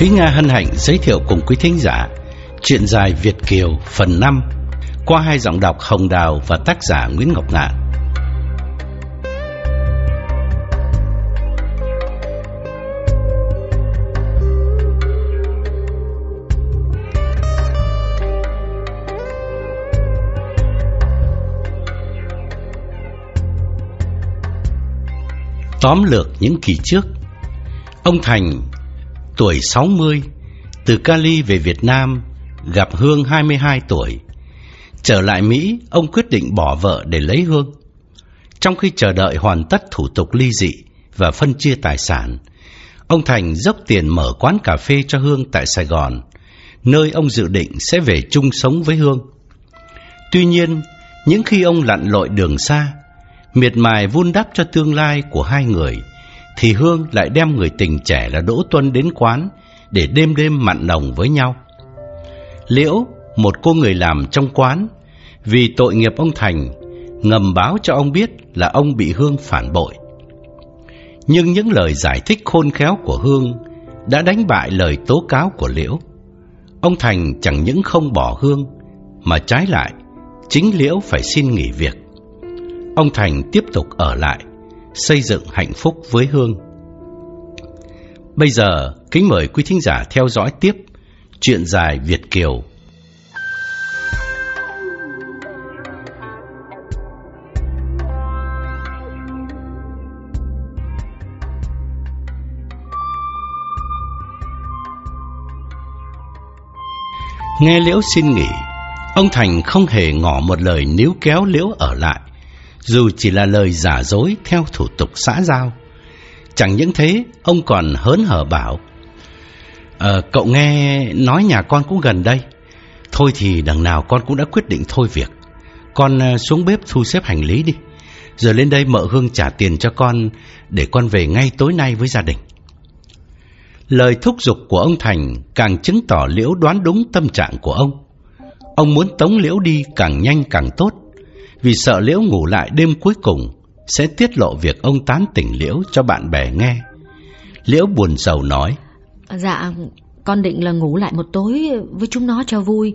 Thúy Nga hân hạnh giới thiệu cùng quý thính giả Chuyện dài Việt Kiều phần 5 qua hai giọng đọc Hồng Đào và tác giả Nguyễn Ngọc Ngạn. Tóm lược những kỳ trước, Ông Thành tuổi 60 từ Cali về Việt Nam gặp Hương 22 tuổi. Trở lại Mỹ, ông quyết định bỏ vợ để lấy Hương. Trong khi chờ đợi hoàn tất thủ tục ly dị và phân chia tài sản, ông Thành dốc tiền mở quán cà phê cho Hương tại Sài Gòn, nơi ông dự định sẽ về chung sống với Hương. Tuy nhiên, những khi ông lặn lội đường xa, miệt mài vun đắp cho tương lai của hai người, thì Hương lại đem người tình trẻ là Đỗ Tuân đến quán để đêm đêm mặn nồng với nhau. Liễu, một cô người làm trong quán, vì tội nghiệp ông Thành, ngầm báo cho ông biết là ông bị Hương phản bội. Nhưng những lời giải thích khôn khéo của Hương đã đánh bại lời tố cáo của Liễu. Ông Thành chẳng những không bỏ Hương, mà trái lại, chính Liễu phải xin nghỉ việc. Ông Thành tiếp tục ở lại, xây dựng hạnh phúc với Hương. Bây giờ, kính mời quý thính giả theo dõi tiếp chuyện dài Việt Kiều. Nghe Liễu xin nghỉ, ông Thành không hề ngỏ một lời níu kéo Liễu ở lại, dù chỉ là lời giả dối theo thủ tục xã giao. Chẳng những thế, ông còn hớn hở bảo, à, cậu nghe nói nhà con cũng gần đây. Thôi thì đằng nào con cũng đã quyết định thôi việc. Con ờ, xuống bếp thu xếp hành lý đi. Rồi lên đây mợ Hương trả tiền cho con để con về ngay tối nay với gia đình. Lời thúc giục của ông Thành càng chứng tỏ Liễu đoán đúng tâm trạng của ông. Ông muốn tống Liễu đi càng nhanh càng tốt, vì sợ Liễu ngủ lại đêm cuối cùng sẽ tiết lộ việc ông tán tỉnh Liễu cho bạn bè nghe. Liễu buồn sầu nói, Dạ, con định là ngủ lại một tối với chúng nó cho vui.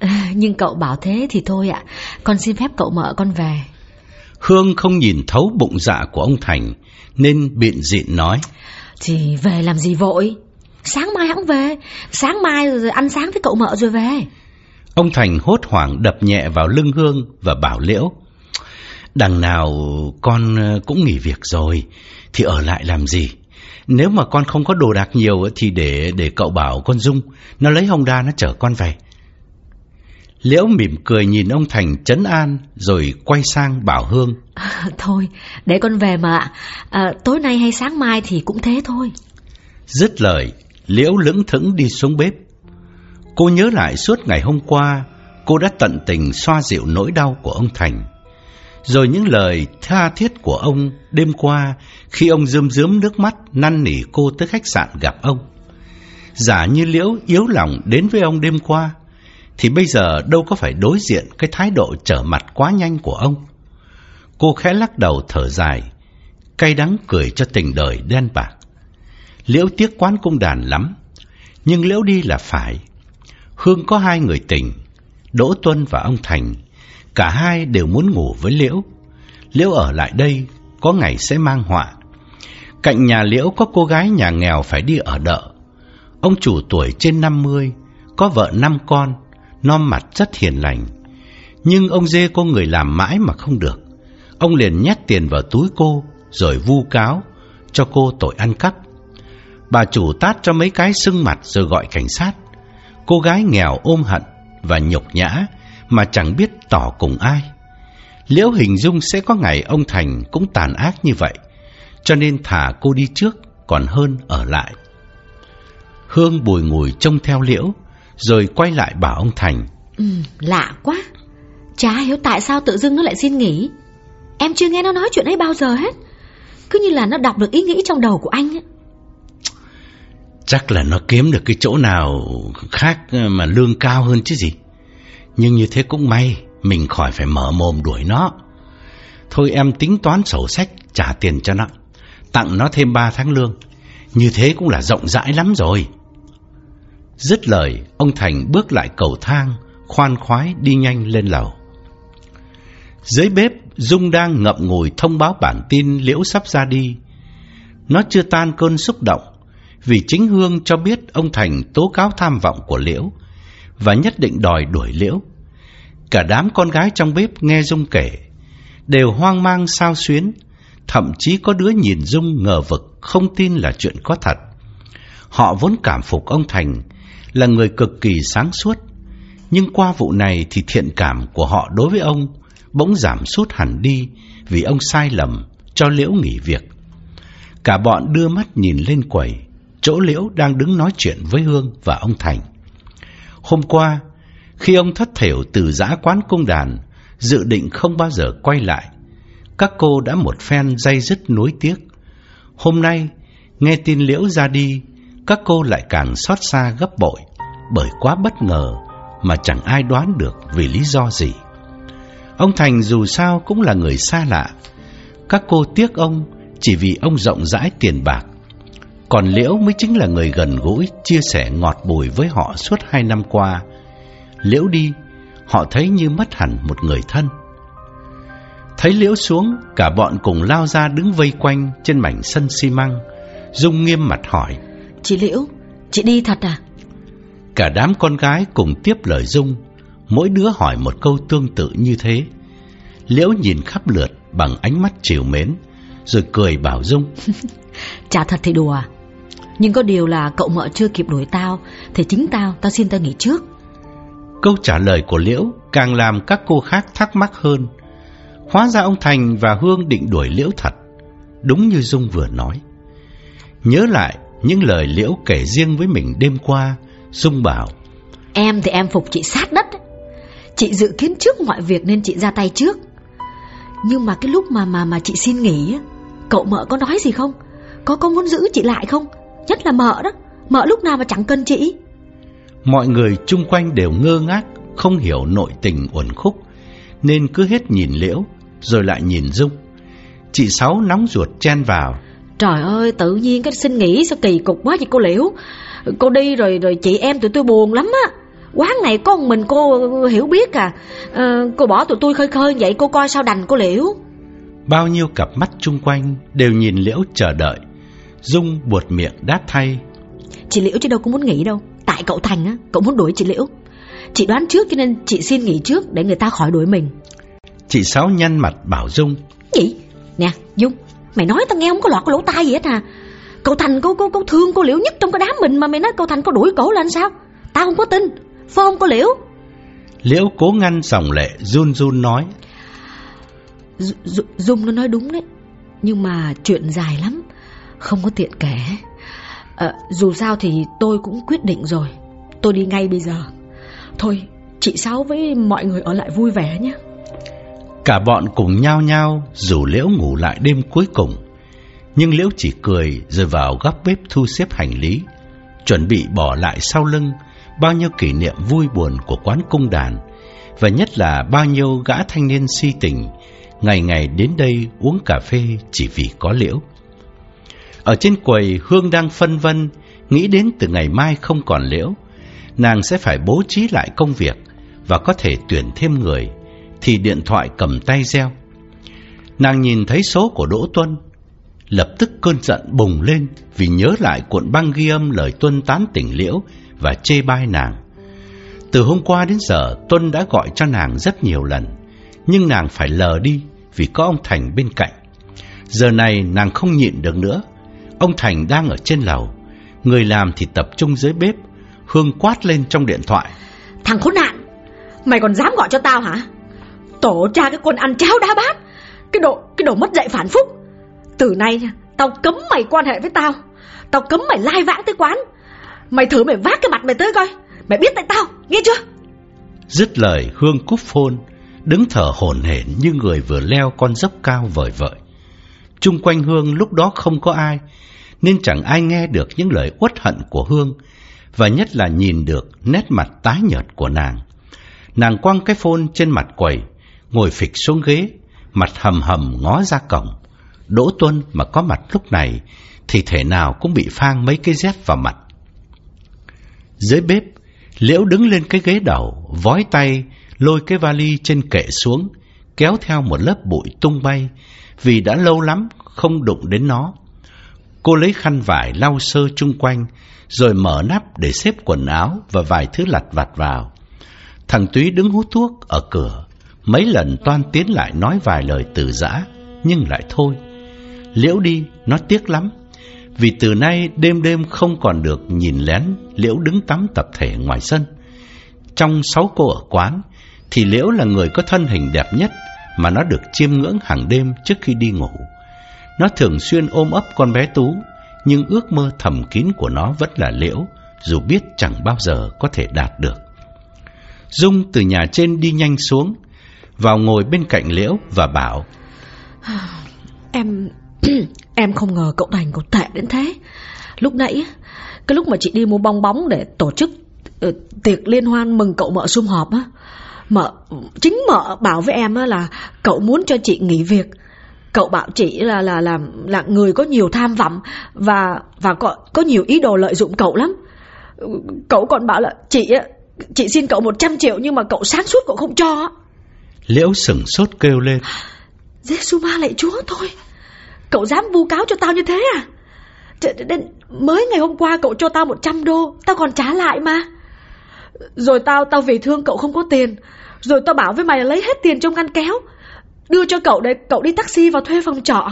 Nhưng cậu bảo thế thì thôi ạ, con xin phép cậu mợ con về. Hương không nhìn thấu bụng dạ của ông Thành, nên biện diện nói. Thì về làm gì vội? Sáng mai hắn về, sáng mai rồi ăn sáng với cậu mợ rồi về. Ông Thành hốt hoảng đập nhẹ vào lưng Hương và bảo Liễu. Đằng nào con cũng nghỉ việc rồi, thì ở lại làm gì? Nếu mà con không có đồ đạc nhiều thì để để cậu bảo con Dung, nó lấy Honda nó chở con về. Liễu mỉm cười nhìn ông Thành chấn an rồi quay sang bảo Hương. À, thôi, để con về mà à, tối nay hay sáng mai thì cũng thế thôi. Dứt lời, Liễu lững thững đi xuống bếp. Cô nhớ lại suốt ngày hôm qua, cô đã tận tình xoa dịu nỗi đau của ông Thành. Rồi những lời tha thiết của ông đêm qua khi ông rơm rớm nước mắt năn nỉ cô tới khách sạn gặp ông. Giả như Liễu yếu lòng đến với ông đêm qua, thì bây giờ đâu có phải đối diện cái thái độ trở mặt quá nhanh của ông. Cô khẽ lắc đầu thở dài, cay đắng cười cho tình đời đen bạc. Liễu tiếc quán cung đàn lắm, nhưng Liễu đi là phải khương có hai người tình, Đỗ Tuân và ông Thành, cả hai đều muốn ngủ với Liễu. Liễu ở lại đây, có ngày sẽ mang họa. Cạnh nhà Liễu có cô gái nhà nghèo phải đi ở đợ. Ông chủ tuổi trên 50, có vợ năm con, non mặt rất hiền lành. Nhưng ông dê có người làm mãi mà không được. Ông liền nhét tiền vào túi cô, rồi vu cáo, cho cô tội ăn cắp. Bà chủ tát cho mấy cái sưng mặt rồi gọi cảnh sát. Cô gái nghèo ôm hận và nhục nhã mà chẳng biết tỏ cùng ai. Liễu hình dung sẽ có ngày ông Thành cũng tàn ác như vậy, cho nên thả cô đi trước còn hơn ở lại. Hương bùi ngùi trông theo Liễu, rồi quay lại bảo ông Thành. Ừ, lạ quá, chả hiểu tại sao tự dưng nó lại xin nghỉ. Em chưa nghe nó nói chuyện ấy bao giờ hết, cứ như là nó đọc được ý nghĩ trong đầu của anh ấy. Chắc là nó kiếm được cái chỗ nào khác mà lương cao hơn chứ gì. Nhưng như thế cũng may, mình khỏi phải mở mồm đuổi nó. Thôi em tính toán sổ sách trả tiền cho nó, tặng nó thêm 3 tháng lương. Như thế cũng là rộng rãi lắm rồi. Dứt lời, ông Thành bước lại cầu thang, khoan khoái đi nhanh lên lầu. Dưới bếp, Dung đang ngậm ngùi thông báo bản tin Liễu sắp ra đi. Nó chưa tan cơn xúc động, vì chính Hương cho biết ông Thành tố cáo tham vọng của Liễu và nhất định đòi đuổi Liễu. Cả đám con gái trong bếp nghe Dung kể, đều hoang mang sao xuyến, thậm chí có đứa nhìn Dung ngờ vực không tin là chuyện có thật. Họ vốn cảm phục ông Thành là người cực kỳ sáng suốt, nhưng qua vụ này thì thiện cảm của họ đối với ông bỗng giảm sút hẳn đi vì ông sai lầm cho Liễu nghỉ việc. Cả bọn đưa mắt nhìn lên quầy, chỗ Liễu đang đứng nói chuyện với Hương và ông Thành. Hôm qua, khi ông thất thểu từ giã quán cung đàn, dự định không bao giờ quay lại, các cô đã một phen day dứt nối tiếc. Hôm nay, nghe tin Liễu ra đi, các cô lại càng xót xa gấp bội, bởi quá bất ngờ mà chẳng ai đoán được vì lý do gì. Ông Thành dù sao cũng là người xa lạ. Các cô tiếc ông chỉ vì ông rộng rãi tiền bạc. Còn Liễu mới chính là người gần gũi, chia sẻ ngọt bùi với họ suốt hai năm qua. Liễu đi, họ thấy như mất hẳn một người thân. Thấy Liễu xuống, cả bọn cùng lao ra đứng vây quanh trên mảnh sân xi măng. Dung nghiêm mặt hỏi. Chị Liễu, chị đi thật à? Cả đám con gái cùng tiếp lời Dung, mỗi đứa hỏi một câu tương tự như thế. Liễu nhìn khắp lượt bằng ánh mắt chiều mến, rồi cười bảo Dung. Chả thật thì đùa, nhưng có điều là cậu mợ chưa kịp đuổi tao, thì chính tao, tao xin tao nghỉ trước. Câu trả lời của Liễu càng làm các cô khác thắc mắc hơn. Hóa ra ông Thành và Hương định đuổi Liễu thật, đúng như Dung vừa nói. Nhớ lại những lời Liễu kể riêng với mình đêm qua, Dung bảo. Em thì em phục chị sát đất. Chị dự kiến trước mọi việc nên chị ra tay trước. Nhưng mà cái lúc mà mà mà chị xin nghỉ, cậu mợ có nói gì không? Có có muốn giữ chị lại không? Nhất là mợ đó, mợ lúc nào mà chẳng cần chị. Mọi người chung quanh đều ngơ ngác, không hiểu nội tình uẩn khúc, nên cứ hết nhìn Liễu, rồi lại nhìn Dung. Chị Sáu nóng ruột chen vào. Trời ơi, tự nhiên cái xin nghỉ sao kỳ cục quá vậy cô Liễu. Cô đi rồi rồi chị em tụi tôi buồn lắm á. Quán này có một mình cô hiểu biết à. à Cô bỏ tụi tôi khơi khơi vậy cô coi sao đành cô Liễu. Bao nhiêu cặp mắt chung quanh đều nhìn Liễu chờ đợi. Dung buột miệng đáp thay. Chị Liễu chứ đâu có muốn nghỉ đâu. Tại cậu Thành á, cậu muốn đuổi chị Liễu. Chị đoán trước cho nên chị xin nghỉ trước để người ta khỏi đuổi mình. Chị Sáu nhăn mặt bảo Dung. Gì? Nè, Dung, mày nói tao nghe không có lọt cái lỗ tai gì hết à. Cậu Thành cô cô cô thương cô Liễu nhất trong cái đám mình mà mày nói cậu Thành có đuổi cổ lên sao? Tao không có tin. Phải không cô Liễu? Liễu cố ngăn dòng lệ run run nói. D Dung nó nói đúng đấy. Nhưng mà chuyện dài lắm, không có tiện kể. À, dù sao thì tôi cũng quyết định rồi. Tôi đi ngay bây giờ. Thôi, chị Sáu với mọi người ở lại vui vẻ nhé. Cả bọn cùng nhau nhau dù Liễu ngủ lại đêm cuối cùng. Nhưng Liễu chỉ cười rồi vào góc bếp thu xếp hành lý, chuẩn bị bỏ lại sau lưng bao nhiêu kỷ niệm vui buồn của quán cung đàn và nhất là bao nhiêu gã thanh niên si tình ngày ngày đến đây uống cà phê chỉ vì có Liễu. Ở trên quầy Hương đang phân vân nghĩ đến từ ngày mai không còn Liễu, nàng sẽ phải bố trí lại công việc và có thể tuyển thêm người thì điện thoại cầm tay reo. Nàng nhìn thấy số của Đỗ Tuân, lập tức cơn giận bùng lên vì nhớ lại cuộn băng ghi âm lời Tuân tán tỉnh Liễu và chê bai nàng. Từ hôm qua đến giờ Tuân đã gọi cho nàng rất nhiều lần, nhưng nàng phải lờ đi vì có ông Thành bên cạnh. Giờ này nàng không nhịn được nữa. Ông Thành đang ở trên lầu, người làm thì tập trung dưới bếp, Hương quát lên trong điện thoại. Thằng khốn nạn, mày còn dám gọi cho tao hả? Tổ cha cái con ăn cháo đá bát, cái độ cái độ mất dạy phản phúc. Từ nay tao cấm mày quan hệ với tao, tao cấm mày lai vãng tới quán, Mày thử mày vác cái mặt mày tới coi Mày biết tại tao, nghe chưa Dứt lời Hương cúp phôn Đứng thở hổn hển như người vừa leo con dốc cao vời vợi Trung quanh Hương lúc đó không có ai nên chẳng ai nghe được những lời uất hận của Hương Và nhất là nhìn được nét mặt tái nhợt của nàng. Nàng quăng cái phôn trên mặt quầy Ngồi phịch xuống ghế Mặt hầm hầm ngó ra cổng. Đỗ Tuân mà có mặt lúc này Thì thể nào cũng bị phang mấy cái dép vào mặt. Dưới bếp, Liễu đứng lên cái ghế đầu, vói tay, lôi cái vali trên kệ xuống, kéo theo một lớp bụi tung bay, vì đã lâu lắm không đụng đến nó. Cô lấy khăn vải lau sơ chung quanh, rồi mở nắp để xếp quần áo và vài thứ lặt vặt vào. Thằng Túy đứng hút thuốc ở cửa, mấy lần toan tiến lại nói vài lời từ giã, nhưng lại thôi. Liễu đi, nó tiếc lắm, vì từ nay đêm đêm không còn được nhìn lén Liễu đứng tắm tập thể ngoài sân. Trong sáu cô ở quán, thì Liễu là người có thân hình đẹp nhất mà nó được chiêm ngưỡng hàng đêm trước khi đi ngủ. Nó thường xuyên ôm ấp con bé Tú, nhưng ước mơ thầm kín của nó vẫn là Liễu, dù biết chẳng bao giờ có thể đạt được. Dung từ nhà trên đi nhanh xuống, vào ngồi bên cạnh Liễu và bảo Em em không ngờ cậu thành cậu tệ đến thế Lúc nãy Cái lúc mà chị đi mua bong bóng để tổ chức ờ, Tiệc liên hoan mừng cậu mợ sum họp á Mợ Chính mợ bảo với em á là Cậu muốn cho chị nghỉ việc Cậu bảo chị là là là là người có nhiều tham vọng và và có có nhiều ý đồ lợi dụng cậu lắm. Cậu còn bảo là chị chị xin cậu 100 triệu nhưng mà cậu sáng suốt cậu không cho. Liễu sừng sốt kêu lên. Giêsu ma lạy Chúa thôi. Cậu dám vu cáo cho tao như thế à? Đến mới ngày hôm qua cậu cho tao 100 đô, tao còn trả lại mà. Rồi tao tao vì thương cậu không có tiền, rồi tao bảo với mày là lấy hết tiền trong ngăn kéo, đưa cho cậu để cậu đi taxi vào thuê phòng trọ.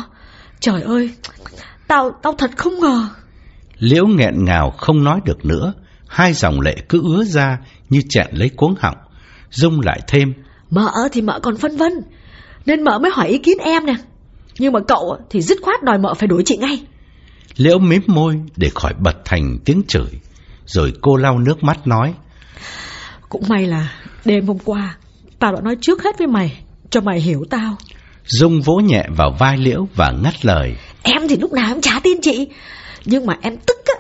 Trời ơi, tao tao thật không ngờ. Liễu nghẹn ngào không nói được nữa, hai dòng lệ cứ ứa ra như chẹn lấy cuống họng. Dung lại thêm. Mợ thì mợ còn phân vân, nên mợ mới hỏi ý kiến em nè. Nhưng mà cậu thì dứt khoát đòi mợ phải đuổi chị ngay. Liễu mím môi để khỏi bật thành tiếng chửi, rồi cô lau nước mắt nói. Cũng may là đêm hôm qua, tao đã nói trước hết với mày, cho mày hiểu tao. Dung vỗ nhẹ vào vai Liễu và ngắt lời. Em thì lúc nào em chả tin chị, nhưng mà em tức á,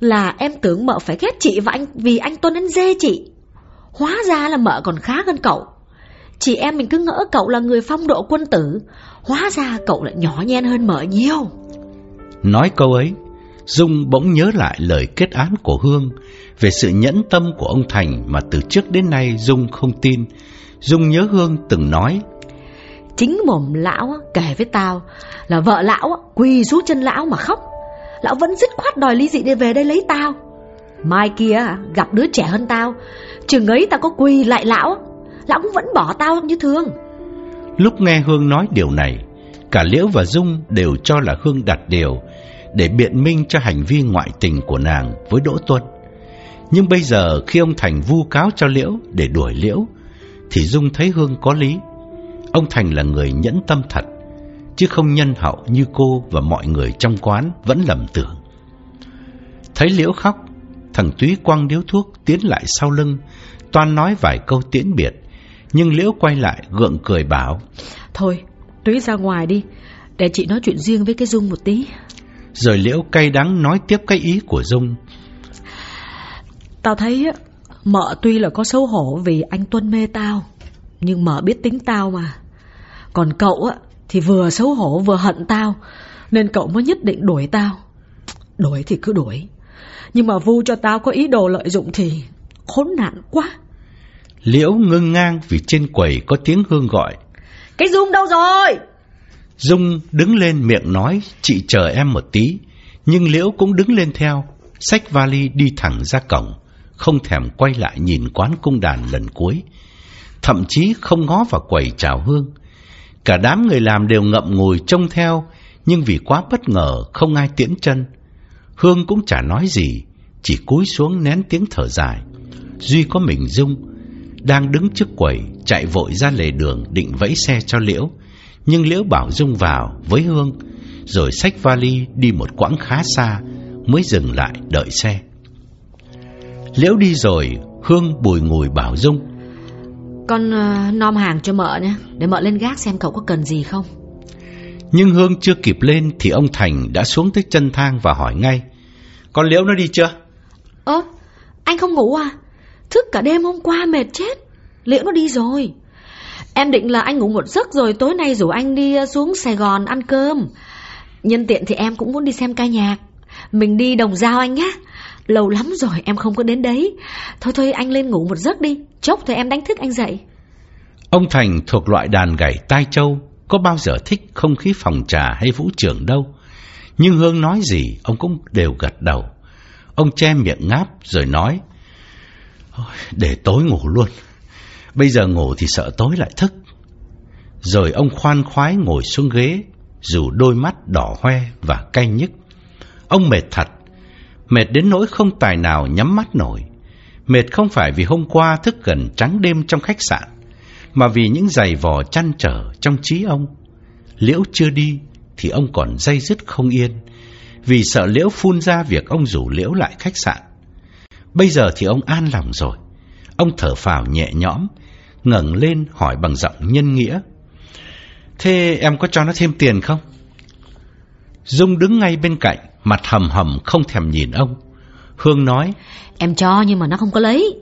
là em tưởng mợ phải ghét chị và anh vì anh Tuân anh dê chị. Hóa ra là mợ còn khá hơn cậu. Chị em mình cứ ngỡ cậu là người phong độ quân tử, hóa ra cậu lại nhỏ nhen hơn mợ nhiều. Nói câu ấy, Dung bỗng nhớ lại lời kết án của Hương về sự nhẫn tâm của ông Thành mà từ trước đến nay Dung không tin. Dung nhớ Hương từng nói Chính mồm lão kể với tao là vợ lão quỳ xuống chân lão mà khóc. Lão vẫn dứt khoát đòi ly dị để về đây lấy tao. Mai kia gặp đứa trẻ hơn tao, chừng ấy tao có quỳ lại lão, lão cũng vẫn bỏ tao như thường. Lúc nghe Hương nói điều này, cả Liễu và Dung đều cho là Hương đặt điều để biện minh cho hành vi ngoại tình của nàng với Đỗ Tuân. Nhưng bây giờ khi ông Thành vu cáo cho Liễu để đuổi Liễu, thì Dung thấy Hương có lý. Ông Thành là người nhẫn tâm thật, chứ không nhân hậu như cô và mọi người trong quán vẫn lầm tưởng. Thấy Liễu khóc, thằng Túy quăng điếu thuốc tiến lại sau lưng, toan nói vài câu tiễn biệt, nhưng Liễu quay lại gượng cười bảo Thôi, Túy ra ngoài đi, để chị nói chuyện riêng với cái Dung một tí. Rồi Liễu cay đắng nói tiếp cái ý của Dung. Tao thấy mợ tuy là có xấu hổ vì anh Tuân mê tao, nhưng mợ biết tính tao mà. Còn cậu á thì vừa xấu hổ vừa hận tao, nên cậu mới nhất định đuổi tao. Đuổi thì cứ đuổi, nhưng mà vu cho tao có ý đồ lợi dụng thì khốn nạn quá. Liễu ngưng ngang vì trên quầy có tiếng Hương gọi. Cái Dung đâu rồi? Dung đứng lên miệng nói chị chờ em một tí, nhưng Liễu cũng đứng lên theo, xách vali đi thẳng ra cổng, không thèm quay lại nhìn quán cung đàn lần cuối. Thậm chí không ngó vào quầy chào Hương. Cả đám người làm đều ngậm ngùi trông theo, nhưng vì quá bất ngờ không ai tiễn chân. Hương cũng chả nói gì, chỉ cúi xuống nén tiếng thở dài. Duy có mình Dung, đang đứng trước quầy, chạy vội ra lề đường định vẫy xe cho Liễu. Nhưng Liễu bảo Dung vào với Hương, rồi xách vali đi một quãng khá xa, mới dừng lại đợi xe. Liễu đi rồi, Hương bùi ngùi bảo Dung. Con uh, nom hàng cho mợ nhé, để mợ lên gác xem cậu có cần gì không. Nhưng Hương chưa kịp lên thì ông Thành đã xuống tới chân thang và hỏi ngay. Con Liễu nó đi chưa? Ơ, anh không ngủ à? Thức cả đêm hôm qua mệt chết. Liễu nó đi rồi. Em định là anh ngủ một giấc rồi tối nay rủ anh đi xuống Sài Gòn ăn cơm. Nhân tiện thì em cũng muốn đi xem ca nhạc. Mình đi đồng giao anh nhé. Lâu lắm rồi em không có đến đấy. Thôi thôi, anh lên ngủ một giấc đi. Chốc thôi, em đánh thức anh dậy. Ông Thành thuộc loại đàn gảy tai châu, Có bao giờ thích không khí phòng trà hay vũ trường đâu. Nhưng Hương nói gì, Ông cũng đều gật đầu. Ông che miệng ngáp rồi nói Để tối ngủ luôn. Bây giờ ngủ thì sợ tối lại thức. Rồi ông khoan khoái ngồi xuống ghế, Dù đôi mắt đỏ hoe và cay nhức. Ông mệt thật Mệt đến nỗi không tài nào nhắm mắt nổi. Mệt không phải vì hôm qua thức gần trắng đêm trong khách sạn, Mà vì những giày vò chăn trở trong trí ông. Liễu chưa đi Thì ông còn dây dứt không yên, Vì sợ Liễu phun ra việc ông rủ Liễu lại khách sạn. Bây giờ thì ông an lòng rồi. Ông thở phào nhẹ nhõm, ngẩng lên hỏi bằng giọng nhân nghĩa. Thế em có cho nó thêm tiền không? Dung đứng ngay bên cạnh Mặt hầm hầm không thèm nhìn ông. Hương nói Em cho nhưng mà nó không có lấy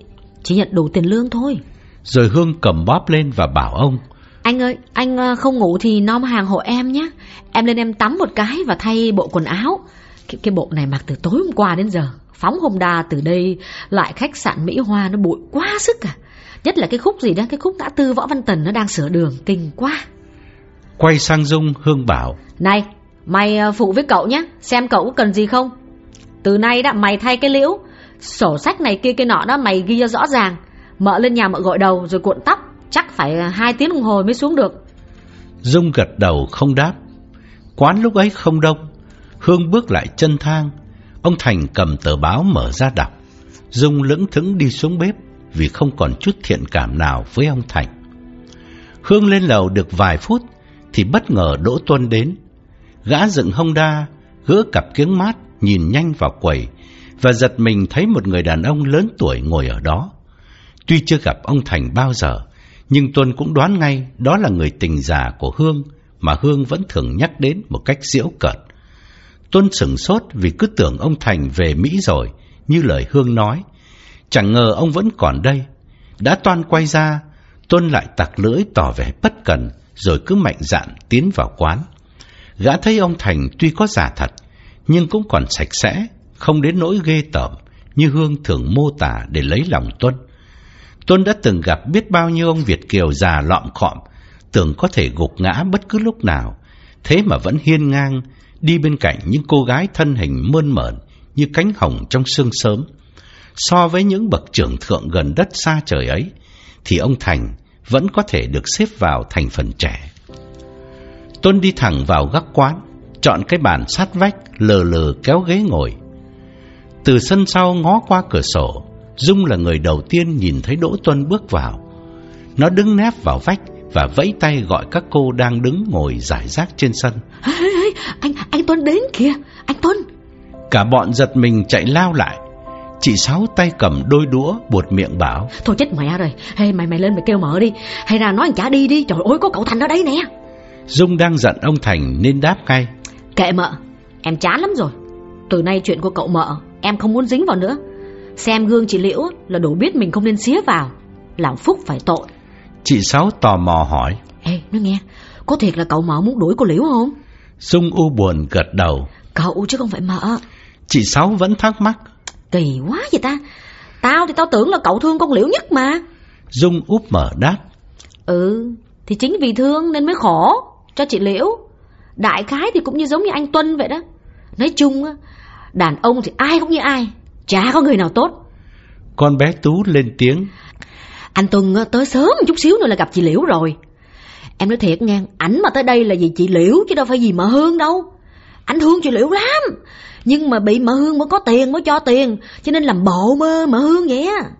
Chỉ nhận đủ tiền lương thôi. Rồi Hương cầm bóp lên và bảo ông Anh ơi anh ờ, không ngủ thì nom hàng hộ em nhé. Em lên em tắm một cái và thay bộ quần áo. Cái, cái bộ này mặc từ tối hôm qua đến giờ Phóng hôm đa từ đây lại khách sạn Mỹ Hoa nó bụi quá sức à. Nhất là cái khúc gì đó Cái khúc ngã tư Võ Văn Tần nó đang sửa đường Kinh quá. Quay sang Dung Hương bảo Này mày ờ, phụ với cậu nhé, Xem cậu có cần gì không? Từ nay đã mày thay cái liễu. Sổ sách này kia, cái nọ đó mày ghi cho rõ ràng. Mợ lên nhà mợ gội đầu rồi cuộn tóc, Chắc phải ờ, hai tiếng đồng hồ mới xuống được. Dung gật đầu không đáp. Quán lúc ấy không đông. Hương bước lại chân thang. Ông Thành cầm tờ báo mở ra đọc. Dung lững thững đi xuống bếp Vì không còn chút thiện cảm nào với ông Thành. Hương lên lầu được vài phút Thì bất ngờ Đỗ Tuân đến. Gã dựng Honda Gỡ cặp kiếng mát Nhìn nhanh vào quầy Và giật mình thấy một người đàn ông lớn tuổi ngồi ở đó Tuy chưa gặp ông Thành bao giờ Nhưng Tuân cũng đoán ngay Đó là người tình già của Hương Mà Hương vẫn thường nhắc đến một cách diễu cợt Tuân sửng sốt vì cứ tưởng ông Thành về Mỹ rồi, như lời Hương nói. Chẳng ngờ ông vẫn còn đây. Đã toan quay ra, Tuân lại tặc lưỡi tỏ vẻ bất cần, rồi cứ mạnh dạn tiến vào quán. Gã thấy ông Thành tuy có giả thật, nhưng cũng còn sạch sẽ, không đến nỗi ghê tởm như Hương thường mô tả để lấy lòng Tuân. Tuân đã từng gặp biết bao nhiêu ông Việt Kiều già lọm khọm, tưởng có thể gục ngã bất cứ lúc nào, thế mà vẫn hiên ngang, đi bên cạnh những cô gái thân hình mơn mởn như cánh hồng trong sương sớm. So với những bậc trưởng thượng gần đất xa trời ấy, thì ông Thành vẫn có thể được xếp vào thành phần trẻ. Tuân đi thẳng vào góc quán, chọn cái bàn sát vách, lờ lờ kéo ghế ngồi. Từ sân sau ngó qua cửa sổ, Dung là người đầu tiên nhìn thấy Đỗ Tuân bước vào. Nó đứng nép vào vách và vẫy tay gọi các cô đang đứng ngồi giải rác trên sân. Anh anh Tuân đến kìa, anh Tuân. Cả bọn giật mình chạy lao lại. Chị Sáu tay cầm đôi đũa buột miệng bảo Thôi chết mẹ rồi Hay mày mày lên mày kêu mở đi Hay là nói anh chả đi đi Trời ơi có cậu Thành ở đấy nè Dung đang giận ông Thành nên đáp ngay. Kệ mợ Em chán lắm rồi. Từ nay chuyện của cậu mợ Em không muốn dính vào nữa. Xem gương chị Liễu là đủ biết mình không nên xía vào Làm phúc phải tội. Chị Sáu tò mò hỏi. Ê nói nghe Có thiệt là cậu mợ muốn đuổi cô Liễu không? Dung u buồn gật đầu. Cậu chứ không phải mợ. Chị Sáu vẫn thắc mắc. Kỳ quá vậy ta. Tao thì tao tưởng là cậu thương con Liễu nhất mà. Dung úp mở đáp. Ừ Thì chính vì thương nên mới khổ Cho chị Liễu. Đại khái thì cũng như giống như anh Tuân vậy đó. Nói chung Đàn ông thì ai cũng như ai Chả có người nào tốt. Con bé Tú lên tiếng. Anh Tuân tới sớm một chút xíu nữa là gặp chị Liễu rồi. Em nói thiệt nghe Ảnh mà tới đây là vì chị Liễu Chứ đâu phải vì mợ Hương đâu. Anh thương chị Liễu lắm Nhưng mà bị mợ Hương mới có tiền mới cho tiền Cho nên làm bộ mơ mợ Hương vậy á.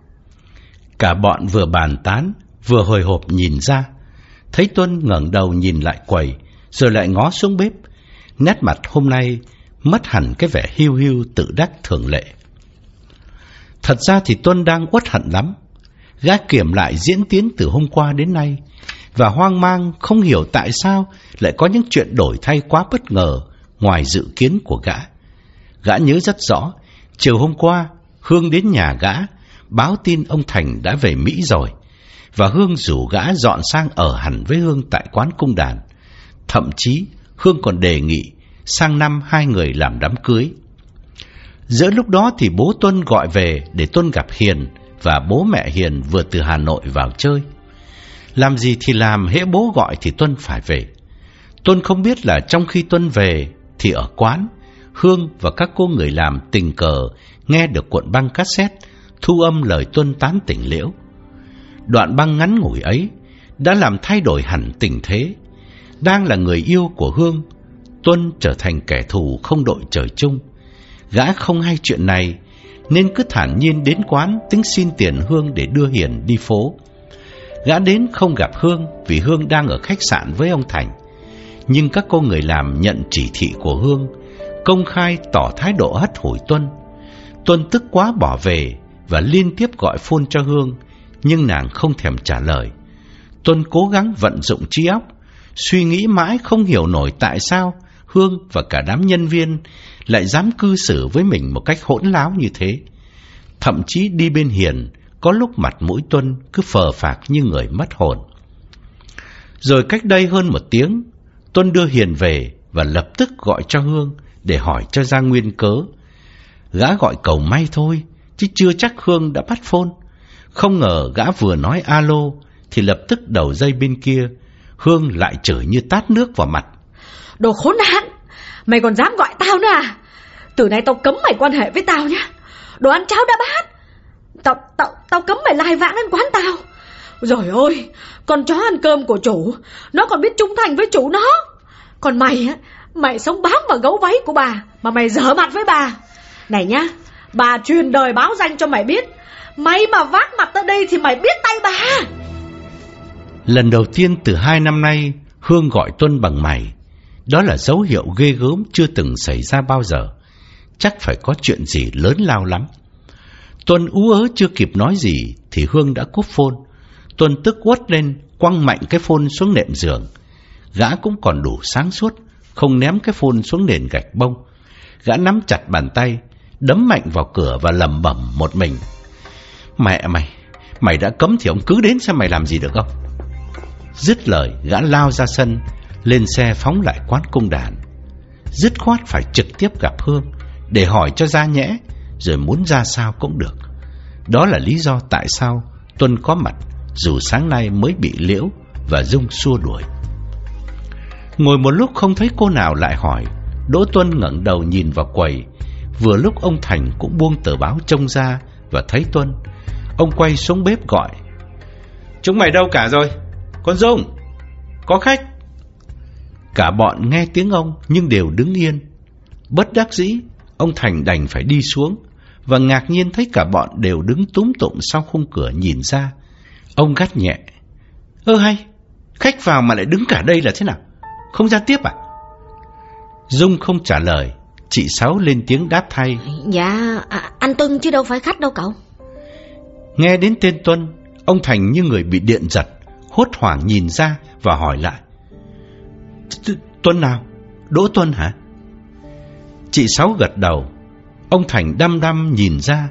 Cả bọn vừa bàn tán Vừa hồi hộp nhìn ra Thấy Tuân ngẩng đầu nhìn lại quầy, Rồi lại ngó xuống bếp. Nét mặt hôm nay Mất hẳn cái vẻ hiu hiu tự đắc thường lệ. Thật ra thì Tuân đang uất hận lắm. Gã kiểm lại diễn tiến từ hôm qua đến nay, Và hoang mang không hiểu tại sao Lại có những chuyện đổi thay quá bất ngờ Ngoài dự kiến của gã. Gã nhớ rất rõ, Chiều hôm qua Hương đến nhà gã, Báo tin ông Thành đã về Mỹ rồi. Và Hương rủ gã dọn sang ở hẳn với Hương tại quán cung đàn Thậm chí Hương còn đề nghị Sang năm hai người làm đám cưới Giữa lúc đó thì bố Tuân gọi về để Tuân gặp Hiền và bố mẹ Hiền vừa từ Hà Nội vào chơi. Làm gì thì làm, hễ bố gọi thì Tuân phải về. Tuân không biết là trong khi Tuân về thì ở quán, Hương và các cô người làm tình cờ nghe được cuộn băng cassette thu âm lời Tuân tán tỉnh liễu. Đoạn băng ngắn ngủi ấy đã làm thay đổi hẳn tình thế. Đang là người yêu của Hương, Tuân trở thành kẻ thù không đội trời chung. Gã không hay chuyện này nên cứ thản nhiên đến quán tính xin tiền Hương để đưa Hiền đi phố. Gã đến không gặp Hương vì Hương đang ở khách sạn với ông Thành. Nhưng các cô người làm nhận chỉ thị của Hương, công khai tỏ thái độ hất hủi Tuân. Tuân tức quá bỏ về và liên tiếp gọi phone cho Hương, nhưng nàng không thèm trả lời. Tuân cố gắng vận dụng trí óc, suy nghĩ mãi không hiểu nổi tại sao Hương và cả đám nhân viên lại dám cư xử với mình một cách hỗn láo như thế. Thậm chí đi bên Hiền, có lúc mặt mũi Tuân cứ phờ phạc như người mất hồn. Rồi cách đây hơn một tiếng, Tuân đưa Hiền về và lập tức gọi cho Hương để hỏi cho ra nguyên cớ. Gã gọi cầu may thôi, chứ chưa chắc Hương đã bắt phone. Không ngờ gã vừa nói alo thì lập tức đầu dây bên kia, Hương lại chửi như tát nước vào mặt. Đồ khốn nạn, mày còn dám gọi tao nữa à? Từ nay tao cấm mày quan hệ với tao nhá. Đồ ăn cháo đã bát. Tao, tao, tao cấm mày lai vãng đến quán tao. Rồi ôi, con chó ăn cơm của chủ, nó còn biết trung thành với chủ nó. Còn mày á, mày sống bám vào gấu váy của bà, mà mày dở mặt với bà. Này nhá, bà truyền đời báo danh cho mày biết, mày mà vác mặt tới đây thì mày biết tay bà. Lần đầu tiên từ hai năm nay, Hương gọi Tuân bằng mày. Đó là dấu hiệu ghê gớm chưa từng xảy ra bao giờ. Chắc phải có chuyện gì lớn lao lắm. Tuân ú ớ chưa kịp nói gì thì Hương đã cúp phôn Tuân tức quất lên, quăng mạnh cái phôn xuống nệm giường. Gã cũng còn đủ sáng suốt, không ném cái phôn xuống nền gạch bông. Gã nắm chặt bàn tay, đấm mạnh vào cửa và lầm bẩm một mình. Mẹ mày, mày đã cấm thì ông cứ đến xem mày làm gì được không? Dứt lời, gã lao ra sân, lên xe phóng lại quán cung đàn. Dứt khoát phải trực tiếp gặp Hương để hỏi cho ra nhẽ, rồi muốn ra sao cũng được. Đó là lý do tại sao Tuân có mặt dù sáng nay mới bị Liễu và Dung xua đuổi. Ngồi một lúc không thấy cô nào lại hỏi, Đỗ Tuân ngẩng đầu nhìn vào quầy, vừa lúc ông Thành cũng buông tờ báo trông ra và thấy Tuân. Ông quay xuống bếp gọi. Chúng mày đâu cả rồi? Con Dung, có khách. Cả bọn nghe tiếng ông nhưng đều đứng yên. Bất đắc dĩ, ông Thành đành phải đi xuống và ngạc nhiên thấy cả bọn đều đứng túm tụng sau khung cửa nhìn ra. Ông gắt nhẹ. Ơ hay, khách vào mà lại đứng cả đây là thế nào? Không ra tiếp à? Dung không trả lời, chị Sáu lên tiếng đáp thay. Dạ, à, anh Tuân chứ đâu phải khách đâu cậu. Nghe đến tên Tuân, ông Thành như người bị điện giật, hốt hoảng nhìn ra và hỏi lại. Tuân nào? Đỗ Tuân hả? Chị Sáu gật đầu. Ông Thành đăm đăm nhìn ra,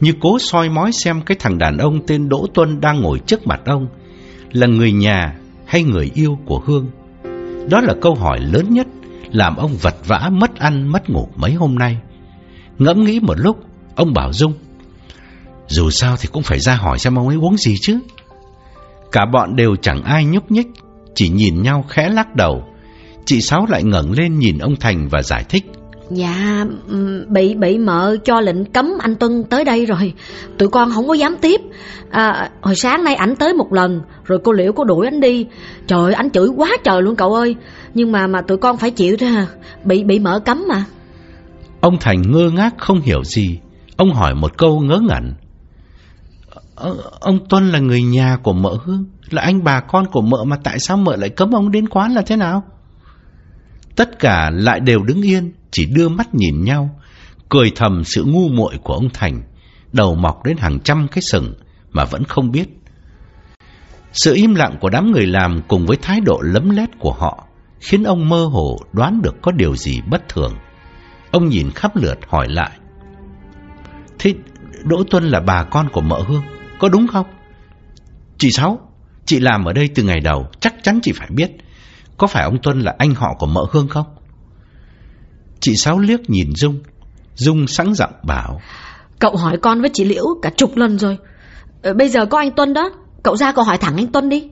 như cố soi mói xem cái thằng đàn ông tên Đỗ Tuân đang ngồi trước mặt ông là người nhà hay người yêu của Hương. Đó là câu hỏi lớn nhất làm ông vật vã mất ăn mất ngủ mấy hôm nay. Ngẫm nghĩ một lúc, ông bảo Dung, dù sao thì cũng phải ra hỏi xem ông ấy uống gì chứ. Cả bọn đều chẳng ai nhúc nhích, chỉ nhìn nhau khẽ lắc đầu. Chị Sáu lại ngẩng lên nhìn ông Thành và giải thích. Dạ, bị bị mợ cho lệnh cấm anh Tuân tới đây rồi. Tụi con không có dám tiếp. À, hồi sáng nay ảnh tới một lần, rồi cô Liễu có đuổi anh đi. Trời anh chửi quá trời luôn cậu ơi. Nhưng mà mà tụi con phải chịu thôi à. Bị bị mợ cấm mà. Ông Thành ngơ ngác không hiểu gì. Ông hỏi một câu ngớ ngẩn. Ờ, ông Tuân là người nhà của mợ Hương, là anh bà con của mợ mà tại sao mợ lại cấm ông đến quán là thế nào? Tất cả lại đều đứng yên, chỉ đưa mắt nhìn nhau, cười thầm sự ngu muội của ông Thành, đầu mọc đến hàng trăm cái sừng mà vẫn không biết. Sự im lặng của đám người làm cùng với thái độ lấm lét của họ khiến ông mơ hồ đoán được có điều gì bất thường. Ông nhìn khắp lượt hỏi lại. Thế Đỗ Tuân là bà con của mợ Hương, có đúng không? Chị Sáu, chị làm ở đây từ ngày đầu, chắc chắn chị phải biết. Có phải ông Tuân là anh họ của mợ Hương không? Chị Sáu liếc nhìn Dung, Dung sẵn giọng bảo. Cậu hỏi con với chị Liễu cả chục lần rồi. Ờ, bây giờ có anh Tuân đó, cậu ra cậu hỏi thẳng anh Tuân đi.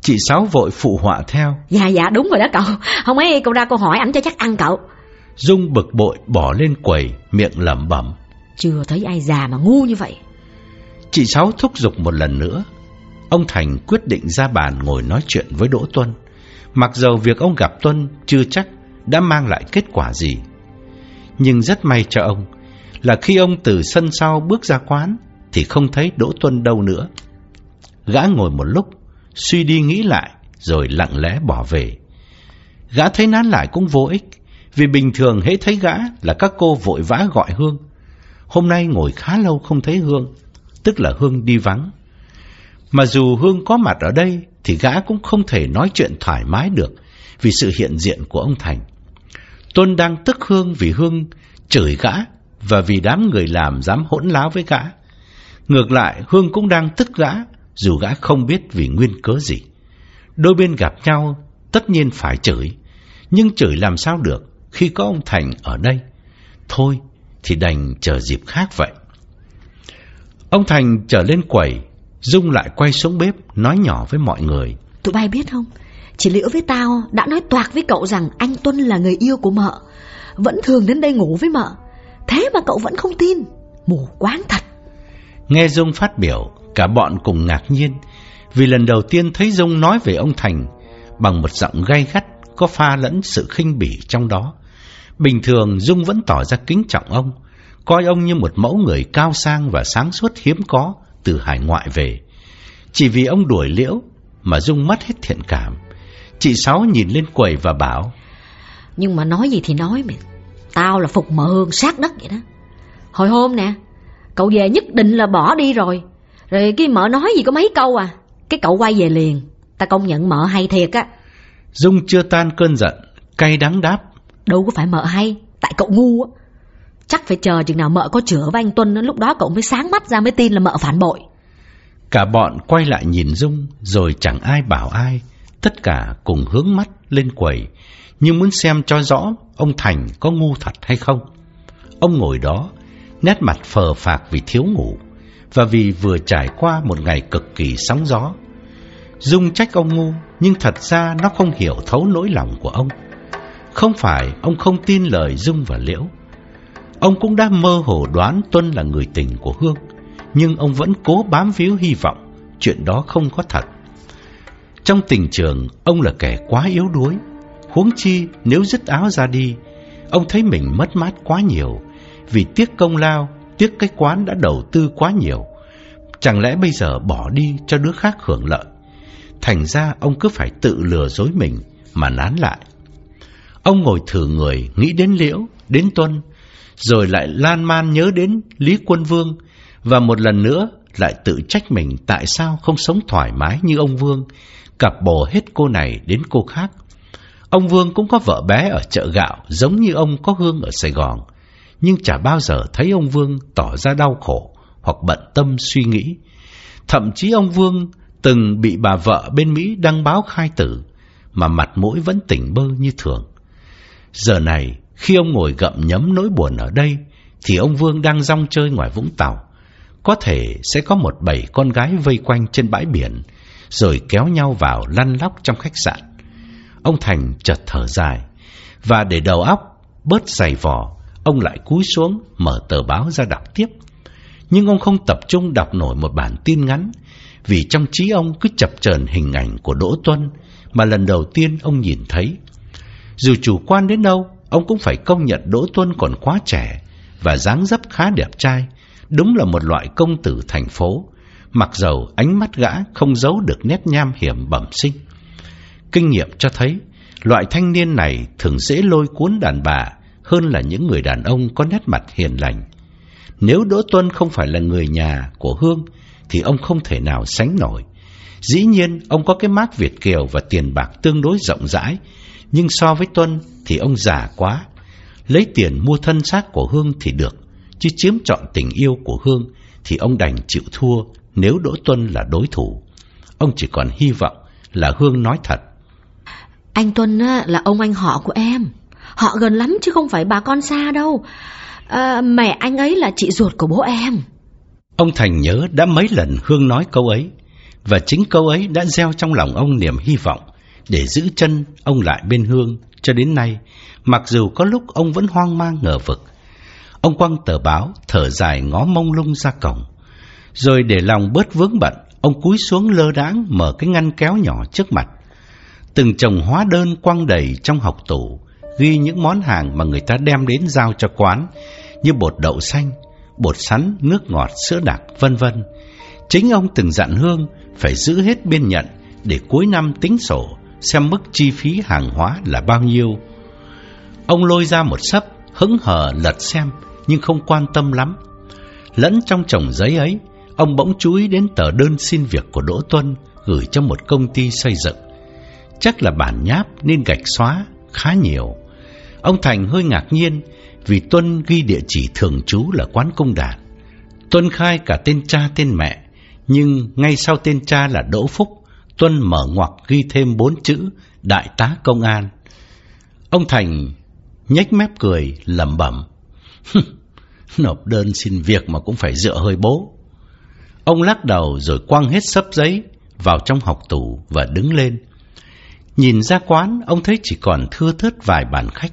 Chị Sáu vội phụ họa theo. Dạ dạ đúng rồi đó cậu. Không ấy cậu ra cậu hỏi ảnh cho chắc ăn cậu. Dung bực bội bỏ lên quầy, miệng lẩm bẩm. Chưa thấy ai già mà ngu như vậy. Chị Sáu thúc giục một lần nữa. Ông Thành quyết định ra bàn ngồi nói chuyện với Đỗ Tuân. Mặc dầu việc ông gặp Tuân chưa chắc đã mang lại kết quả gì. Nhưng rất may cho ông là khi ông từ sân sau bước ra quán thì không thấy Đỗ Tuân đâu nữa. Gã ngồi một lúc, suy đi nghĩ lại rồi lặng lẽ bỏ về. Gã thấy nán lại cũng vô ích, vì bình thường hễ thấy gã là các cô vội vã gọi Hương. Hôm nay ngồi khá lâu không thấy Hương, tức là Hương đi vắng. Mà dù Hương có mặt ở đây thì gã cũng không thể nói chuyện thoải mái được vì sự hiện diện của ông Thành. Tuân đang tức Hương vì Hương chửi gã và vì đám người làm dám hỗn láo với gã. Ngược lại, Hương cũng đang tức gã dù gã không biết vì nguyên cớ gì. Đôi bên gặp nhau tất nhiên phải chửi, nhưng chửi làm sao được khi có ông Thành ở đây. Thôi thì đành chờ dịp khác vậy. Ông Thành trở lên quầy, Dung lại quay xuống bếp nói nhỏ với mọi người. Tụi bay biết không, chị Liễu với tao đã nói toạc với cậu rằng anh Tuân là người yêu của mợ. Vẫn thường đến đây ngủ với mợ. Thế mà cậu vẫn không tin. Mù quáng thật. Nghe Dung phát biểu, cả bọn cùng ngạc nhiên vì lần đầu tiên thấy Dung nói về ông Thành bằng một giọng gay gắt có pha lẫn sự khinh bỉ trong đó. Bình thường Dung vẫn tỏ ra kính trọng ông, coi ông như một mẫu người cao sang và sáng suốt hiếm có từ hải ngoại về. Chỉ vì ông đuổi liễu mà Dung mất hết thiện cảm. Chị Sáu nhìn lên quầy và bảo Nhưng mà nói gì thì nói mày Tao là phục mợ hương sát đất vậy đó. Hồi hôm nè Cậu về nhất định là bỏ đi rồi. Rồi cái mợ nói gì có mấy câu à. Cái cậu quay về liền. Ta công nhận mợ hay thiệt á. Dung chưa tan cơn giận Cay đắng đáp Đâu có phải mợ hay Tại cậu ngu á Chắc phải chờ chừng nào mợ có chữa với anh Tuân Lúc đó cậu mới sáng mắt ra mới tin là mợ phản bội. Cả bọn quay lại nhìn Dung, Rồi chẳng ai bảo ai. Tất cả cùng hướng mắt lên quầy Nhưng muốn xem cho rõ Ông Thành có ngu thật hay không. Ông ngồi đó, Nét mặt phờ phạc vì thiếu ngủ, Và vì vừa trải qua một ngày cực kỳ sóng gió. Dung trách ông ngu, Nhưng thật ra nó không hiểu thấu nỗi lòng của ông. Không phải ông không tin lời Dung và Liễu Ông cũng đã mơ hồ đoán Tuân là người tình của Hương Nhưng ông vẫn cố bám víu hy vọng Chuyện đó không có thật. Trong tình trường Ông là kẻ quá yếu đuối. Huống chi nếu dứt áo ra đi Ông thấy mình mất mát quá nhiều. Vì tiếc công lao Tiếc cái quán đã đầu tư quá nhiều Chẳng lẽ bây giờ bỏ đi cho đứa khác hưởng lợi? Thành ra ông cứ phải tự lừa dối mình Mà nán lại. Ông ngồi thử người Nghĩ đến Liễu, đến Tuân rồi lại lan man nhớ đến Lý Quân Vương và một lần nữa lại tự trách mình tại sao không sống thoải mái như ông Vương, cặp bồ hết cô này đến cô khác. Ông Vương cũng có vợ bé ở chợ gạo giống như ông có Hương ở Sài Gòn, nhưng chả bao giờ thấy ông Vương tỏ ra đau khổ hoặc bận tâm suy nghĩ. Thậm chí ông Vương từng bị bà vợ bên Mỹ đăng báo khai tử, mà mặt mũi vẫn tỉnh bơ như thường. Giờ này, khi ông ngồi gậm nhấm nỗi buồn ở đây, thì ông Vương đang rong chơi ngoài Vũng Tàu. Có thể sẽ có một bảy con gái vây quanh trên bãi biển, rồi kéo nhau vào lăn lóc trong khách sạn. Ông Thành chợt thở dài, và để đầu óc bớt dày vò, ông lại cúi xuống mở tờ báo ra đọc tiếp. Nhưng ông không tập trung đọc nổi một bản tin ngắn, vì trong trí ông cứ chập chờn hình ảnh của Đỗ Tuân mà lần đầu tiên ông nhìn thấy. Dù chủ quan đến đâu, Ông cũng phải công nhận Đỗ Tuân còn quá trẻ và dáng dấp khá đẹp trai, đúng là một loại công tử thành phố, mặc dầu ánh mắt gã không giấu được nét nham hiểm bẩm sinh. Kinh nghiệm cho thấy, loại thanh niên này thường dễ lôi cuốn đàn bà hơn là những người đàn ông có nét mặt hiền lành. Nếu Đỗ Tuân không phải là người nhà của Hương, thì ông không thể nào sánh nổi. Dĩ nhiên, ông có cái mác Việt Kiều và tiền bạc tương đối rộng rãi, nhưng so với Tuân thì ông già quá. Lấy tiền mua thân xác của Hương thì được, chứ chiếm trọn tình yêu của Hương thì ông đành chịu thua nếu Đỗ Tuân là đối thủ. Ông chỉ còn hy vọng là Hương nói thật. Anh Tuân là ông anh họ của em. Họ gần lắm chứ không phải bà con xa đâu. à, Mẹ anh ấy là chị ruột của bố em Ông Thành nhớ đã mấy lần Hương nói câu ấy Và chính câu ấy đã gieo trong lòng ông niềm hy vọng để giữ chân ông lại bên Hương Cho đến nay Mặc dù có lúc ông vẫn hoang mang ngờ vực Ông quăng tờ báo Thở dài ngó mông lung ra cổng Rồi để lòng bớt vướng bận Ông cúi xuống lơ đãng Mở cái ngăn kéo nhỏ trước mặt Từng chồng hóa đơn quăng đầy trong học tủ Ghi những món hàng mà người ta đem đến giao cho quán Như bột đậu xanh bột sắn, nước ngọt, sữa đặc, vân vân. Chính ông từng dặn Hương phải giữ hết biên nhận để cuối năm tính sổ xem mức chi phí hàng hóa là bao nhiêu. Ông lôi ra một sấp, hững hờ lật xem nhưng không quan tâm lắm. Lẫn trong chồng giấy ấy, ông bỗng chú ý đến tờ đơn xin việc của Đỗ Tuân gửi cho một công ty xây dựng. Chắc là bản nháp nên gạch xóa khá nhiều. Ông Thành hơi ngạc nhiên vì Tuân ghi địa chỉ thường trú là quán công đàn. Tuân khai cả tên cha tên mẹ, nhưng ngay sau tên cha là Đỗ Phúc, Tuân mở ngoặc ghi thêm bốn chữ Đại tá Công an. Ông Thành nhếch mép cười lẩm bẩm. Nộp đơn xin việc mà cũng phải dựa hơi bố. Ông lắc đầu rồi quăng hết sấp giấy vào trong học tủ và đứng lên. Nhìn ra quán, ông thấy chỉ còn thưa thớt vài bàn khách.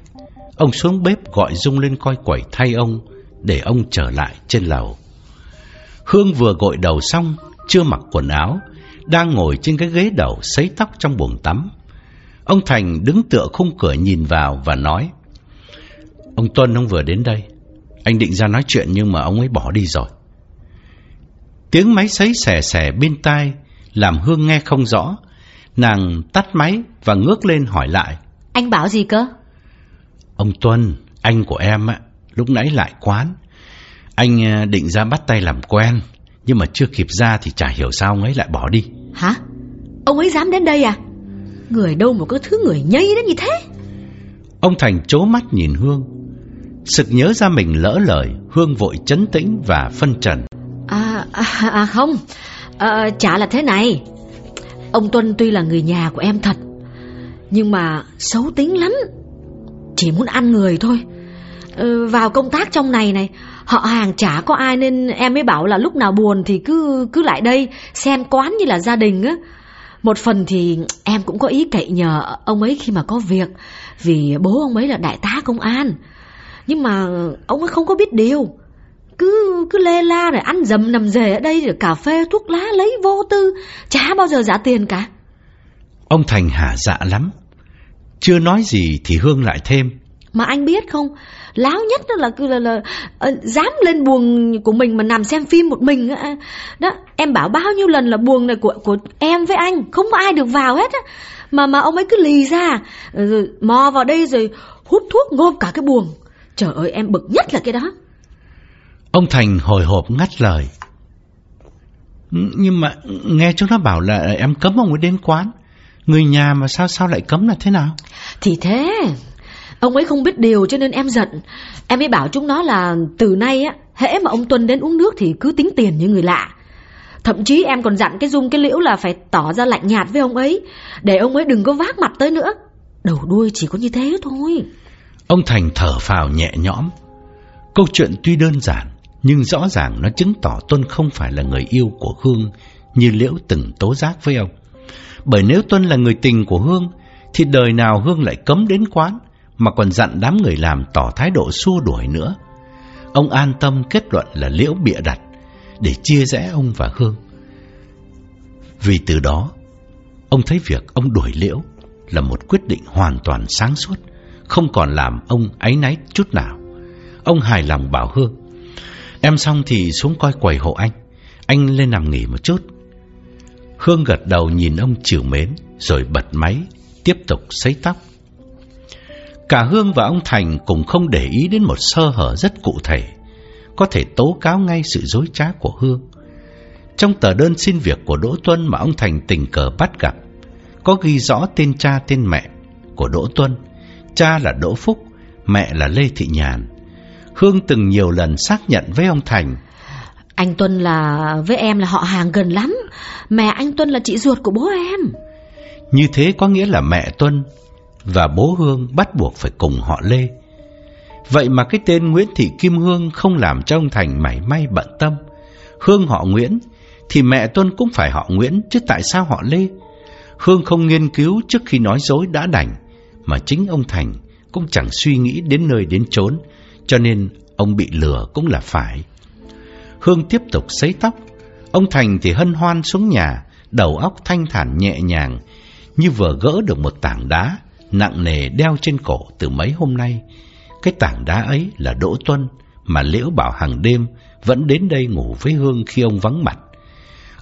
Ông xuống bếp gọi Dung lên coi quẩy thay ông Để ông trở lại trên lầu Hương vừa gội đầu xong Chưa mặc quần áo đang ngồi trên cái ghế đầu Sấy tóc trong buồng tắm Ông Thành đứng tựa khung cửa nhìn vào Và nói Ông Tuân ông vừa đến đây Anh định ra nói chuyện nhưng mà ông ấy bỏ đi rồi Tiếng máy sấy xè xè bên tai Làm Hương nghe không rõ Nàng tắt máy và ngước lên hỏi lại Anh bảo gì cơ? Ông Tuân, anh của em á, lúc nãy lại quán. Anh à, định ra bắt tay làm quen, nhưng mà chưa kịp ra thì chả hiểu sao ông ấy lại bỏ đi. Hả? Ông ấy dám đến đây à? Người đâu mà có thứ người nhây đến như thế? Ông Thành chố mắt nhìn Hương. Sực nhớ ra mình lỡ lời, Hương vội chấn tĩnh và phân trần. À, à, à không, à, chả là thế này. Ông Tuân tuy là người nhà của em thật, nhưng mà xấu tính lắm. Chỉ muốn ăn người thôi ừ, Vào công tác trong này này Họ hàng chả có ai nên em mới bảo là lúc nào buồn thì cứ cứ lại đây, Xem quán như là gia đình á. Một phần thì em cũng có ý cậy nhờ ông ấy khi mà có việc, Vì bố ông ấy là đại tá công an. Nhưng mà ông ấy không có biết điều. Cứ cứ lê la rồi ăn dầm nằm rề ở đây rồi cà phê, thuốc lá lấy vô tư, chả bao giờ trả tiền cả. Ông thành hả dạ lắm. Chưa nói gì thì Hương lại thêm. Mà anh biết không, láo nhất đó là, là, là, là uh, dám lên buồng của mình mà nằm xem phim một mình. Đó, em bảo bao nhiêu lần là buồng này của của em với anh, không có ai được vào hết á. Mà mà ông ấy cứ lì ra, rồi mò vào đây rồi hút thuốc ngộp cả cái buồng. Trời ơi em bực nhất là cái đó. Ông Thành hồi hộp ngắt lời. Nhưng mà nghe chúng nó bảo là em cấm ông ấy đến quán. Người nhà mà sao sao lại cấm là thế nào? Thì thế, ông ấy không biết điều cho nên em giận. Em mới bảo chúng nó là từ nay á, hễ mà ông Tuân đến uống nước thì cứ tính tiền như người lạ. Thậm chí em còn dặn cái Dung cái Liễu là phải tỏ ra lạnh nhạt với ông ấy, để ông ấy đừng có vác mặt tới nữa. Đầu đuôi chỉ có như thế thôi. Ông Thành thở phào nhẹ nhõm. Câu chuyện tuy đơn giản, nhưng rõ ràng nó chứng tỏ Tuân không phải là người yêu của Hương như Liễu từng tố giác với ông. Bởi nếu Tuân là người tình của Hương Thì đời nào Hương lại cấm đến quán mà còn dặn đám người làm tỏ thái độ xua đuổi nữa. Ông an tâm kết luận là liễu bịa đặt, Để chia rẽ ông và Hương. Vì từ đó, Ông thấy việc ông đuổi liễu Là một quyết định hoàn toàn sáng suốt, Không còn làm ông áy náy chút nào. Ông hài lòng bảo Hương, Em xong thì xuống coi quầy hộ anh Anh lên nằm nghỉ một chút. Hương gật đầu nhìn ông chiều mến, Rồi bật máy, Tiếp tục sấy tóc. Cả Hương và ông Thành cũng không để ý đến một sơ hở rất cụ thể Có thể tố cáo ngay sự dối trá của Hương. Trong tờ đơn xin việc của Đỗ Tuân mà ông Thành tình cờ bắt gặp Có ghi rõ tên cha tên mẹ của Đỗ Tuân. Cha là Đỗ Phúc, mẹ là Lê Thị Nhàn. Hương từng nhiều lần xác nhận với ông Thành. Anh Tuân là với em là họ hàng gần lắm. Mẹ anh Tuân là chị ruột của bố em. Như thế có nghĩa là mẹ Tuân và bố Hương bắt buộc phải cùng họ Lê Vậy mà cái tên Nguyễn Thị Kim Hương không làm cho ông Thành mảy may bận tâm. Hương họ Nguyễn, thì mẹ Tuân cũng phải họ Nguyễn, chứ tại sao họ Lê? Hương không nghiên cứu trước khi nói dối đã đành, mà chính ông Thành cũng chẳng suy nghĩ đến nơi đến chốn, cho nên ông bị lừa cũng là phải. Hương tiếp tục sấy tóc, ông Thành thì hân hoan xuống nhà, đầu óc thanh thản nhẹ nhàng, như vừa gỡ được một tảng đá nặng nề đeo trên cổ từ mấy hôm nay. Cái tảng đá ấy là Đỗ Tuân mà Liễu bảo hàng đêm vẫn đến đây ngủ với Hương khi ông vắng mặt.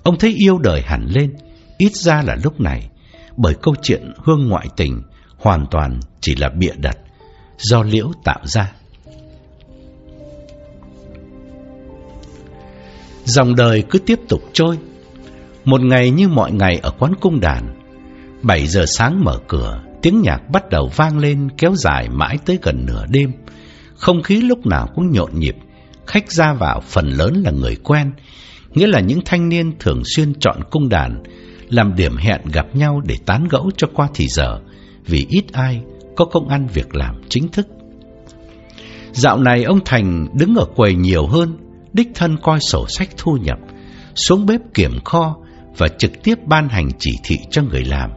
Ông thấy yêu đời hẳn lên, ít ra là lúc này, bởi câu chuyện Hương ngoại tình hoàn toàn chỉ là bịa đặt do Liễu tạo ra. Dòng đời cứ tiếp tục trôi. Một ngày như mọi ngày ở quán cung đàn. 7 giờ sáng mở cửa, tiếng nhạc bắt đầu vang lên kéo dài mãi tới gần nửa đêm. Không khí lúc nào cũng nhộn nhịp, khách ra vào phần lớn là người quen, nghĩa là những thanh niên thường xuyên chọn cung đàn làm điểm hẹn gặp nhau để tán gẫu cho qua thì giờ, vì ít ai có công ăn việc làm chính thức. Dạo này ông Thành đứng ở quầy nhiều hơn, đích thân coi sổ sách thu nhập, xuống bếp kiểm kho và trực tiếp ban hành chỉ thị cho người làm.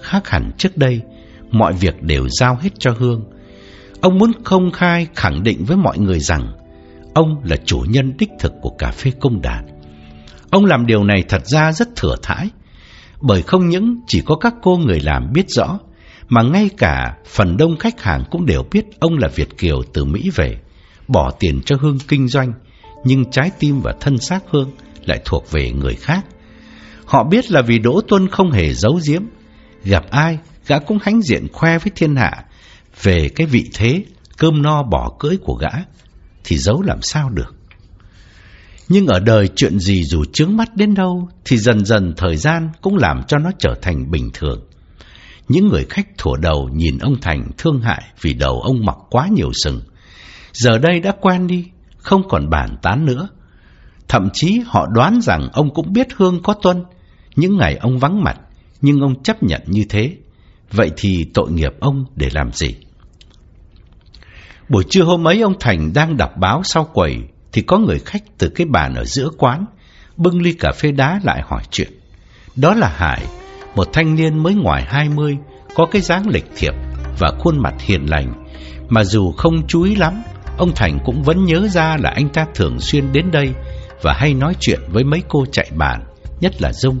Khác hẳn trước đây, mọi việc đều giao hết cho Hương. Ông muốn công khai khẳng định với mọi người rằng ông là chủ nhân đích thực của cà phê công đàn. Ông làm điều này thật ra rất thừa thãi, bởi không những chỉ có các cô người làm biết rõ, mà ngay cả phần đông khách hàng cũng đều biết ông là Việt Kiều từ Mỹ về, bỏ tiền cho Hương kinh doanh, nhưng trái tim và thân xác Hương lại thuộc về người khác. Họ biết là vì Đỗ Tuân không hề giấu giếm, gặp ai gã cũng hãnh diện khoe với thiên hạ về cái vị thế cơm no bỏ cưỡi của gã, thì giấu làm sao được. Nhưng ở đời chuyện gì dù chướng mắt đến đâu thì dần dần thời gian cũng làm cho nó trở thành bình thường. Những người khách thủa đầu nhìn ông Thành thương hại vì đầu ông mọc quá nhiều sừng. Giờ đây đã quen đi, không còn bàn tán nữa. Thậm chí họ đoán rằng ông cũng biết Hương có tuân, những ngày ông vắng mặt, nhưng ông chấp nhận như thế. Vậy thì tội nghiệp ông để làm gì? Buổi trưa hôm ấy ông Thành đang đọc báo sau quầy thì có người khách từ cái bàn ở giữa quán bưng ly cà phê đá lại hỏi chuyện. Đó là Hải, một thanh niên mới ngoài 20, có cái dáng lịch thiệp và khuôn mặt hiền lành, mà dù không chú ý lắm, ông Thành cũng vẫn nhớ ra là anh ta thường xuyên đến đây và hay nói chuyện với mấy cô chạy bàn, nhất là Dung.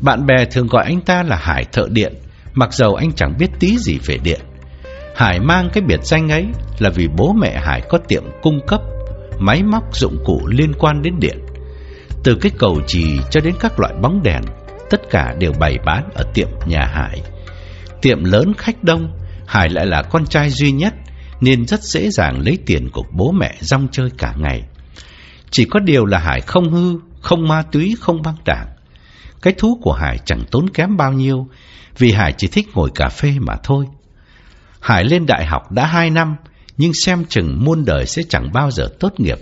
Bạn bè thường gọi anh ta là Hải thợ điện, mặc dầu anh chẳng biết tí gì về điện. Hải mang cái biệt danh ấy là vì bố mẹ Hải có tiệm cung cấp máy móc dụng cụ liên quan đến điện. Từ cái cầu trì cho đến các loại bóng đèn, tất cả đều bày bán ở tiệm nhà Hải. Tiệm lớn khách đông, Hải lại là con trai duy nhất nên rất dễ dàng lấy tiền của bố mẹ rong chơi cả ngày. Chỉ có điều là Hải không hư, không ma túy, không băng đảng. Cái thú của Hải chẳng tốn kém bao nhiêu, vì Hải chỉ thích ngồi cà phê mà thôi. Hải lên đại học đã hai năm, nhưng xem chừng muôn đời sẽ chẳng bao giờ tốt nghiệp,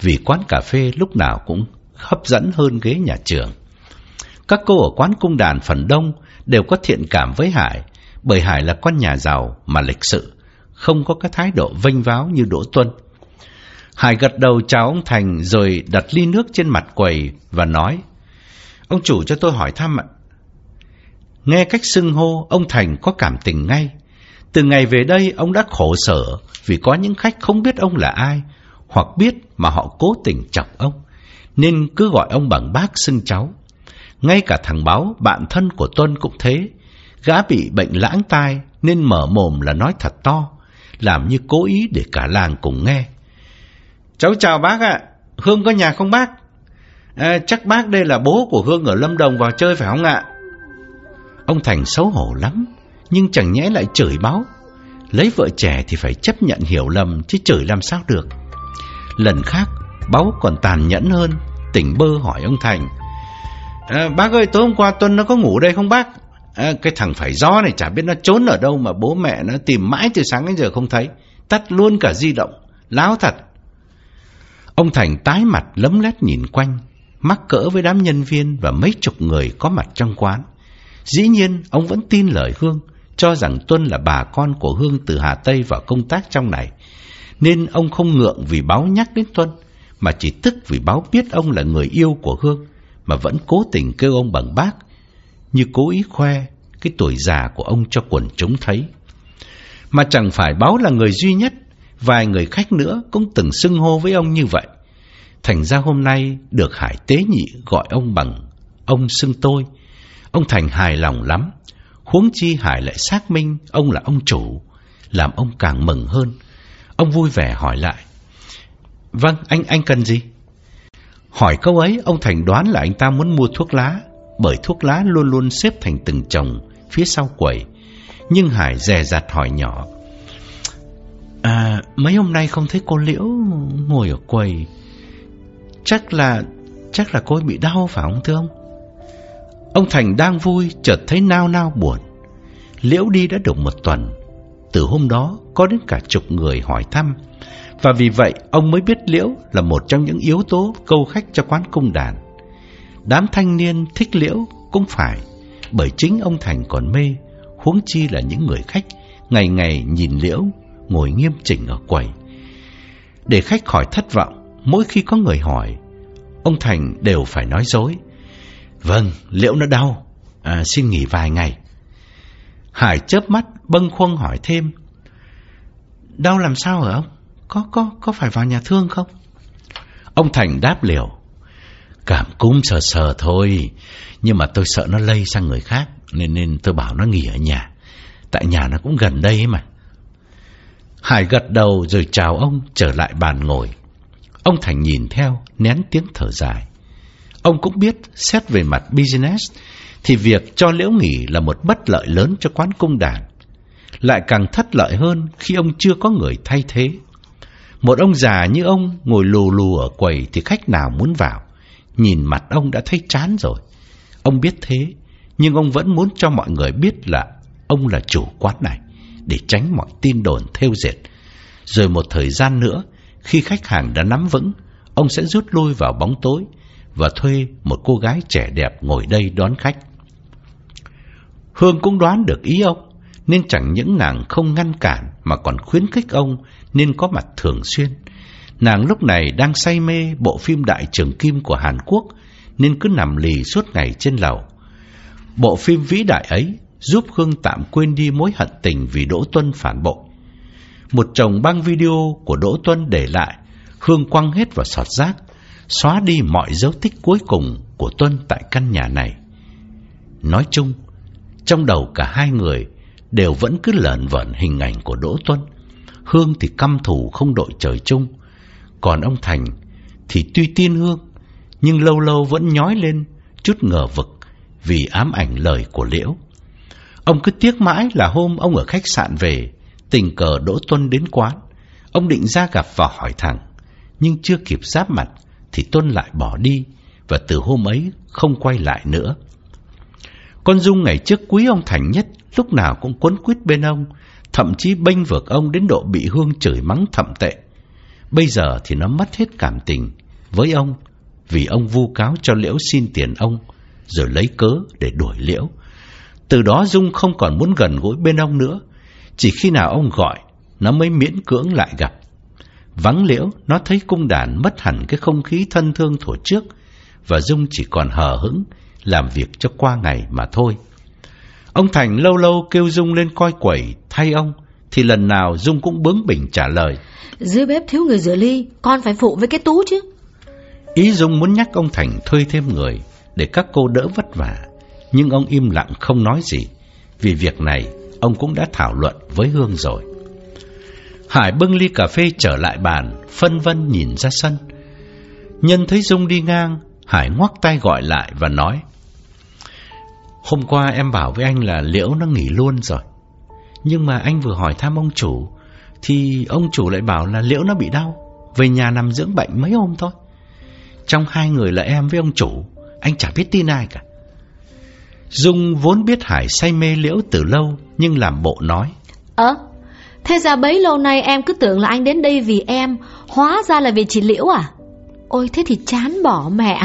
vì quán cà phê lúc nào cũng hấp dẫn hơn ghế nhà trường. Các cô ở quán cung đàn phần đông đều có thiện cảm với Hải, bởi Hải là con nhà giàu mà lịch sự, không có cái thái độ vênh váo như Đỗ Tuân. Hải gật đầu chào ông Thành rồi đặt ly nước trên mặt quầy và nói, Ông chủ cho tôi hỏi thăm ạ. Nghe cách xưng hô, ông Thành có cảm tình ngay. Từ ngày về đây, ông đã khổ sở vì có những khách không biết ông là ai, hoặc biết mà họ cố tình chọc ông, nên cứ gọi ông bằng bác xưng cháu. Ngay cả thằng báo, bạn thân của Tuân cũng thế. Gã bị bệnh lãng tai nên mở mồm là nói thật to, làm như cố ý để cả làng cùng nghe. Cháu chào bác ạ, Hương có nhà không bác? À, chắc bác đây là bố của Hương ở Lâm Đồng vào chơi phải không ạ? Ông Thành xấu hổ lắm, nhưng chẳng nhẽ lại chửi báo. Lấy vợ trẻ thì phải chấp nhận hiểu lầm, chứ chửi làm sao được. Lần khác, báo còn tàn nhẫn hơn, tỉnh bơ hỏi ông Thành. À, bác ơi, tối hôm qua Tuân nó có ngủ đây không bác? À, cái thằng phải gió này chả biết nó trốn ở đâu mà bố mẹ nó tìm mãi từ sáng đến giờ không thấy. Tắt luôn cả di động, láo thật. Ông Thành tái mặt lấm lét nhìn quanh, mắc cỡ với đám nhân viên và mấy chục người có mặt trong quán. Dĩ nhiên, ông vẫn tin lời Hương, cho rằng Tuân là bà con của Hương từ Hà Tây vào công tác trong này. nên ông không ngượng vì báo nhắc đến Tuân, mà chỉ tức vì báo biết ông là người yêu của Hương, mà vẫn cố tình kêu ông bằng bác, như cố ý khoe cái tuổi già của ông cho quần chúng thấy. Mà chẳng phải báo là người duy nhất, vài người khách nữa cũng từng xưng hô với ông như vậy. Thành ra hôm nay được Hải tế nhị gọi ông bằng ông xưng tôi. Ông Thành hài lòng lắm. Huống chi Hải lại xác minh ông là ông chủ, làm ông càng mừng hơn. Ông vui vẻ hỏi lại. Vâng, anh anh cần gì? Hỏi câu ấy, ông Thành đoán là anh ta muốn mua thuốc lá, bởi thuốc lá luôn luôn xếp thành từng chồng phía sau quầy. Nhưng Hải dè dặt hỏi nhỏ. À, mấy hôm nay không thấy cô Liễu ngồi ở quầy. Chắc là, chắc là cô ấy bị đau phải không thưa ông? Ông Thành đang vui, chợt thấy nao nao buồn. Liễu đi đã được một tuần. Từ hôm đó, có đến cả chục người hỏi thăm. Và vì vậy, ông mới biết Liễu là một trong những yếu tố câu khách cho quán cung đàn. Đám thanh niên thích Liễu cũng phải, bởi chính ông Thành còn mê, huống chi là những người khách ngày ngày nhìn Liễu ngồi nghiêm chỉnh ở quầy. Để khách khỏi thất vọng, mỗi khi có người hỏi, ông Thành đều phải nói dối. Vâng, Liễu nó đau, à, xin nghỉ vài ngày. Hải chớp mắt bâng khuâng hỏi thêm. Đau làm sao hả ông? Có, có, có phải vào nhà thương không? Ông Thành đáp liều. Cảm cúm sờ sờ thôi, nhưng mà tôi sợ nó lây sang người khác, nên nên tôi bảo nó nghỉ ở nhà. Tại nhà nó cũng gần đây mà. Hải gật đầu rồi chào ông trở lại bàn ngồi. Ông Thành nhìn theo, nén tiếng thở dài. Ông cũng biết, xét về mặt business, thì việc cho liễu nghỉ là một bất lợi lớn cho quán cung đàn. Lại càng thất lợi hơn khi ông chưa có người thay thế. Một ông già như ông ngồi lù lù ở quầy thì khách nào muốn vào. Nhìn mặt ông đã thấy chán rồi. Ông biết thế, nhưng ông vẫn muốn cho mọi người biết là ông là chủ quán này, để tránh mọi tin đồn theo dệt. Rồi một thời gian nữa, khi khách hàng đã nắm vững, ông sẽ rút lui vào bóng tối và thuê một cô gái trẻ đẹp ngồi đây đón khách. Hương cũng đoán được ý ông, nên chẳng những nàng không ngăn cản mà còn khuyến khích ông nên có mặt thường xuyên. Nàng lúc này đang say mê bộ phim Đại Trường Kim của Hàn Quốc nên cứ nằm lì suốt ngày trên lầu. Bộ phim vĩ đại ấy giúp Hương tạm quên đi mối hận tình vì Đỗ Tuân phản bội. Một chồng băng video của Đỗ Tuân để lại, Hương quăng hết vào sọt rác, xóa đi mọi dấu tích cuối cùng của Tuân tại căn nhà này. Nói chung, trong đầu cả hai người đều vẫn cứ lởn vởn hình ảnh của Đỗ Tuân. Hương thì căm thù không đội trời chung, còn ông Thành thì tuy tin Hương, nhưng lâu lâu vẫn nhói lên chút ngờ vực vì ám ảnh lời của Liễu. Ông cứ tiếc mãi là hôm ông ở khách sạn về, tình cờ Đỗ Tuân đến quán. Ông định ra gặp và hỏi thẳng, nhưng chưa kịp giáp mặt thì Tuân lại bỏ đi và từ hôm ấy không quay lại nữa. Con Dung ngày trước quý ông Thành nhất, lúc nào cũng quấn quýt bên ông, thậm chí bênh vực ông đến độ bị Hương chửi mắng thậm tệ. Bây giờ thì nó mất hết cảm tình với ông vì ông vu cáo cho Liễu xin tiền ông rồi lấy cớ để đuổi Liễu. Từ đó Dung không còn muốn gần gũi bên ông nữa, chỉ khi nào ông gọi nó mới miễn cưỡng lại gặp. Vắng Liễu, nó thấy cung đàn mất hẳn cái không khí thân thương thổ trước và Dung chỉ còn hờ hững làm việc cho qua ngày mà thôi. Ông Thành lâu lâu kêu Dung lên coi quẩy thay ông, thì lần nào Dung cũng bướng bỉnh trả lời. Dưới bếp thiếu người rửa ly, con phải phụ với cái tú chứ. Ý Dung muốn nhắc ông Thành thuê thêm người để các cô đỡ vất vả, nhưng ông im lặng không nói gì, vì việc này ông cũng đã thảo luận với Hương rồi. Hải bưng ly cà phê trở lại bàn, phân vân nhìn ra sân. Nhân thấy Dung đi ngang, Hải ngoắc tay gọi lại và nói Hôm qua em bảo với anh là Liễu nó nghỉ luôn rồi. Nhưng mà anh vừa hỏi thăm ông chủ Thì ông chủ lại bảo là Liễu nó bị đau Về nhà nằm dưỡng bệnh mấy hôm thôi. Trong hai người là em với ông chủ Anh chả biết tin ai cả. Dung vốn biết Hải say mê Liễu từ lâu Nhưng làm bộ nói Ơ Thế ra bấy lâu nay em cứ tưởng là anh đến đây vì em. Hóa ra là vì chị Liễu à? Ôi thế thì chán bỏ mẹ.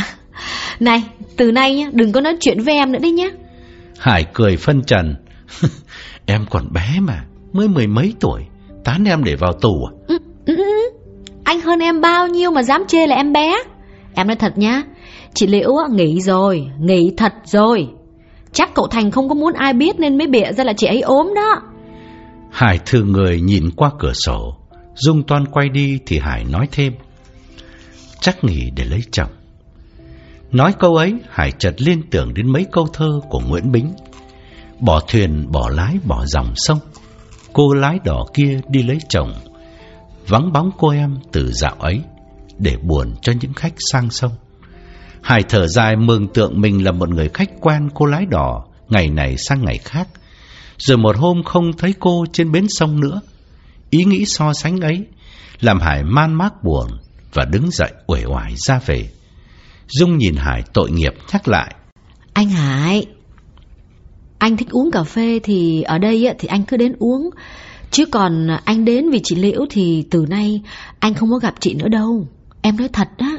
Này từ nay nhá, đừng có nói chuyện với em nữa đấy nhé Hải cười phân trần. Em còn bé mà Mới mười mấy tuổi Tán em để vào tù à? Ừ, ừ, Anh hơn em bao nhiêu mà dám chê là em bé? Em nói thật nhá Chị Liễu nghỉ rồi Nghỉ thật rồi. Chắc cậu Thành không có muốn ai biết Nên mới bịa ra là chị ấy ốm đó Hải thường người nhìn qua cửa sổ. Dung toan quay đi Thì Hải nói thêm. Chắc nghỉ để lấy chồng. Nói câu ấy Hải chợt liên tưởng đến mấy câu thơ của Nguyễn Bính. Bỏ thuyền, bỏ lái, bỏ dòng sông. Cô lái đỏ kia đi lấy chồng. Vắng bóng cô em từ dạo ấy Để buồn cho những khách sang sông. Hải thở dài mường tượng mình là một người khách quen cô lái đỏ Ngày này sang ngày khác. Rồi một hôm không thấy cô trên bến sông nữa. Ý nghĩ so sánh ấy Làm Hải man mác buồn Và đứng dậy uể oải ra về. Dung nhìn Hải tội nghiệp nhắc lại. Anh Hải Anh thích uống cà phê thì ở đây thì anh cứ đến uống. Chứ còn anh đến vì chị Liễu thì từ nay anh không có gặp chị nữa đâu. Em nói thật đó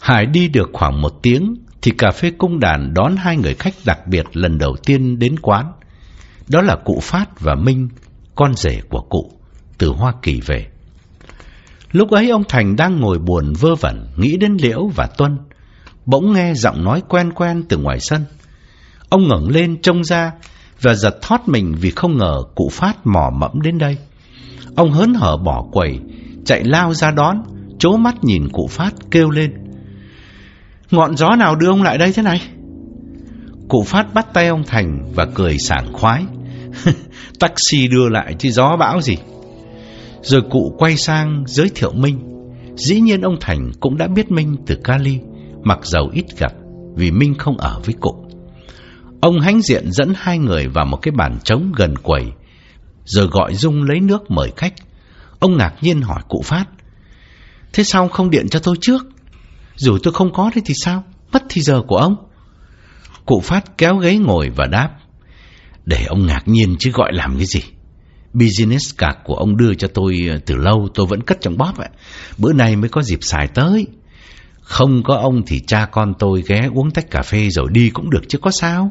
Hải đi được khoảng một tiếng thì cà phê cung đàn đón hai người khách đặc biệt lần đầu tiên đến quán. Đó là cụ Phát và Minh, con rể của cụ, từ Hoa Kỳ về. Lúc ấy ông Thành đang ngồi buồn vơ vẩn nghĩ đến Liễu và Tuân. Bỗng nghe giọng nói quen quen từ ngoài sân. Ông ngẩng lên trông ra và giật thoát mình vì không ngờ cụ Phát mò mẫm đến đây. Ông hớn hở bỏ quầy, chạy lao ra đón, chố mắt nhìn cụ Phát kêu lên. Ngọn gió nào đưa ông lại đây thế này? Cụ Phát bắt tay ông Thành và cười sảng khoái. Taxi đưa lại chứ gió bão gì. Rồi cụ quay sang giới thiệu Minh. Dĩ nhiên ông Thành cũng đã biết Minh từ Cali, mặc dầu ít gặp vì Minh không ở với cụ. Ông hãnh diện dẫn hai người vào một cái bàn trống gần quầy, rồi gọi Dung lấy nước mời khách. Ông ngạc nhiên hỏi cụ Phát, Thế sao không điện cho tôi trước? Dù tôi không có đấy thì sao? Mất thì giờ của ông. Cụ Phát kéo ghế ngồi và đáp. Để ông ngạc nhiên chứ gọi làm cái gì? Business card của ông đưa cho tôi ờ, từ lâu tôi vẫn cất trong bóp ạ. Bữa nay mới có dịp xài tới. Không có ông thì cha con tôi ghé uống tách cà phê rồi đi cũng được chứ có sao.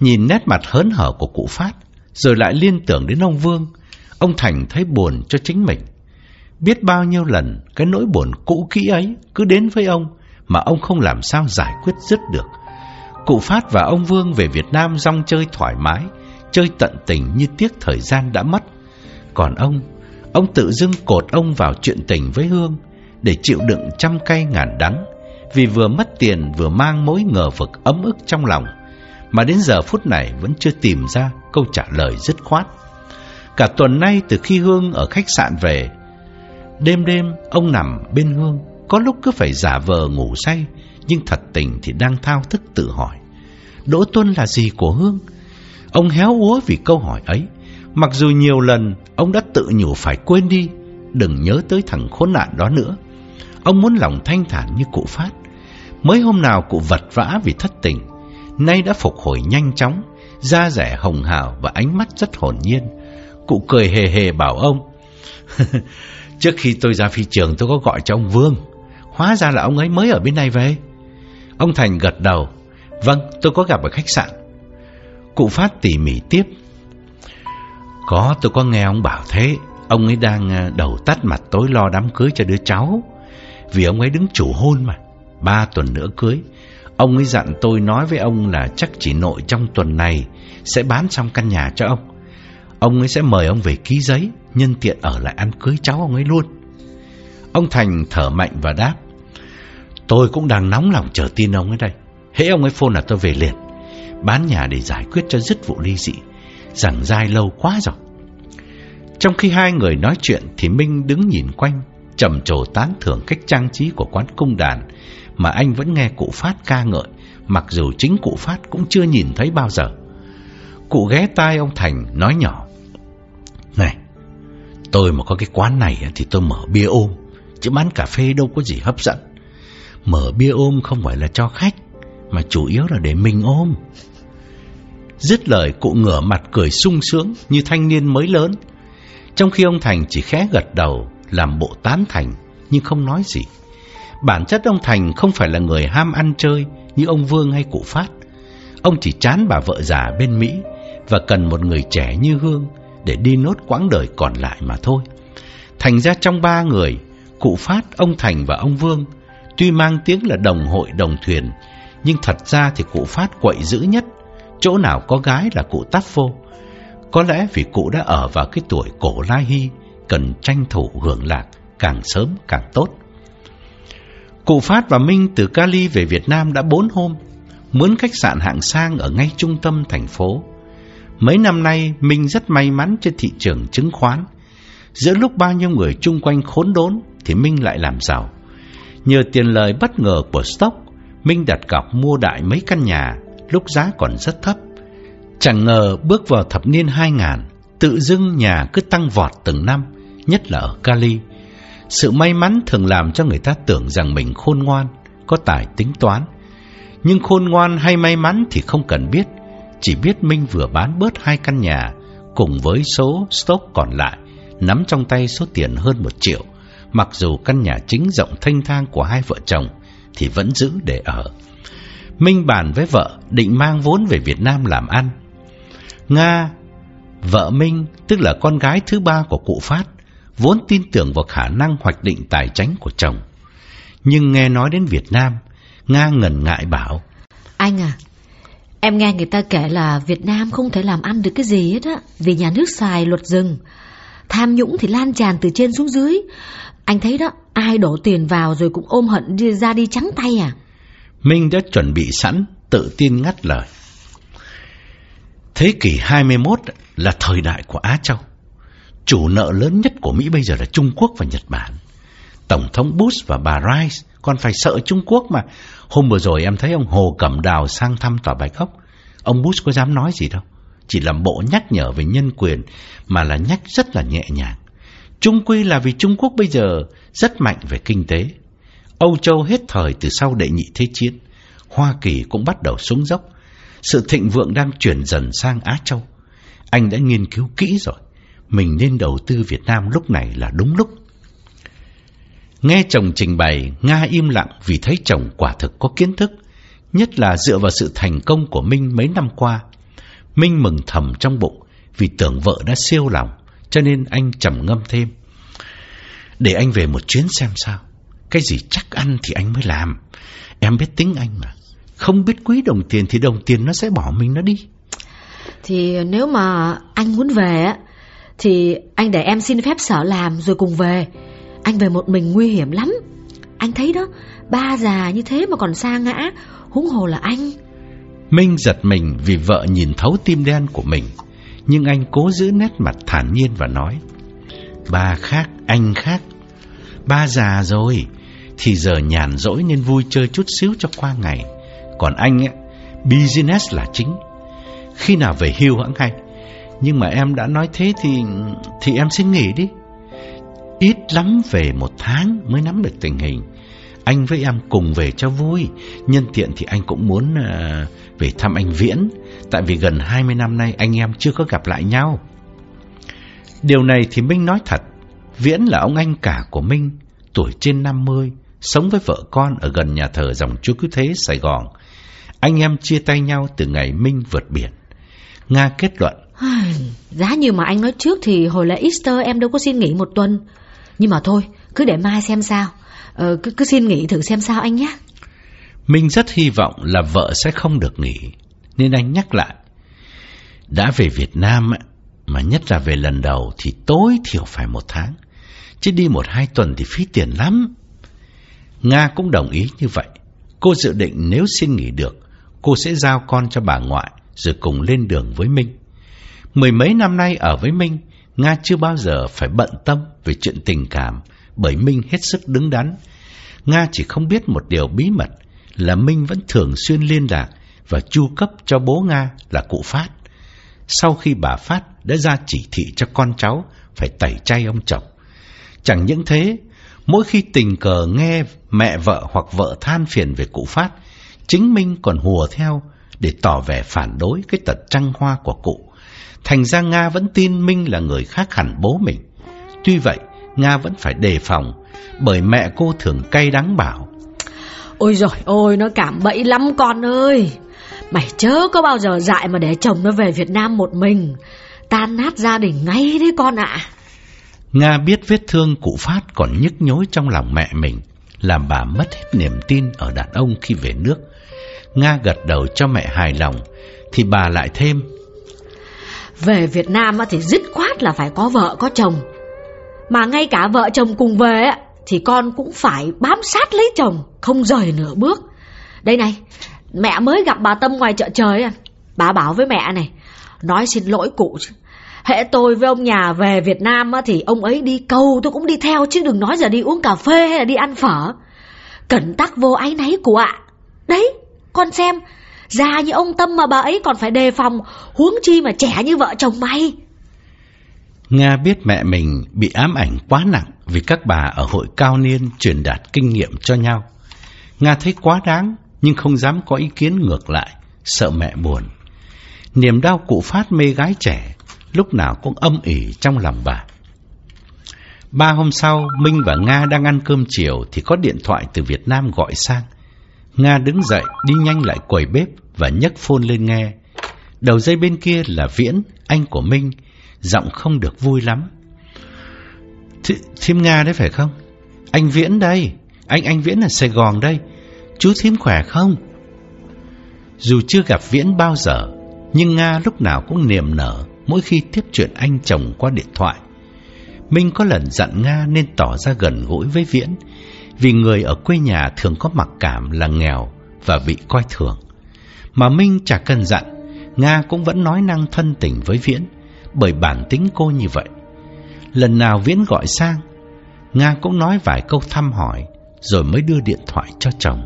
Nhìn nét mặt hớn hở của cụ Phát, rồi lại liên tưởng đến ông Vương, ông Thành thấy buồn cho chính mình. Biết bao nhiêu lần cái nỗi buồn cũ kỹ ấy cứ đến với ông mà ông không làm sao giải quyết dứt được. Cụ Phát và ông Vương về Việt Nam rong chơi thoải mái, chơi tận tình như tiếc thời gian đã mất. Còn ông, ông tự dưng cột ông vào chuyện tình với Hương để chịu đựng trăm cay ngàn đắng, vì vừa mất tiền vừa mang mối ngờ vực ấm ức trong lòng, mà đến giờ phút này vẫn chưa tìm ra câu trả lời dứt khoát. Cả tuần nay từ khi Hương ở khách sạn về, đêm đêm ông nằm bên Hương, có lúc cứ phải giả vờ ngủ say, nhưng thật tình thì đang thao thức tự hỏi. Đỗ Tuân là gì của Hương? Ông héo úa vì câu hỏi ấy, mặc dù nhiều lần ông đã tự nhủ phải quên đi, đừng nhớ tới thằng khốn nạn đó nữa. Ông muốn lòng thanh thản như cụ Phát. Mới hôm nào cụ vật vã vì thất tình, nay đã phục hồi nhanh chóng, da rẻ hồng hào và ánh mắt rất hồn nhiên. Cụ cười hề hề bảo ông, Trước khi tôi ra phi trường tôi có gọi cho ông Vương, hóa ra là ông ấy mới ở bên này về. Ông Thành gật đầu, vâng tôi có gặp ở khách sạn. Cụ Phát tỉ mỉ tiếp, có tôi có nghe ông bảo thế, ông ấy đang ờ, đầu tắt mặt tối lo đám cưới cho đứa cháu. Vì ông ấy đứng chủ hôn mà, ba tuần nữa cưới. Ông ấy dặn tôi nói với ông là chắc chỉ nội trong tuần này sẽ bán xong căn nhà cho ông. Ông ấy sẽ mời ông về ký giấy, nhân tiện ở lại ăn cưới cháu ông ấy luôn. Ông Thành thở mạnh và đáp. Tôi cũng đang nóng lòng chờ tin ông ấy đây. Hễ ông ấy phone là tôi về liền. Bán nhà để giải quyết cho dứt vụ ly dị. Rằng dai lâu quá rồi. Trong khi hai người nói chuyện thì Minh đứng nhìn quanh, trầm trồ tán thưởng cách trang trí của quán cung đàn mà anh vẫn nghe cụ Phát ca ngợi, mặc dù chính cụ Phát cũng chưa nhìn thấy bao giờ. Cụ ghé tai ông Thành nói nhỏ. Này, tôi mà có cái quán này thì tôi mở bia ôm, chứ bán cà phê đâu có gì hấp dẫn. Mở bia ôm không phải là cho khách, mà chủ yếu là để mình ôm. Dứt lời cụ ngửa mặt cười sung sướng như thanh niên mới lớn, trong khi ông Thành chỉ khẽ gật đầu làm bộ tán thành nhưng không nói gì. Bản chất ông Thành không phải là người ham ăn chơi như ông Vương hay cụ Phát. Ông chỉ chán bà vợ già bên Mỹ và cần một người trẻ như Hương để đi nốt quãng đời còn lại mà thôi. Thành ra trong ba người, cụ Phát, ông Thành và ông Vương, tuy mang tiếng là đồng hội đồng thuyền, nhưng thật ra thì cụ Phát quậy dữ nhất, chỗ nào có gái là cụ tát vô. Có lẽ vì cụ đã ở vào cái tuổi cổ lai hy, cần tranh thủ hưởng lạc, càng sớm càng tốt. Cụ Phát và Minh từ Cali về Việt Nam đã bốn hôm, mướn khách sạn hạng sang ở ngay trung tâm thành phố. Mấy năm nay, Minh rất may mắn trên thị trường chứng khoán. Giữa lúc bao nhiêu người chung quanh khốn đốn, thì Minh lại làm giàu. Nhờ tiền lời bất ngờ của stock, Minh đặt cọc mua đại mấy căn nhà, lúc giá còn rất thấp. Chẳng ngờ bước vào thập niên 2000, tự dưng nhà cứ tăng vọt từng năm, nhất là ở Cali. Sự may mắn thường làm cho người ta tưởng rằng mình khôn ngoan, có tài tính toán. Nhưng khôn ngoan hay may mắn thì không cần biết, chỉ biết Minh vừa bán bớt hai căn nhà cùng với số stock còn lại, nắm trong tay số tiền hơn một triệu. Mặc dù căn nhà chính rộng thanh thang của hai vợ chồng thì vẫn giữ để ở. Minh bàn với vợ định mang vốn về Việt Nam làm ăn. Nga, vợ Minh, tức là con gái thứ ba của cụ Phát, vốn tin tưởng vào khả năng hoạch định tài chính của chồng. Nhưng nghe nói đến Việt Nam, Nga ngần ngại bảo. Anh à, em nghe người ta kể là Việt Nam không thể làm ăn được cái gì hết á, vì nhà nước xài luật rừng. Tham nhũng thì lan tràn từ trên xuống dưới. Anh thấy đó, ai đổ tiền vào rồi cũng ôm hận đi ra đi trắng tay à? Minh đã chuẩn bị sẵn, tự tin ngắt lời. Thế kỷ 21 là thời đại của Á Châu. Chủ nợ lớn nhất của Mỹ bây giờ là Trung Quốc và Nhật Bản. Tổng thống Bush và bà Rice còn phải sợ Trung Quốc mà. Hôm vừa rồi em thấy ông Hồ Cẩm Đào sang thăm tòa Bạch Ốc. Ông Bush có dám nói gì đâu. Chỉ làm bộ nhắc nhở về nhân quyền mà là nhắc rất là nhẹ nhàng. Trung quy là vì Trung Quốc bây giờ rất mạnh về kinh tế. Âu Châu hết thời từ sau đệ nhị thế chiến. Hoa Kỳ cũng bắt đầu xuống dốc. Sự thịnh vượng đang chuyển dần sang Á Châu. Anh đã nghiên cứu kỹ rồi. Mình nên đầu tư Việt Nam lúc này là đúng lúc. Nghe chồng trình bày, Nga im lặng vì thấy chồng quả thực có kiến thức, nhất là dựa vào sự thành công của Minh mấy năm qua. Minh mừng thầm trong bụng vì tưởng vợ đã siêu lòng, cho nên anh trầm ngâm thêm. Để anh về một chuyến xem sao. Cái gì chắc ăn thì anh mới làm. Em biết tính anh mà. Không biết quý đồng tiền thì đồng tiền nó sẽ bỏ mình nó đi. Thì nếu mà anh muốn về á, thì anh để em xin phép sở làm rồi cùng về. Anh về một mình nguy hiểm lắm. Anh thấy đó, ba già như thế mà còn xa ngã, huống hồ là anh. Minh giật mình vì vợ nhìn thấu tim đen của mình. Nhưng anh cố giữ nét mặt thản nhiên và nói Ba khác, anh khác. Ba già rồi Thì giờ nhàn rỗi nên vui chơi chút xíu cho qua ngày. Còn anh ấy, business là chính. Khi nào về hưu hãng hay? Nhưng mà em đã nói thế thì Thì em xin nghỉ đi. Ít lắm về một tháng mới nắm được tình hình. Anh với em cùng về cho vui. Nhân tiện thì anh cũng muốn uh, về thăm anh Viễn Tại vì gần 20 năm nay anh em chưa có gặp lại nhau. Điều này thì Minh nói thật Viễn là ông anh cả của Minh Tuổi trên 50 Sống với vợ con ở gần nhà thờ dòng chúa cứu thế Sài Gòn. Anh em chia tay nhau từ ngày Minh vượt biển. Nga kết luận Giá như mà anh nói trước thì hồi lễ Easter em đâu có xin nghỉ một tuần. Nhưng mà thôi cứ để mai xem sao. Ờ, cứ, cứ xin nghỉ thử xem sao anh nhé. Minh rất hy vọng là vợ sẽ không được nghỉ. Nên anh nhắc lại, Đã về Việt Nam Mà nhất là về lần đầu Thì tối thiểu phải một tháng. Chứ đi một hai tuần thì phí tiền lắm. Nga cũng đồng ý như vậy. Cô dự định nếu xin nghỉ được, Cô sẽ giao con cho bà ngoại Rồi cùng lên đường với Minh. Mười mấy năm nay ở với Minh, Nga chưa bao giờ phải bận tâm Về chuyện tình cảm, Bởi Minh hết sức đứng đắn. Nga chỉ không biết một điều bí mật là Minh vẫn thường xuyên liên lạc Và chu cấp cho bố Nga là cụ Phát Sau khi bà Phát đã ra chỉ thị cho con cháu Phải tẩy chay ông chồng Chẳng những thế Mỗi khi tình cờ nghe mẹ vợ hoặc vợ than phiền về cụ Phát Chính Minh còn hùa theo Để tỏ vẻ phản đối cái tật trăng hoa của cụ Thành ra Nga vẫn tin Minh là người khác hẳn bố mình. Tuy vậy, Nga vẫn phải đề phòng, bởi mẹ cô thường cay đắng bảo. Ôi rồi ôi, nó cảm bẫy lắm con ơi. Mày chớ có bao giờ dại mà để chồng nó về Việt Nam một mình. Tan nát gia đình ngay đấy con ạ. Nga biết vết thương cụ Phát còn nhức nhối trong lòng mẹ mình, làm bà mất hết niềm tin ở đàn ông khi về nước. Nga gật đầu cho mẹ hài lòng, thì bà lại thêm. Về Việt Nam thì dứt khoát là phải có vợ có chồng. Mà ngay cả vợ chồng cùng về thì con cũng phải bám sát lấy chồng, không rời nửa bước. Đây này, mẹ mới gặp bà Tâm ngoài chợ trời, à. bà bảo với mẹ này, nói xin lỗi cụ Hệ tôi với ông nhà về Việt Nam thì ông ấy đi câu tôi cũng đi theo chứ đừng nói giờ đi uống cà phê hay là đi ăn phở. Cẩn tắc vô ái náy cụ ạ. Đấy, con xem, già như ông Tâm mà bà ấy còn phải đề phòng, huống chi mà trẻ như vợ chồng mày. Nga biết mẹ mình bị ám ảnh quá nặng vì các bà ở hội cao niên truyền đạt kinh nghiệm cho nhau. Nga thấy quá đáng nhưng không dám có ý kiến ngược lại, sợ mẹ buồn. Niềm đau cụ phát mê gái trẻ lúc nào cũng âm ỉ trong lòng bà. Ba hôm sau, Minh và Nga đang ăn cơm chiều thì có điện thoại từ Việt Nam gọi sang. Nga đứng dậy, đi nhanh lại quầy bếp và nhấc phone lên nghe. Đầu dây bên kia là Viễn, anh của Minh, giọng không được vui lắm. Th thím Nga đấy phải không? Anh Viễn đây, anh anh Viễn ở Sài Gòn đây. Chú thím khỏe không? Dù chưa gặp Viễn bao giờ, nhưng Nga lúc nào cũng niềm nở mỗi khi tiếp chuyện anh chồng qua điện thoại. Minh có lần dặn Nga nên tỏ ra gần gũi với Viễn, vì người ở quê nhà thường có mặc cảm là nghèo và bị coi thường. Mà Minh chả cần dặn, Nga cũng vẫn nói năng thân tình với Viễn, bởi bản tính cô như vậy. Lần nào Viễn gọi sang, Nga cũng nói vài câu thăm hỏi, rồi mới đưa điện thoại cho chồng.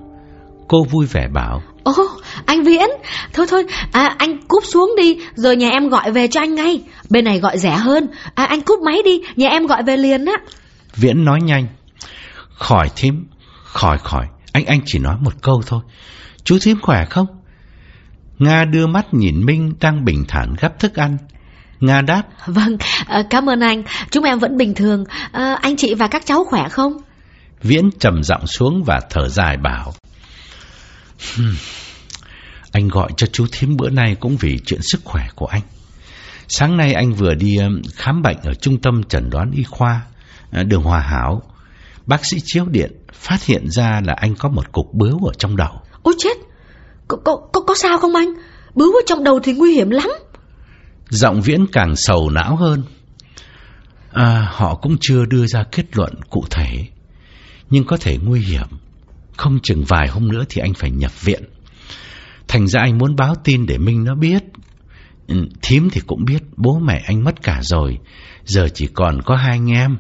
Cô vui vẻ bảo Ồ, anh Viễn, thôi thôi, à, anh cúp xuống đi, rồi nhà em gọi về cho anh ngay. Bên này gọi rẻ hơn, à, anh cúp máy đi, nhà em gọi về liền á. Viễn nói nhanh. Khỏi thím, khỏi khỏi, anh anh chỉ nói một câu thôi. Chú thím khỏe không? Nga đưa mắt nhìn Minh đang bình thản gấp thức ăn. Nga đáp. Vâng, à, cảm ơn anh, chúng em vẫn bình thường. À, anh chị và các cháu khỏe không? Viễn trầm giọng xuống và thở dài bảo. Anh gọi cho chú thím bữa nay cũng vì chuyện sức khỏe của anh. Sáng nay anh vừa đi khám bệnh ở trung tâm chẩn đoán y khoa à, đường Hòa Hảo. Bác sĩ chiếu điện phát hiện ra là anh có một cục bướu ở trong đầu. Ôi chết, có, có, có, có sao không anh? Bướu ở trong đầu thì nguy hiểm lắm. Giọng viễn càng sầu não hơn. À, họ cũng chưa đưa ra kết luận cụ thể, nhưng có thể nguy hiểm. Không chừng vài hôm nữa thì anh phải nhập viện. Thành ra anh muốn báo tin để Minh nó biết. Ừ, thím thì cũng biết bố mẹ anh mất cả rồi, giờ chỉ còn có hai anh em.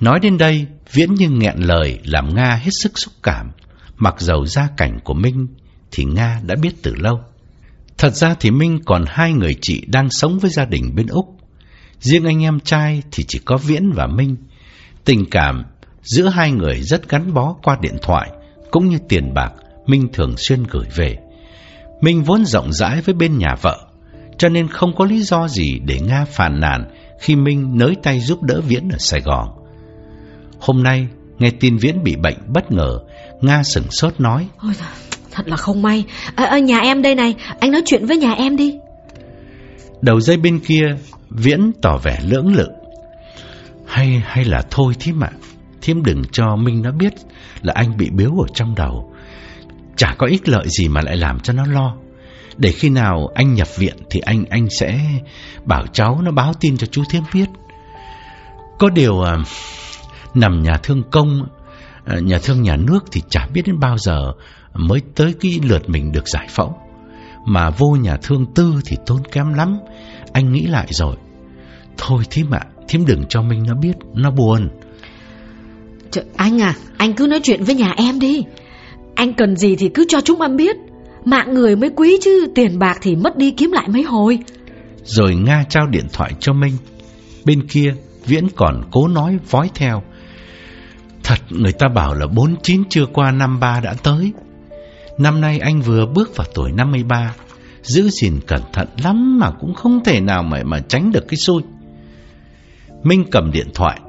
Nói đến đây, Viễn như nghẹn lời làm Nga hết sức xúc cảm. Mặc dầu gia cảnh của Minh thì Nga đã biết từ lâu. Thật ra thì Minh còn hai người chị đang sống với gia đình bên Úc. Riêng anh em trai thì chỉ có Viễn và Minh. Tình cảm giữa hai người rất gắn bó qua điện thoại, cũng như tiền bạc Minh thường xuyên gửi về. Minh vốn rộng rãi với bên nhà vợ, cho nên không có lý do gì để Nga phàn nàn khi Minh nới tay giúp đỡ Viễn ở Sài Gòn. Hôm nay, nghe tin Viễn bị bệnh bất ngờ, Nga sửng sốt nói. Ôi thật là không may. À, à, nhà em đây này, anh nói chuyện với nhà em đi. Đầu dây bên kia, Viễn tỏ vẻ lưỡng lự. Hay hay là thôi thím ạ, thím đừng cho Minh nó biết là anh bị biếu ở trong đầu. Chả có ích lợi gì mà lại làm cho nó lo. Để khi nào anh nhập viện thì anh anh sẽ bảo cháu nó báo tin cho chú thím biết. Có điều à, nằm nhà thương công, à, nhà thương nhà nước thì chả biết đến bao giờ mới tới cái lượt mình được giải phẫu. Mà vô nhà thương tư thì tốn kém lắm. Anh nghĩ lại rồi. Thôi thím ạ, thím đừng cho Minh nó biết, nó buồn. Trời, anh à, anh cứ nói chuyện với nhà em đi. Anh cần gì thì cứ cho chúng em biết. Mạng người mới quý chứ tiền bạc thì mất đi kiếm lại mấy hồi. Rồi Nga trao điện thoại cho Minh. Bên kia, Viễn còn cố nói vói theo. Thật người ta bảo là 49 chưa qua năm ba đã tới. Năm nay anh vừa bước vào tuổi 53. Giữ gìn cẩn thận lắm mà cũng không thể nào mà, mà tránh được cái xui. Minh cầm điện thoại.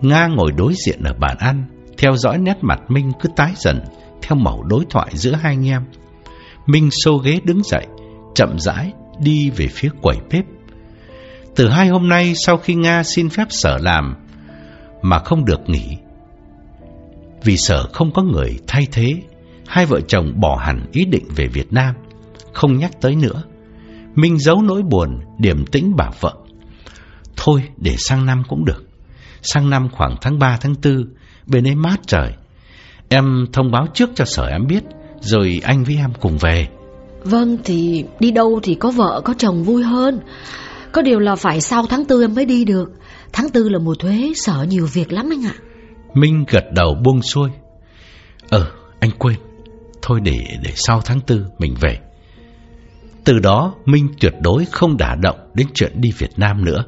Nga ngồi đối diện ở bàn ăn. Theo dõi nét mặt Minh cứ tái dần theo mẫu đối thoại giữa hai anh em. Minh xô ghế đứng dậy, chậm rãi đi về phía quầy bếp. Từ hai hôm nay sau khi Nga xin phép sở làm mà không được nghỉ. Vì sở không có người thay thế, hai vợ chồng bỏ hẳn ý định về Việt Nam, không nhắc tới nữa. Minh giấu nỗi buồn, điểm tĩnh bảo vợ. Thôi để sang năm cũng được. Sang năm khoảng tháng 3 tháng 4, bên ấy mát trời. Em thông báo trước cho sở em biết, rồi anh với em cùng về. Vâng thì đi đâu thì có vợ có chồng vui hơn Có điều là phải sau tháng tư em mới đi được Tháng tư là mùa thuế sợ nhiều việc lắm anh ạ Minh gật đầu buông xuôi Ờ anh quên Thôi để để sau tháng tư mình về. Từ đó, Minh tuyệt đối không đả động đến chuyện đi Việt Nam nữa.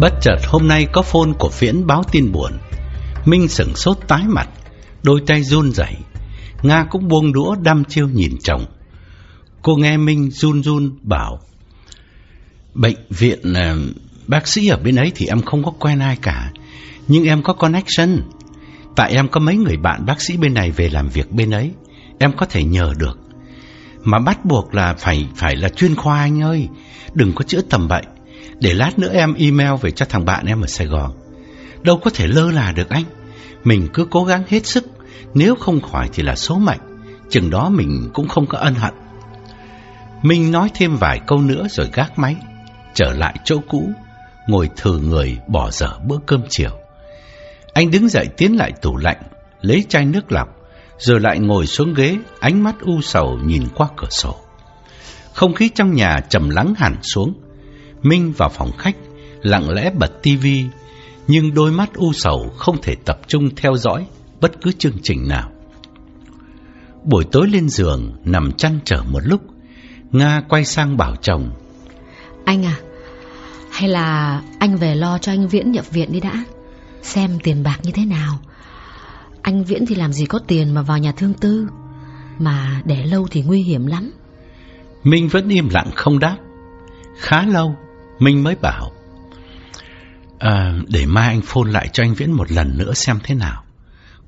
Bất chợt hôm nay có phone của Viễn báo tin buồn. Minh sững sốt tái mặt, đôi tay run rẩy. Nga cũng buông đũa đăm chiêu nhìn chồng. Cô nghe Minh run run bảo Bệnh viện ờ, bác sĩ ở bên ấy thì em không có quen ai cả Nhưng em có connection Tại em có mấy người bạn bác sĩ bên này về làm việc bên ấy Em có thể nhờ được Mà bắt buộc là phải phải là chuyên khoa anh ơi Đừng có chữa tầm bệnh để lát nữa em email về cho thằng bạn em ở Sài Gòn. Đâu có thể lơ là được anh. Mình cứ cố gắng hết sức. Nếu không khỏi thì là số mệnh. Chừng đó mình cũng không có ân hận. Minh nói thêm vài câu nữa rồi gác máy. Trở lại chỗ cũ, Ngồi thử người bỏ dở bữa cơm chiều. Anh đứng dậy tiến lại tủ lạnh, Lấy chai nước lọc, Rồi lại ngồi xuống ghế, Ánh mắt u sầu nhìn qua cửa sổ. Không khí trong nhà trầm lắng hẳn xuống. Minh vào phòng khách, lặng lẽ bật tivi, nhưng đôi mắt u sầu không thể tập trung theo dõi bất cứ chương trình nào. Buổi tối lên giường, nằm chăn trở một lúc, Nga quay sang bảo chồng. Anh à, hay là anh về lo cho anh Viễn nhập viện đi đã, xem tiền bạc như thế nào. Anh Viễn thì làm gì có tiền mà vào nhà thương tư, mà để lâu thì nguy hiểm lắm. Minh vẫn im lặng không đáp. Khá lâu, Minh mới bảo à, Để mai anh phone lại cho anh Viễn một lần nữa xem thế nào.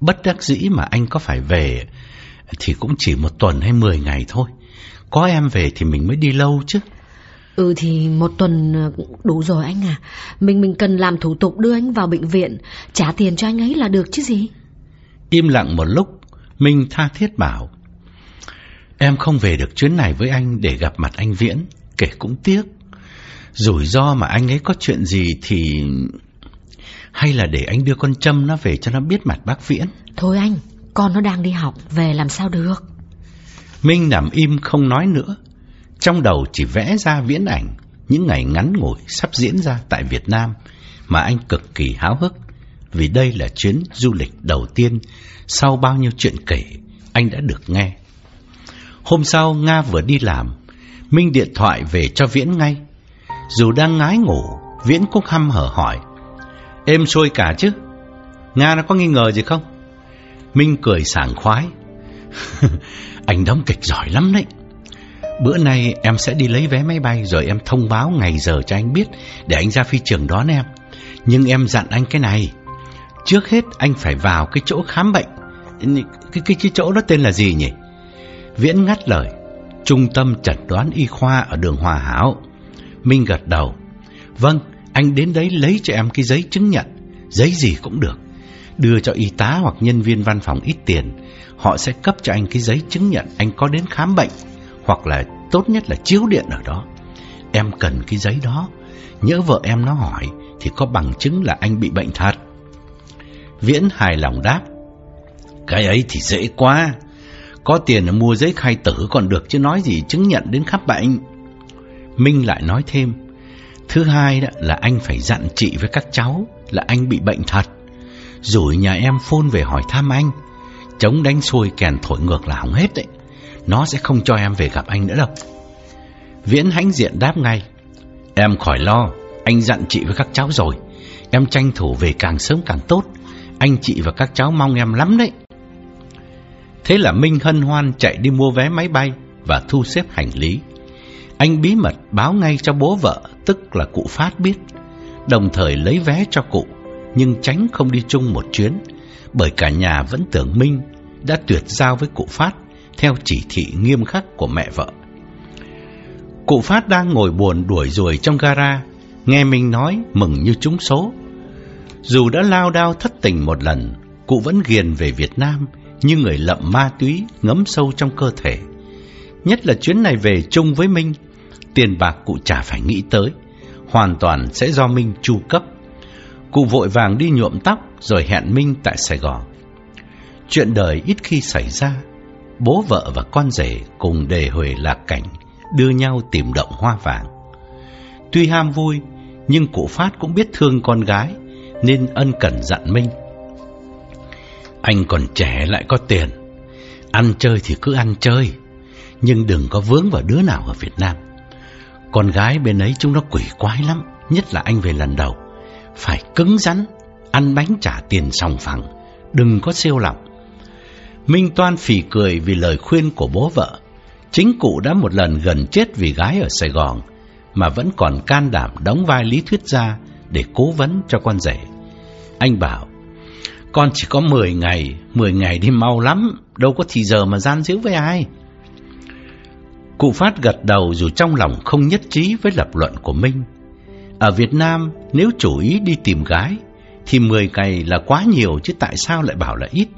Bất đắc dĩ mà anh có phải về Thì cũng chỉ một tuần hay mười ngày thôi. Có em về thì mình mới đi lâu chứ. Ừ thì một tuần đủ rồi anh à. Mình mình cần làm thủ tục đưa anh vào bệnh viện Trả tiền cho anh ấy là được chứ gì? Im lặng một lúc Minh tha thiết bảo Em không về được chuyến này với anh để gặp mặt anh Viễn Kể cũng tiếc Rủi ro mà anh ấy có chuyện gì thì... Hay là để anh đưa con Trâm nó về cho nó biết mặt bác Viễn? Thôi anh, con nó đang đi học, về làm sao được? Minh nằm im không nói nữa. Trong đầu chỉ vẽ ra viễn ảnh Những ngày ngắn ngủi sắp diễn ra tại Việt Nam Mà anh cực kỳ háo hức. Vì đây là chuyến du lịch đầu tiên Sau bao nhiêu chuyện kể Anh đã được nghe. Hôm sau Nga vừa đi làm Minh điện thoại về cho Viễn ngay dù đang ngái ngủ, Viễn cũng hăm hở hỏi. Êm xuôi cả chứ? Nga nó có nghi ngờ gì không? Minh cười sảng khoái. anh đóng kịch giỏi lắm đấy. Bữa nay em sẽ đi lấy vé máy bay rồi em thông báo ngày giờ cho anh biết để anh ra phi trường đón em. Nhưng em dặn anh cái này. Trước hết anh phải vào cái chỗ khám bệnh. Cái, cái, cái chỗ đó tên là gì nhỉ? Viễn ngắt lời. Trung tâm chẩn đoán y khoa ở đường Hòa Hảo. Minh gật đầu. Vâng, anh đến đấy lấy cho em cái giấy chứng nhận, giấy gì cũng được. Đưa cho y tá hoặc nhân viên văn phòng ít tiền, họ sẽ cấp cho anh cái giấy chứng nhận anh có đến khám bệnh, hoặc là tốt nhất là chiếu điện ở đó. Em cần cái giấy đó, Nhớ vợ em nó hỏi thì có bằng chứng là anh bị bệnh thật. Viễn hài lòng đáp. Cái ấy thì dễ quá. Có tiền mua giấy khai tử còn được chứ nói gì chứng nhận đến khắp bệnh. Minh lại nói thêm. Thứ hai đó là anh phải dặn chị với các cháu là anh bị bệnh thật. Rồi nhà em phôn về hỏi thăm anh. Chống đánh xuôi kèn thổi ngược là hỏng hết đấy. Nó sẽ không cho em về gặp anh nữa đâu. Viễn hãnh diện đáp ngay. Em khỏi lo, anh dặn chị với các cháu rồi. Em tranh thủ về càng sớm càng tốt. Anh chị và các cháu mong em lắm đấy. Thế là Minh hân hoan chạy đi mua vé máy bay và thu xếp hành lý. Anh bí mật báo ngay cho bố vợ, tức là cụ Phát biết, đồng thời lấy vé cho cụ, nhưng tránh không đi chung một chuyến, bởi cả nhà vẫn tưởng Minh đã tuyệt giao với cụ Phát theo chỉ thị nghiêm khắc của mẹ vợ. Cụ Phát đang ngồi buồn đuổi ruồi trong gara, nghe Minh nói mừng như trúng số. Dù đã lao đao thất tình một lần, cụ vẫn ghiền về Việt Nam như người lậm ma túy ngấm sâu trong cơ thể. Nhất là chuyến này về chung với Minh, tiền bạc cụ chả phải nghĩ tới, hoàn toàn sẽ do Minh chu cấp. Cụ vội vàng đi nhuộm tóc rồi hẹn Minh tại Sài Gòn. Chuyện đời ít khi xảy ra, bố vợ và con rể cùng đề huề lạc cảnh, đưa nhau tìm động hoa vàng. Tuy ham vui, nhưng cụ Phát cũng biết thương con gái, nên ân cần dặn Minh. Anh còn trẻ lại có tiền, ăn chơi thì cứ ăn chơi, nhưng đừng có vướng vào đứa nào ở Việt Nam. Con gái bên ấy chúng nó quỷ quái lắm, nhất là anh về lần đầu. Phải cứng rắn, ăn bánh trả tiền sòng phẳng, đừng có siêu lòng. Minh Toan phì cười vì lời khuyên của bố vợ. Chính cụ đã một lần gần chết vì gái ở Sài Gòn, mà vẫn còn can đảm đóng vai lý thuyết gia để cố vấn cho con rể. Anh bảo, con chỉ có 10 ngày, 10 ngày đi mau lắm, đâu có thì giờ mà gian díu với ai. Cụ Phát gật đầu dù trong lòng không nhất trí với lập luận của Minh. Ở Việt Nam, nếu chủ ý đi tìm gái, thì 10 ngày là quá nhiều chứ tại sao lại bảo là ít.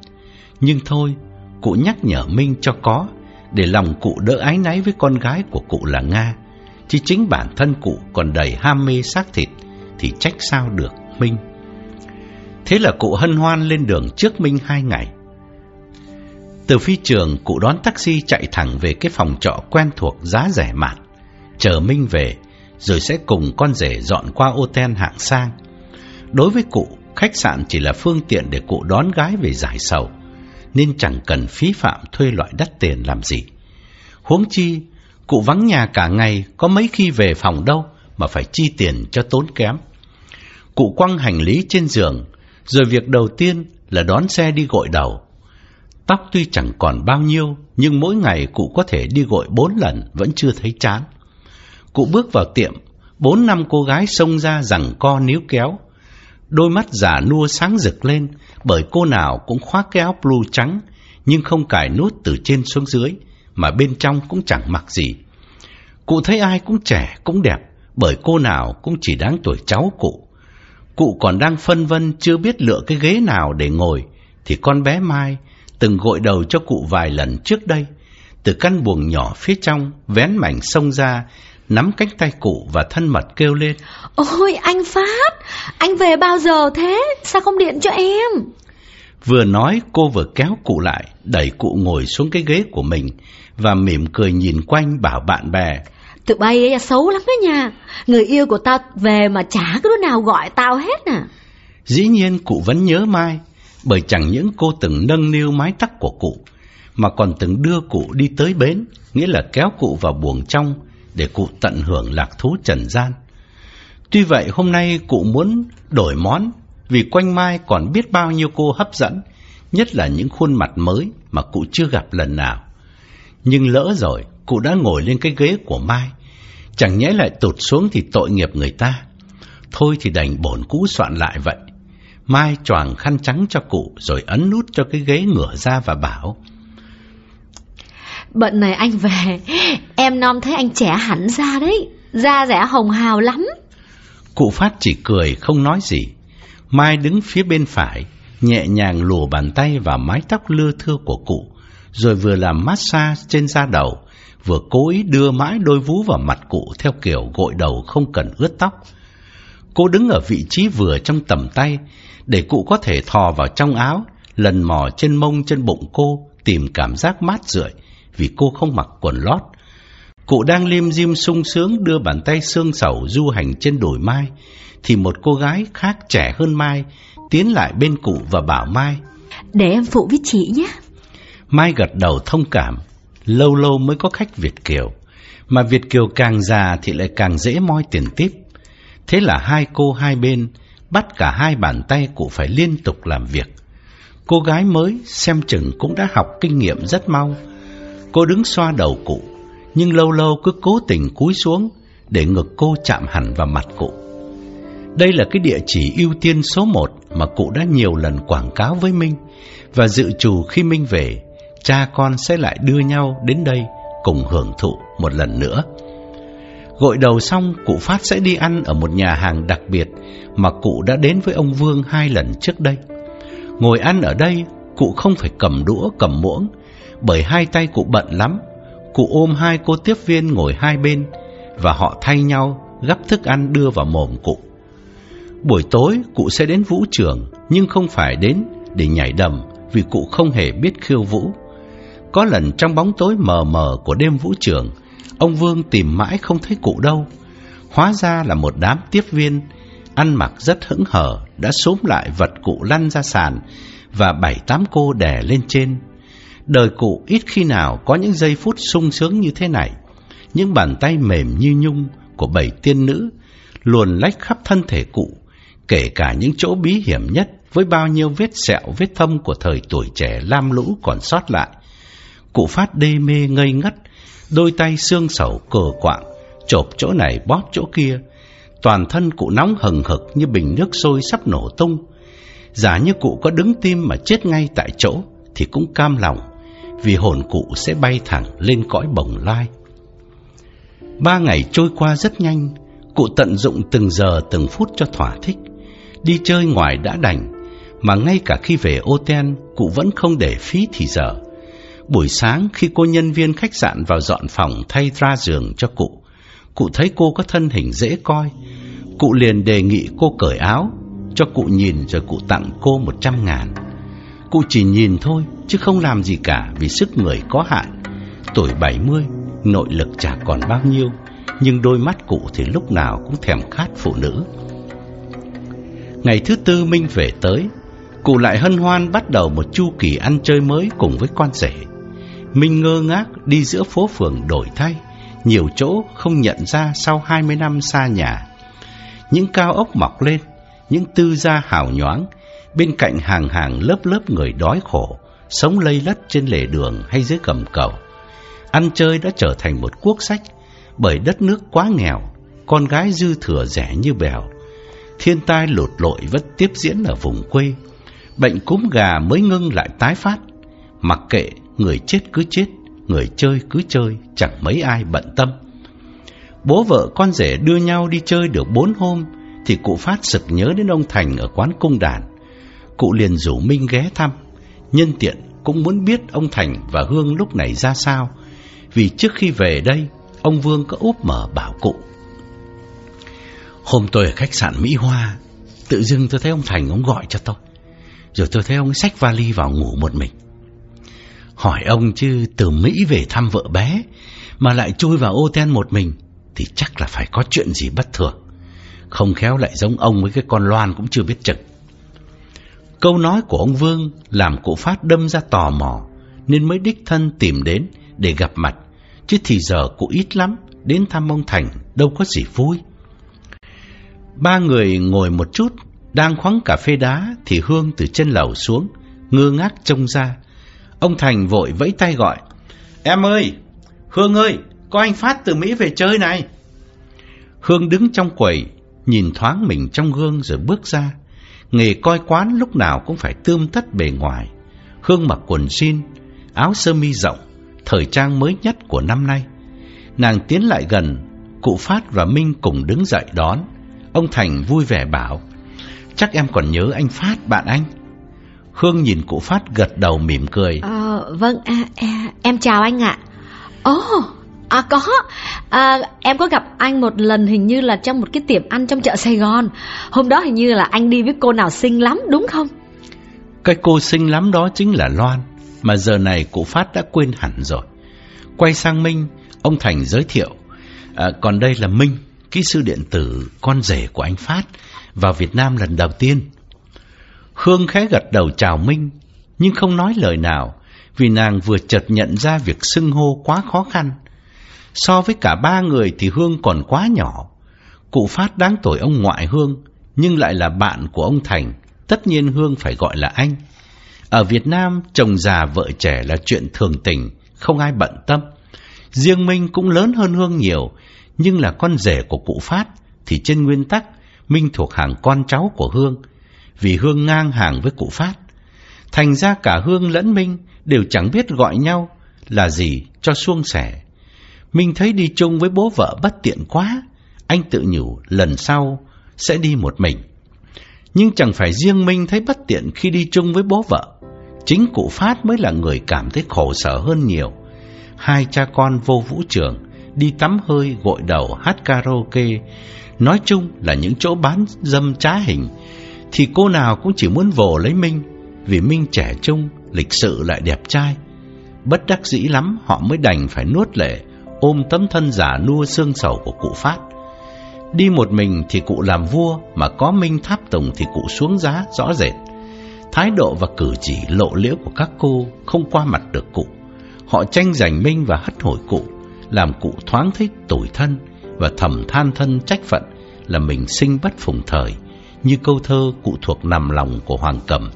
Nhưng thôi, cụ nhắc nhở Minh cho có, để lòng cụ đỡ ái náy với con gái của cụ là Nga. Chứ chính bản thân cụ còn đầy ham mê xác thịt, thì trách sao được Minh. Thế là cụ hân hoan lên đường trước Minh hai ngày. Từ phi trường, cụ đón taxi chạy thẳng về cái phòng trọ quen thuộc giá rẻ mạt. Chờ Minh về, rồi sẽ cùng con rể dọn qua ô ten hạng sang. Đối với cụ, khách sạn chỉ là phương tiện để cụ đón gái về giải sầu, nên chẳng cần phí phạm thuê loại đắt tiền làm gì. Huống chi, cụ vắng nhà cả ngày, có mấy khi về phòng đâu mà phải chi tiền cho tốn kém. Cụ quăng hành lý trên giường, rồi việc đầu tiên là đón xe đi gội đầu. Tóc tuy chẳng còn bao nhiêu, nhưng mỗi ngày cụ có thể đi gội bốn lần vẫn chưa thấy chán. Cụ bước vào tiệm, bốn năm cô gái xông ra rằng co níu kéo. Đôi mắt giả nua sáng rực lên, bởi cô nào cũng khoác cái áo blue trắng, nhưng không cài nút từ trên xuống dưới, mà bên trong cũng chẳng mặc gì. Cụ thấy ai cũng trẻ, cũng đẹp, bởi cô nào cũng chỉ đáng tuổi cháu cụ. Cụ còn đang phân vân chưa biết lựa cái ghế nào để ngồi, thì con bé Mai từng gội đầu cho cụ vài lần trước đây. Từ căn buồng nhỏ phía trong, vén mảnh sông ra, nắm cánh tay cụ và thân mật kêu lên. Ôi anh Phát, anh về bao giờ thế? Sao không điện cho em? Vừa nói cô vừa kéo cụ lại, đẩy cụ ngồi xuống cái ghế của mình và mỉm cười nhìn quanh bảo bạn bè. Tụi bay ấy xấu lắm đấy nha. Người yêu của tao về mà chả có đứa nào gọi tao hết à. Dĩ nhiên cụ vẫn nhớ Mai, bởi chẳng những cô từng nâng niu mái tóc của cụ, mà còn từng đưa cụ đi tới bến, nghĩa là kéo cụ vào buồng trong để cụ tận hưởng lạc thú trần gian. Tuy vậy hôm nay cụ muốn đổi món vì quanh Mai còn biết bao nhiêu cô hấp dẫn, nhất là những khuôn mặt mới mà cụ chưa gặp lần nào. Nhưng lỡ rồi, cụ đã ngồi lên cái ghế của Mai, chẳng nhẽ lại tụt xuống thì tội nghiệp người ta. Thôi thì đành bổn cũ soạn lại vậy. Mai choàng khăn trắng cho cụ rồi ấn nút cho cái ghế ngửa ra và bảo. Bận này anh về, em non thấy anh trẻ hẳn ra đấy, da rẻ hồng hào lắm. Cụ Phát chỉ cười không nói gì. Mai đứng phía bên phải, nhẹ nhàng lùa bàn tay vào mái tóc lưa thưa của cụ, rồi vừa làm massage trên da đầu, vừa cố ý đưa mãi đôi vú vào mặt cụ theo kiểu gội đầu không cần ướt tóc, Cô đứng ở vị trí vừa trong tầm tay để cụ có thể thò vào trong áo, lần mò trên mông trên bụng cô tìm cảm giác mát rượi vì cô không mặc quần lót. Cụ đang liêm diêm sung sướng đưa bàn tay xương sầu du hành trên đồi mai thì một cô gái khác trẻ hơn Mai tiến lại bên cụ và bảo Mai Để em phụ với chị nhé. Mai gật đầu thông cảm Lâu lâu mới có khách Việt Kiều. Mà Việt Kiều càng già thì lại càng dễ moi tiền tiếp. Thế là hai cô hai bên Bắt cả hai bàn tay cụ phải liên tục làm việc. Cô gái mới xem chừng cũng đã học kinh nghiệm rất mau. Cô đứng xoa đầu cụ Nhưng lâu lâu cứ cố tình cúi xuống Để ngực cô chạm hẳn vào mặt cụ. Đây là cái địa chỉ ưu tiên số một mà cụ đã nhiều lần quảng cáo với Minh và dự trù khi Minh về, cha con sẽ lại đưa nhau đến đây cùng hưởng thụ một lần nữa. Gội đầu xong, cụ Phát sẽ đi ăn ở một nhà hàng đặc biệt mà cụ đã đến với ông Vương hai lần trước đây. Ngồi ăn ở đây, cụ không phải cầm đũa cầm muỗng, bởi hai tay cụ bận lắm. Cụ ôm hai cô tiếp viên ngồi hai bên và họ thay nhau gắp thức ăn đưa vào mồm cụ. Buổi tối cụ sẽ đến vũ trường nhưng không phải đến để nhảy đầm vì cụ không hề biết khiêu vũ. Có lần trong bóng tối mờ mờ của đêm vũ trường, ông Vương tìm mãi không thấy cụ đâu. Hóa ra là một đám tiếp viên, ăn mặc rất hững hờ, đã xúm lại vật cụ lăn ra sàn và bảy tám cô đè lên trên. Đời cụ ít khi nào có những giây phút sung sướng như thế này. Những bàn tay mềm như nhung của bảy tiên nữ luồn lách khắp thân thể cụ, kể cả những chỗ bí hiểm nhất với bao nhiêu vết sẹo vết thâm của thời tuổi trẻ lam lũ còn sót lại. Cụ phát đê mê ngây ngất, đôi tay xương sầu cờ quạng, chộp chỗ này bóp chỗ kia. Toàn thân cụ nóng hừng hực như bình nước sôi sắp nổ tung. Giả như cụ có đứng tim mà chết ngay tại chỗ thì cũng cam lòng, vì hồn cụ sẽ bay thẳng lên cõi bồng lai. Ba ngày trôi qua rất nhanh, cụ tận dụng từng giờ từng phút cho thỏa thích. Đi chơi ngoài đã đành, mà ngay cả khi về ô ten, cụ vẫn không để phí thì giờ. Buổi sáng khi cô nhân viên khách sạn vào dọn phòng thay ra giường cho cụ, cụ thấy cô có thân hình dễ coi. Cụ liền đề nghị cô cởi áo, cho cụ nhìn rồi cụ tặng cô một trăm ngàn. Cụ chỉ nhìn thôi, chứ không làm gì cả vì sức người có hạn. Tuổi bảy mươi, nội lực chả còn bao nhiêu, nhưng đôi mắt cụ thì lúc nào cũng thèm khát phụ nữ. Ngày thứ tư Minh về tới, cụ lại hân hoan bắt đầu một chu kỳ ăn chơi mới cùng với con rể. Minh ngơ ngác đi giữa phố phường đổi thay, nhiều chỗ không nhận ra sau 20 năm xa nhà. Những cao ốc mọc lên, những tư gia hào nhoáng, bên cạnh hàng hàng lớp lớp người đói khổ, sống lây lất trên lề đường hay dưới cầm cầu. Ăn chơi đã trở thành một quốc sách, bởi đất nước quá nghèo, con gái dư thừa rẻ như bèo, thiên tai lụt lội vẫn tiếp diễn ở vùng quê. Bệnh cúm gà mới ngưng lại tái phát. Mặc kệ người chết cứ chết, người chơi cứ chơi, chẳng mấy ai bận tâm. Bố vợ con rể đưa nhau đi chơi được bốn hôm thì cụ Phát sực nhớ đến ông Thành ở quán cung đàn. Cụ liền rủ Minh ghé thăm, nhân tiện cũng muốn biết ông Thành và Hương lúc này ra sao. Vì trước khi về đây, ông Vương có úp mở bảo cụ. Hôm tôi ở khách sạn Mỹ Hoa, tự dưng tôi thấy ông Thành ông gọi cho tôi. Rồi tôi thấy ông xách vali vào ngủ một mình. Hỏi ông chứ từ Mỹ về thăm vợ bé mà lại chui vào ô ten một mình thì chắc là phải có chuyện gì bất thường. Không khéo lại giống ông với cái con loan cũng chưa biết chừng. Câu nói của ông Vương làm cụ Phát đâm ra tò mò nên mới đích thân tìm đến để gặp mặt. Chứ thì giờ cụ ít lắm đến thăm ông Thành đâu có gì vui. Ba người ngồi một chút, đang khoáng cà phê đá thì Hương từ trên lầu xuống, ngơ ngác trông ra. Ông Thành vội vẫy tay gọi. Em ơi, Hương ơi, có anh Phát từ Mỹ về chơi này. Hương đứng trong quầy, nhìn thoáng mình trong gương rồi bước ra. Nghề coi quán lúc nào cũng phải tươm tất bề ngoài. Hương mặc quần jean, áo sơ mi rộng, thời trang mới nhất của năm nay. Nàng tiến lại gần, cụ Phát và Minh cùng đứng dậy đón. Ông Thành vui vẻ bảo Chắc em còn nhớ anh Phát bạn anh Hương nhìn cụ Phát gật đầu mỉm cười. Ờ vâng à, à, em chào anh ạ. Ồ à, có. À, Em có gặp anh một lần hình như là trong một cái tiệm ăn trong chợ Sài Gòn. Hôm đó hình như là anh đi với cô nào xinh lắm đúng không? Cái cô xinh lắm đó chính là Loan Mà giờ này cụ Phát đã quên hẳn rồi. Quay sang Minh Ông Thành giới thiệu à, Còn đây là Minh Kỹ sư điện tử con rể của anh Phát Vào Việt Nam lần đầu tiên Hương khẽ gật đầu chào Minh, Nhưng không nói lời nào, Vì nàng vừa chợt nhận ra việc xưng hô quá khó khăn. So với cả ba người thì Hương còn quá nhỏ. Cụ Phát đáng tuổi ông ngoại Hương, Nhưng lại là bạn của ông Thành, Tất nhiên Hương phải gọi là anh. Ở Việt Nam, chồng già vợ trẻ là chuyện thường tình, Không ai bận tâm. Riêng Minh cũng lớn hơn Hương nhiều, Nhưng là con rể của cụ Phát, Thì trên nguyên tắc, Minh thuộc hàng con cháu của Hương vì Hương ngang hàng với cụ Phát. Thành ra cả Hương lẫn Minh Đều chẳng biết gọi nhau Là gì cho suông sẻ. Minh thấy đi chung với bố vợ bất tiện quá, Anh tự nhủ lần sau Sẽ đi một mình. Nhưng chẳng phải riêng Minh thấy bất tiện Khi đi chung với bố vợ, Chính cụ Phát mới là người cảm thấy khổ sở hơn nhiều. Hai cha con vô vũ trường Đi tắm hơi, gội đầu hát karaoke, Nói chung là những chỗ bán dâm trá hình thì cô nào cũng chỉ muốn vồ lấy Minh, Vì Minh trẻ trung, Lịch sự lại đẹp trai. Bất đắc dĩ lắm, họ mới đành phải nuốt lệ, Ôm tấm thân giả nua xương sầu của cụ Phát. Đi một mình thì cụ làm vua, Mà có Minh tháp tùng thì cụ xuống giá rõ rệt. Thái độ và cử chỉ lộ liễu của các cô Không qua mặt được cụ. Họ tranh giành Minh và hất hổi cụ, Làm cụ thoáng thích tủi thân Và thầm than thân trách phận, Là mình sinh bất phùng thời. Như câu thơ cụ thuộc nằm lòng của Hoàng Cầm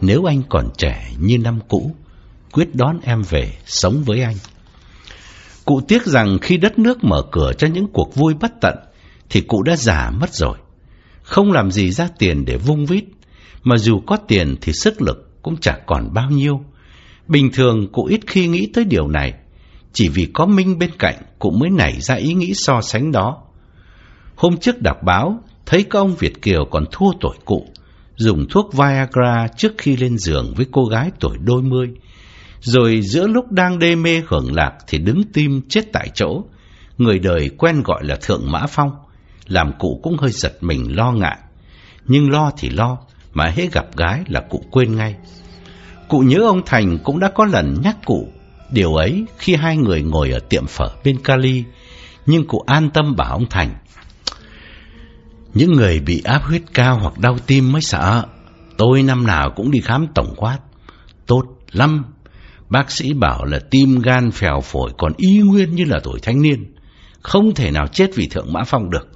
Nếu anh còn trẻ như năm cũ, Quyết đón em về sống với anh. Cụ tiếc rằng khi đất nước mở cửa cho những cuộc vui bất tận, Thì cụ đã già mất rồi. Không làm gì ra tiền để vung vít, Mà dù có tiền thì sức lực cũng chẳng còn bao nhiêu. Bình thường cụ ít khi nghĩ tới điều này, Chỉ vì có Minh bên cạnh Cụ mới nảy ra ý nghĩ so sánh đó. Hôm trước đọc báo Thấy các ông Việt Kiều còn thua tuổi cụ Dùng thuốc Viagra trước khi lên giường với cô gái tuổi đôi mươi Rồi giữa lúc đang đê mê hưởng lạc Thì đứng tim chết tại chỗ Người đời quen gọi là Thượng Mã Phong Làm cụ cũng hơi giật mình lo ngại Nhưng lo thì lo Mà hễ gặp gái là cụ quên ngay Cụ nhớ ông Thành cũng đã có lần nhắc cụ điều ấy khi hai người ngồi ở tiệm phở bên Cali, nhưng cụ an tâm bảo ông Thành. Những người bị áp huyết cao hoặc đau tim mới sợ. Tôi năm nào cũng đi khám tổng quát. Tốt lắm. Bác sĩ bảo là tim gan phèo phổi còn y nguyên như là tuổi thanh niên. Không thể nào chết vì thượng mã phong được.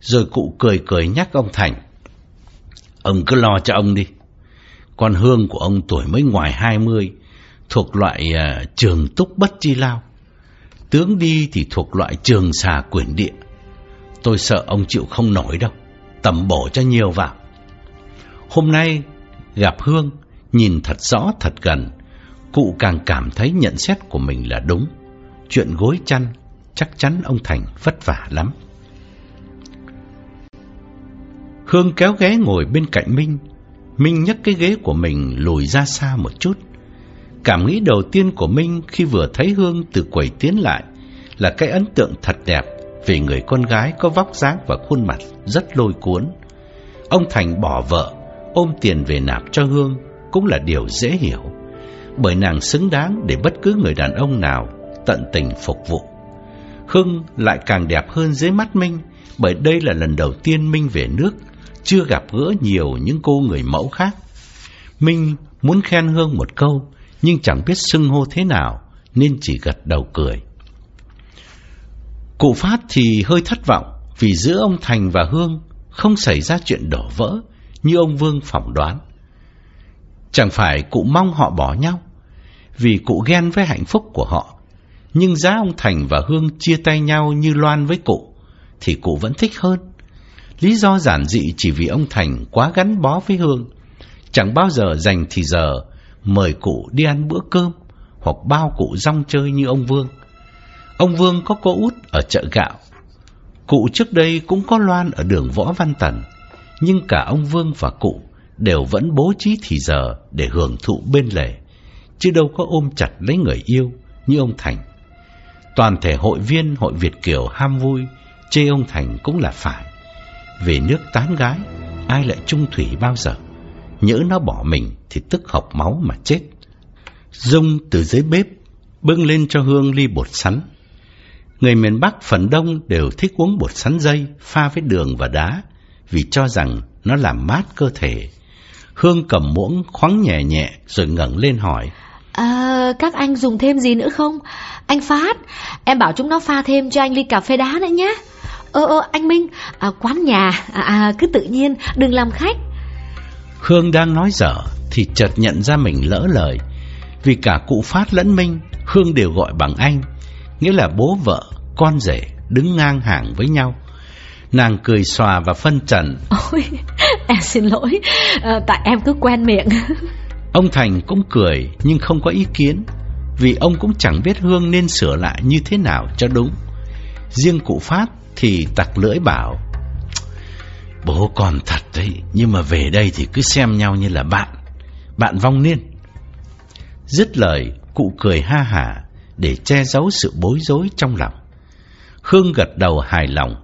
Rồi cụ cười cười nhắc ông Thành. Ông cứ lo cho ông đi. Con Hương của ông tuổi mới ngoài 20, thuộc loại uh, trường túc bất chi lao. Tướng đi thì thuộc loại trường xà quyển địa. Tôi sợ ông chịu không nổi đâu, tầm bổ cho nhiều vào. Hôm nay gặp Hương, nhìn thật rõ thật gần, cụ càng cảm thấy nhận xét của mình là đúng. Chuyện gối chăn, chắc chắn ông Thành vất vả lắm. Hương kéo ghé ngồi bên cạnh Minh, Minh nhấc cái ghế của mình lùi ra xa một chút. Cảm nghĩ đầu tiên của Minh khi vừa thấy Hương từ quầy tiến lại là cái ấn tượng thật đẹp về người con gái có vóc dáng và khuôn mặt rất lôi cuốn. Ông Thành bỏ vợ, ôm tiền về nạp cho Hương cũng là điều dễ hiểu, bởi nàng xứng đáng để bất cứ người đàn ông nào tận tình phục vụ. Hương lại càng đẹp hơn dưới mắt Minh, bởi đây là lần đầu tiên Minh về nước chưa gặp gỡ nhiều những cô người mẫu khác. Minh muốn khen Hương một câu, nhưng chẳng biết xưng hô thế nào, nên chỉ gật đầu cười. Cụ Phát thì hơi thất vọng, vì giữa ông Thành và Hương không xảy ra chuyện đổ vỡ như ông Vương phỏng đoán. Chẳng phải cụ mong họ bỏ nhau, vì cụ ghen với hạnh phúc của họ. Nhưng giá ông Thành và Hương chia tay nhau như loan với cụ, thì cụ vẫn thích hơn. Lý do giản dị chỉ vì ông Thành quá gắn bó với Hương, chẳng bao giờ dành thì giờ mời cụ đi ăn bữa cơm hoặc bao cụ rong chơi như ông Vương. Ông Vương có cô út ở chợ gạo. Cụ trước đây cũng có loan ở đường Võ Văn Tần, nhưng cả ông Vương và cụ đều vẫn bố trí thì giờ để hưởng thụ bên lề, chứ đâu có ôm chặt lấy người yêu như ông Thành. Toàn thể hội viên hội Việt Kiều ham vui, chê ông Thành cũng là phải. Về nước tán gái, ai lại trung thủy bao giờ? Nhỡ nó bỏ mình thì tức học máu mà chết. Dung từ dưới bếp bưng lên cho Hương ly bột sắn. Người miền Bắc phần đông đều thích uống bột sắn dây pha với đường và đá vì cho rằng nó làm mát cơ thể. Hương cầm muỗng khoáng nhẹ nhẹ rồi ngẩng lên hỏi. À, các anh dùng thêm gì nữa không? Anh Phát, em bảo chúng nó pha thêm cho anh ly cà phê đá nữa nhé. Ơ ơ, anh Minh, à, quán nhà, à, à, cứ tự nhiên, đừng làm khách. Hương đang nói dở thì chợt nhận ra mình lỡ lời. Vì cả cụ Phát lẫn Minh, Hương đều gọi bằng anh, nghĩa là bố vợ, con rể đứng ngang hàng với nhau. Nàng cười xòa và phân trần. Ôi, em xin lỗi, à, tại em cứ quen miệng. Ông Thành cũng cười nhưng không có ý kiến, vì ông cũng chẳng biết Hương nên sửa lại như thế nào cho đúng. Riêng cụ Phát thì tặc lưỡi bảo, Bố còn thật đấy, nhưng mà về đây thì cứ xem nhau như là bạn, bạn vong niên. Dứt lời, cụ cười ha hả để che giấu sự bối rối trong lòng. Hương gật đầu hài lòng.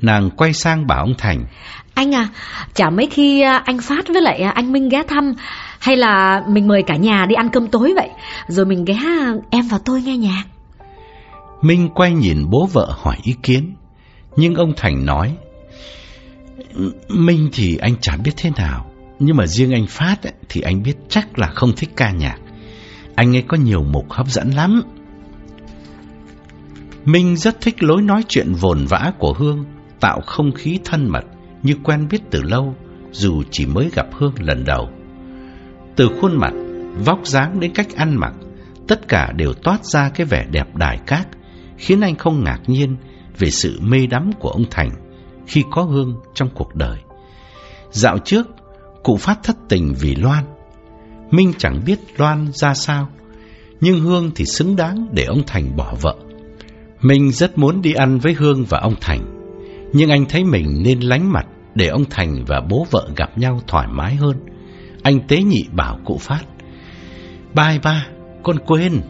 Nàng quay sang bảo ông Thành. Anh à, chả mấy khi à, anh Phát với lại à, anh Minh ghé thăm hay là mình mời cả nhà đi ăn cơm tối vậy Rồi mình ghé em và tôi nghe nhạc Minh quay nhìn bố vợ hỏi ý kiến Nhưng ông Thành nói Minh thì anh chả biết thế nào Nhưng mà riêng anh Phát ấy, thì anh biết chắc là không thích ca nhạc Anh ấy có nhiều mục hấp dẫn lắm Minh rất thích lối nói chuyện vồn vã của Hương Tạo không khí thân mật như quen biết từ lâu Dù chỉ mới gặp Hương lần đầu từ khuôn mặt, vóc dáng đến cách ăn mặc, tất cả đều toát ra cái vẻ đẹp đài cát, khiến anh không ngạc nhiên về sự mê đắm của ông Thành khi có Hương trong cuộc đời. Dạo trước, cụ phát thất tình vì Loan. Minh chẳng biết Loan ra sao, nhưng Hương thì xứng đáng để ông Thành bỏ vợ. Minh rất muốn đi ăn với Hương và ông Thành, nhưng anh thấy mình nên lánh mặt để ông Thành và bố vợ gặp nhau thoải mái hơn. Anh tế nhị bảo cụ Phát Bye ba, con quên.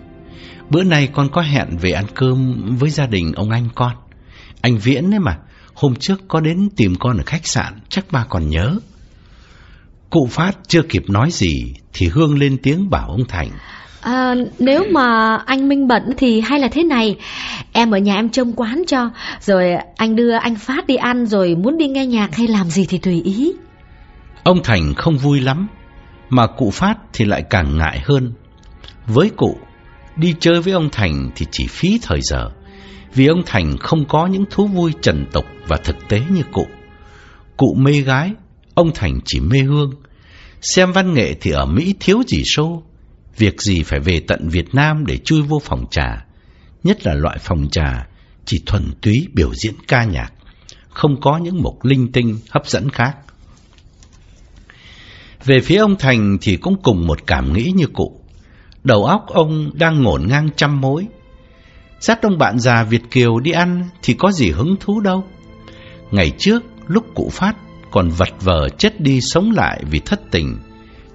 Bữa nay con có hẹn về ăn cơm với gia đình ông anh con. Anh Viễn ấy mà Hôm trước có đến tìm con ở khách sạn Chắc ba còn nhớ. Cụ Phát chưa kịp nói gì Thì Hương lên tiếng bảo ông Thành À, nếu mà anh Minh bận thì hay là thế này Em ở nhà em trông quán cho Rồi anh đưa anh Phát đi ăn Rồi muốn đi nghe nhạc hay làm gì thì tùy ý Ông Thành không vui lắm mà cụ Phát thì lại càng ngại hơn. Với cụ, đi chơi với ông Thành thì chỉ phí thời giờ, vì ông Thành không có những thú vui trần tục và thực tế như cụ. Cụ mê gái, ông Thành chỉ mê hương. Xem văn nghệ thì ở Mỹ thiếu gì show, việc gì phải về tận Việt Nam để chui vô phòng trà, nhất là loại phòng trà chỉ thuần túy biểu diễn ca nhạc, không có những mục linh tinh hấp dẫn khác. Về phía ông Thành thì cũng cùng một cảm nghĩ như cụ. Đầu óc ông đang ngổn ngang trăm mối. Dắt ông bạn già Việt Kiều đi ăn thì có gì hứng thú đâu. Ngày trước, lúc cụ Phát còn vật vờ chết đi sống lại vì thất tình,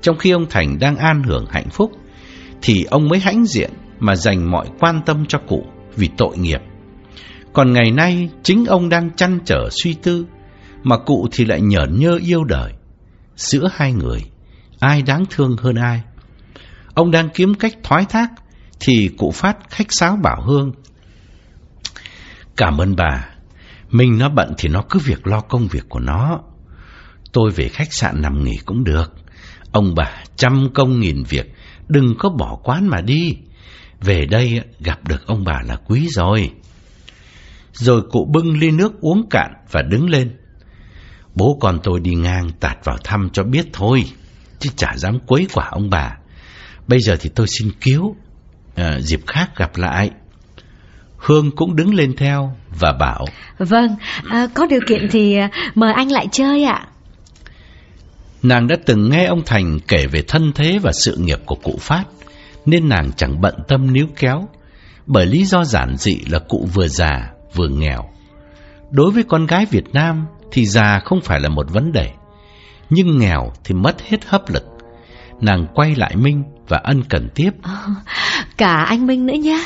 trong khi ông Thành đang an hưởng hạnh phúc, thì ông mới hãnh diện mà dành mọi quan tâm cho cụ vì tội nghiệp. Còn ngày nay, chính ông đang chăn trở suy tư, mà cụ thì lại nhởn nhơ yêu đời giữa hai người, ai đáng thương hơn ai. Ông đang kiếm cách thoái thác, thì cụ Phát khách sáo bảo Hương. Cảm ơn bà, mình nó bận thì nó cứ việc lo công việc của nó. Tôi về khách sạn nằm nghỉ cũng được. Ông bà trăm công nghìn việc, đừng có bỏ quán mà đi. Về đây gặp được ông bà là quý rồi. Rồi cụ bưng ly nước uống cạn và đứng lên. Bố con tôi đi ngang tạt vào thăm cho biết thôi, chứ chả dám quấy quả ông bà. Bây giờ thì tôi xin cứu, à, dịp khác gặp lại. Hương cũng đứng lên theo và bảo Vâng, à, có điều kiện thì à, mời anh lại chơi ạ. Nàng đã từng nghe ông Thành kể về thân thế và sự nghiệp của cụ Phát, nên nàng chẳng bận tâm níu kéo, bởi lý do giản dị là cụ vừa già vừa nghèo. Đối với con gái Việt Nam, thì già không phải là một vấn đề, nhưng nghèo thì mất hết hấp lực. Nàng quay lại Minh và ân cần tiếp. À, cả anh Minh nữa nhé.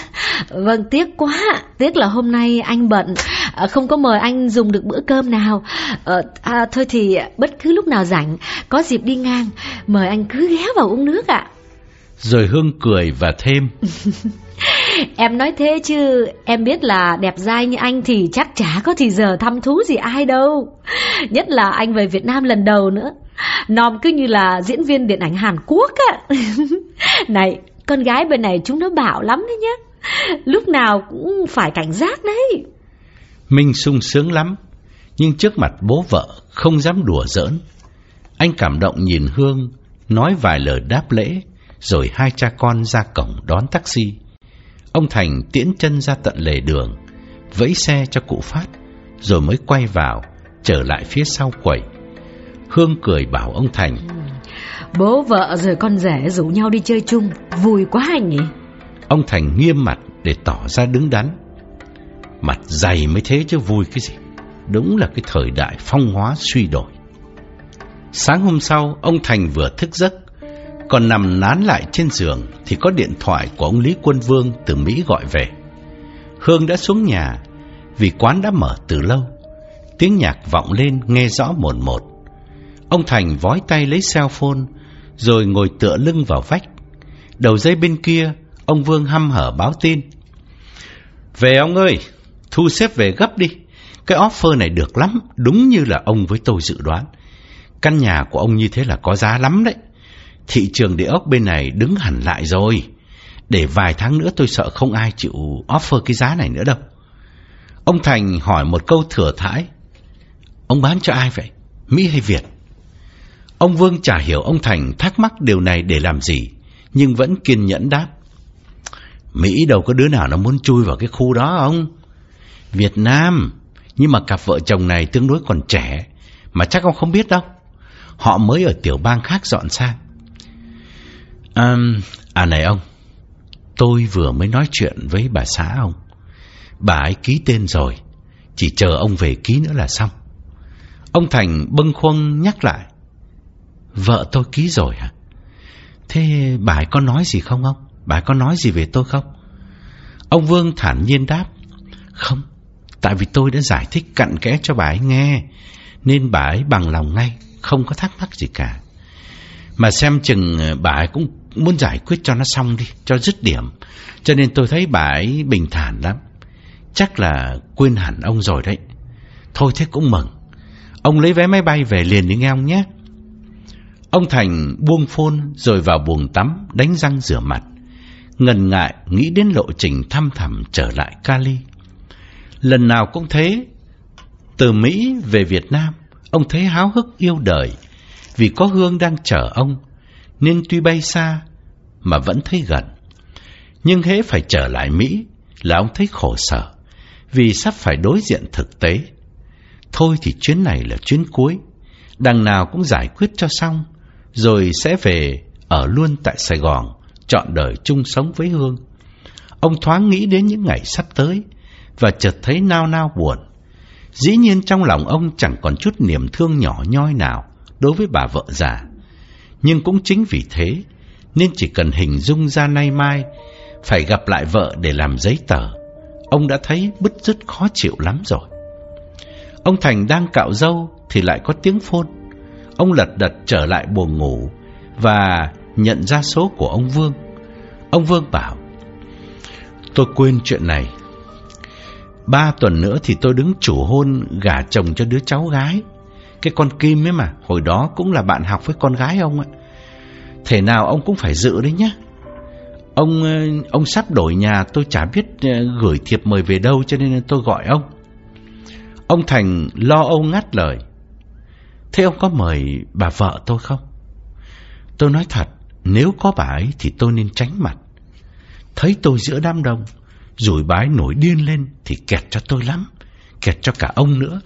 Vâng, tiếc quá. Tiếc là hôm nay anh bận, à, không có mời anh dùng được bữa cơm nào. À, à, thôi thì bất cứ lúc nào rảnh, có dịp đi ngang, mời anh cứ ghé vào uống nước ạ. Rồi Hương cười và thêm. em nói thế chứ Em biết là đẹp dai như anh Thì chắc chả có thì giờ thăm thú gì ai đâu Nhất là anh về Việt Nam lần đầu nữa Nom cứ như là diễn viên điện ảnh Hàn Quốc á Này Con gái bên này chúng nó bảo lắm đấy nhá Lúc nào cũng phải cảnh giác đấy Minh sung sướng lắm Nhưng trước mặt bố vợ Không dám đùa giỡn Anh cảm động nhìn Hương Nói vài lời đáp lễ Rồi hai cha con ra cổng đón taxi Ông Thành tiễn chân ra tận lề đường, vẫy xe cho cụ Phát, rồi mới quay vào, trở lại phía sau quầy. Hương cười bảo ông Thành. Bố vợ rồi con rể rủ nhau đi chơi chung, vui quá anh nhỉ? Ông Thành nghiêm mặt để tỏ ra đứng đắn. Mặt dày mới thế chứ vui cái gì. Đúng là cái thời đại phong hóa suy đổi. Sáng hôm sau, ông Thành vừa thức giấc, còn nằm nán lại trên giường thì có điện thoại của ông Lý Quân Vương từ Mỹ gọi về. Hương đã xuống nhà vì quán đã mở từ lâu. Tiếng nhạc vọng lên nghe rõ một một. Ông Thành vói tay lấy cell phone rồi ngồi tựa lưng vào vách. Đầu dây bên kia, ông Vương hăm hở báo tin. Về ông ơi, thu xếp về gấp đi. Cái offer này được lắm, đúng như là ông với tôi dự đoán. Căn nhà của ông như thế là có giá lắm đấy. Thị trường địa ốc bên này đứng hẳn lại rồi. Để vài tháng nữa tôi sợ không ai chịu offer cái giá này nữa đâu. Ông Thành hỏi một câu thừa thãi. Ông bán cho ai vậy? Mỹ hay Việt? Ông Vương chả hiểu ông Thành thắc mắc điều này để làm gì, nhưng vẫn kiên nhẫn đáp. Mỹ đâu có đứa nào nó muốn chui vào cái khu đó ông. Việt Nam, nhưng mà cặp vợ chồng này tương đối còn trẻ, mà chắc ông không biết đâu. Họ mới ở tiểu bang khác dọn sang. À, à này ông, tôi vừa mới nói chuyện với bà xã ông. Bà ấy ký tên rồi, chỉ chờ ông về ký nữa là xong. Ông Thành bâng khuâng nhắc lại. Vợ tôi ký rồi hả? Thế bà ấy có nói gì không ông? Bà ấy có nói gì về tôi không? Ông Vương thản nhiên đáp. Không, tại vì tôi đã giải thích cặn kẽ cho bà ấy nghe, nên bà ấy bằng lòng ngay, không có thắc mắc gì cả. Mà xem chừng ờ, bà ấy cũng muốn giải quyết cho nó xong đi, cho dứt điểm. Cho nên tôi thấy bà ấy bình thản lắm. Chắc là quên hẳn ông rồi đấy. Thôi thế cũng mừng. Ông lấy vé máy bay về liền đi nghe ông nhé. Ông Thành buông phôn rồi vào buồng tắm, đánh răng rửa mặt. Ngần ngại nghĩ đến lộ trình thăm thẳm trở lại Cali. Lần nào cũng thế, từ Mỹ về Việt Nam, ông thấy háo hức yêu đời vì có Hương đang chờ ông nên tuy bay xa mà vẫn thấy gần. Nhưng hễ phải trở lại Mỹ là ông thấy khổ sở vì sắp phải đối diện thực tế. Thôi thì chuyến này là chuyến cuối, đằng nào cũng giải quyết cho xong, rồi sẽ về ở luôn tại Sài Gòn, chọn đời chung sống với Hương. Ông thoáng nghĩ đến những ngày sắp tới và chợt thấy nao nao buồn. Dĩ nhiên trong lòng ông chẳng còn chút niềm thương nhỏ nhoi nào đối với bà vợ già. Nhưng cũng chính vì thế Nên chỉ cần hình dung ra nay mai Phải gặp lại vợ để làm giấy tờ, Ông đã thấy bứt rứt khó chịu lắm rồi Ông Thành đang cạo râu Thì lại có tiếng phôn Ông lật đật trở lại buồng ngủ Và nhận ra số của ông Vương Ông Vương bảo, Tôi quên chuyện này Ba tuần nữa thì tôi đứng chủ hôn gả chồng cho đứa cháu gái cái con Kim ấy mà Hồi đó cũng là bạn học với con gái ông ấy Thể nào ông cũng phải dự đấy nhá Ông ờ, ông sắp đổi nhà tôi chả biết ờ, gửi thiệp mời về đâu cho nên tôi gọi ông. Ông Thành lo âu ngắt lời. Thế ông có mời bà vợ tôi không? Tôi nói thật, nếu có bà ấy thì tôi nên tránh mặt. Thấy tôi giữa đám đông, rủi bái nổi điên lên thì kẹt cho tôi lắm, kẹt cho cả ông nữa.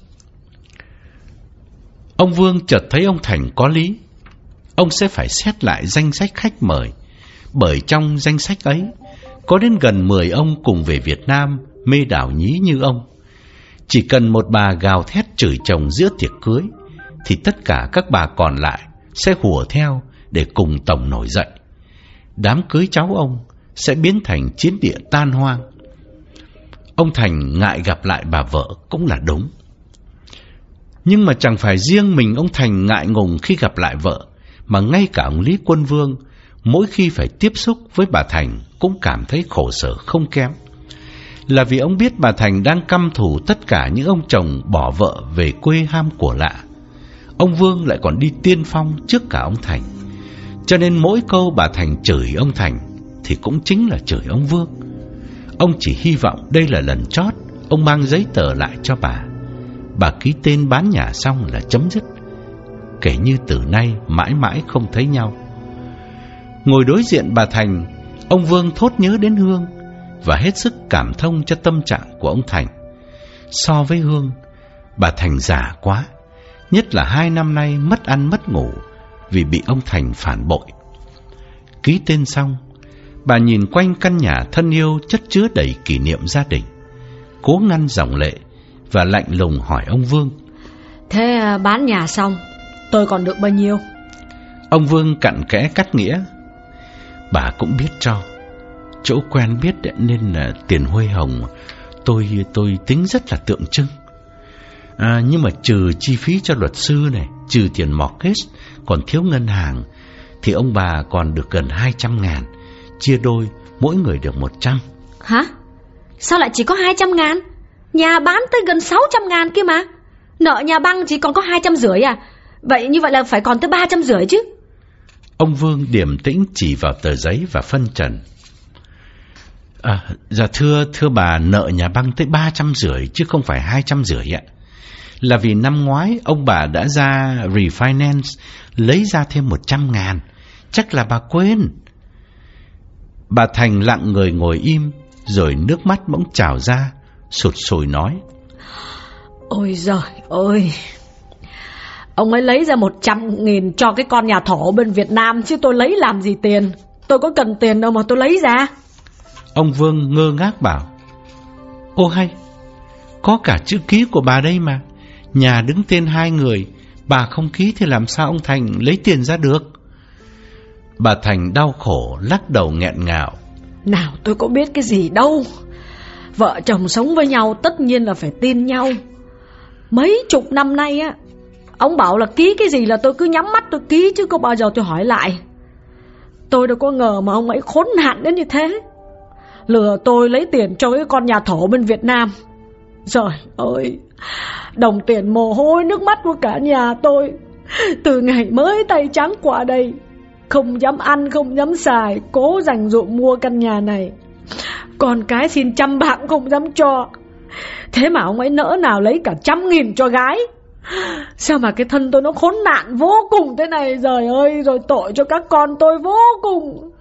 Ông Vương chợt thấy ông Thành có lý. Ông sẽ phải xét lại danh sách khách mời, bởi trong danh sách ấy có đến gần 10 ông cùng về Việt Nam mê đảo nhí như ông. Chỉ cần một bà gào thét chửi chồng giữa tiệc cưới, thì tất cả các bà còn lại sẽ hùa theo để cùng tổng nổi dậy. đám cưới cháu ông sẽ biến thành chiến địa tan hoang. Ông Thành ngại gặp lại bà vợ cũng là đúng. Nhưng mà chẳng phải riêng mình ông Thành ngại ngùng khi gặp lại vợ, mà ngay cả ông Lý Quân Vương, mỗi khi phải tiếp xúc với bà Thành cũng cảm thấy khổ sở không kém. Là vì ông biết bà Thành đang căm thù tất cả những ông chồng bỏ vợ về quê ham của lạ. Ông Vương lại còn đi tiên phong trước cả ông Thành. Cho nên mỗi câu bà Thành chửi ông Thành thì cũng chính là chửi ông Vương. Ông chỉ hy vọng đây là lần chót ông mang giấy tờ lại cho bà. Bà ký tên bán nhà xong là chấm dứt. Kể như từ nay mãi mãi không thấy nhau. Ngồi đối diện bà Thành, ông Vương thốt nhớ đến Hương và hết sức cảm thông cho tâm trạng của ông Thành. So với Hương, bà Thành già quá, nhất là hai năm nay mất ăn mất ngủ vì bị ông Thành phản bội. Ký tên xong, bà nhìn quanh căn nhà thân yêu chất chứa đầy kỷ niệm gia đình, cố ngăn dòng lệ và lạnh lùng hỏi ông Vương. Thế à, bán nhà xong, tôi còn được bao nhiêu? Ông Vương cặn kẽ cắt nghĩa. Bà cũng biết cho, chỗ quen biết nên là tiền huê hồng tôi tôi tính rất là tượng trưng. À, nhưng mà trừ chi phí cho luật sư này, trừ tiền mortgage, còn thiếu ngân hàng, thì ông bà còn được gần 200 ngàn, chia đôi, mỗi người được 100. Hả? Sao lại chỉ có 200 ngàn? Nhà bán tới gần 600 ngàn kia mà. Nợ nhà băng chỉ còn có 200 rưỡi à? Vậy như vậy là phải còn tới 300 rưỡi chứ. Ông Vương điềm tĩnh chỉ vào tờ giấy và phân trần. À, dạ thưa, thưa bà, nợ nhà băng tới 300 rưỡi chứ không phải 200 rưỡi ạ. Là vì năm ngoái ông bà đã ra refinance lấy ra thêm 100 ngàn. Chắc là bà quên. Bà Thành lặng người ngồi im, rồi nước mắt bỗng trào ra, sụt sùi nói. Ôi giời ơi! Ông ấy lấy ra 100 nghìn cho cái con nhà thổ bên Việt Nam chứ tôi lấy làm gì tiền. Tôi có cần tiền đâu mà tôi lấy ra. Ông Vương ngơ ngác bảo. Ô hay, có cả chữ ký của bà đây mà. Nhà đứng tên hai người, bà không ký thì làm sao ông Thành lấy tiền ra được? Bà Thành đau khổ, lắc đầu nghẹn ngào. Nào tôi có biết cái gì đâu. Vợ chồng sống với nhau tất nhiên là phải tin nhau. Mấy chục năm nay á, ông bảo là ký cái gì là tôi cứ nhắm mắt tôi ký chứ có bao giờ tôi hỏi lại. Tôi đâu có ngờ mà ông ấy khốn nạn đến như thế. Lừa tôi lấy tiền cho cái con nhà thổ bên Việt Nam. Trời ơi, đồng tiền mồ hôi nước mắt của cả nhà tôi. Từ ngày mới tay trắng qua đây, không dám ăn, không dám xài, cố dành dụ mua căn nhà này. Còn cái xin trăm bạc không dám cho. Thế mà ông ấy nỡ nào lấy cả trăm nghìn cho gái. Sao mà cái thân tôi nó khốn nạn vô cùng thế này Trời ơi rồi tội cho các con tôi vô cùng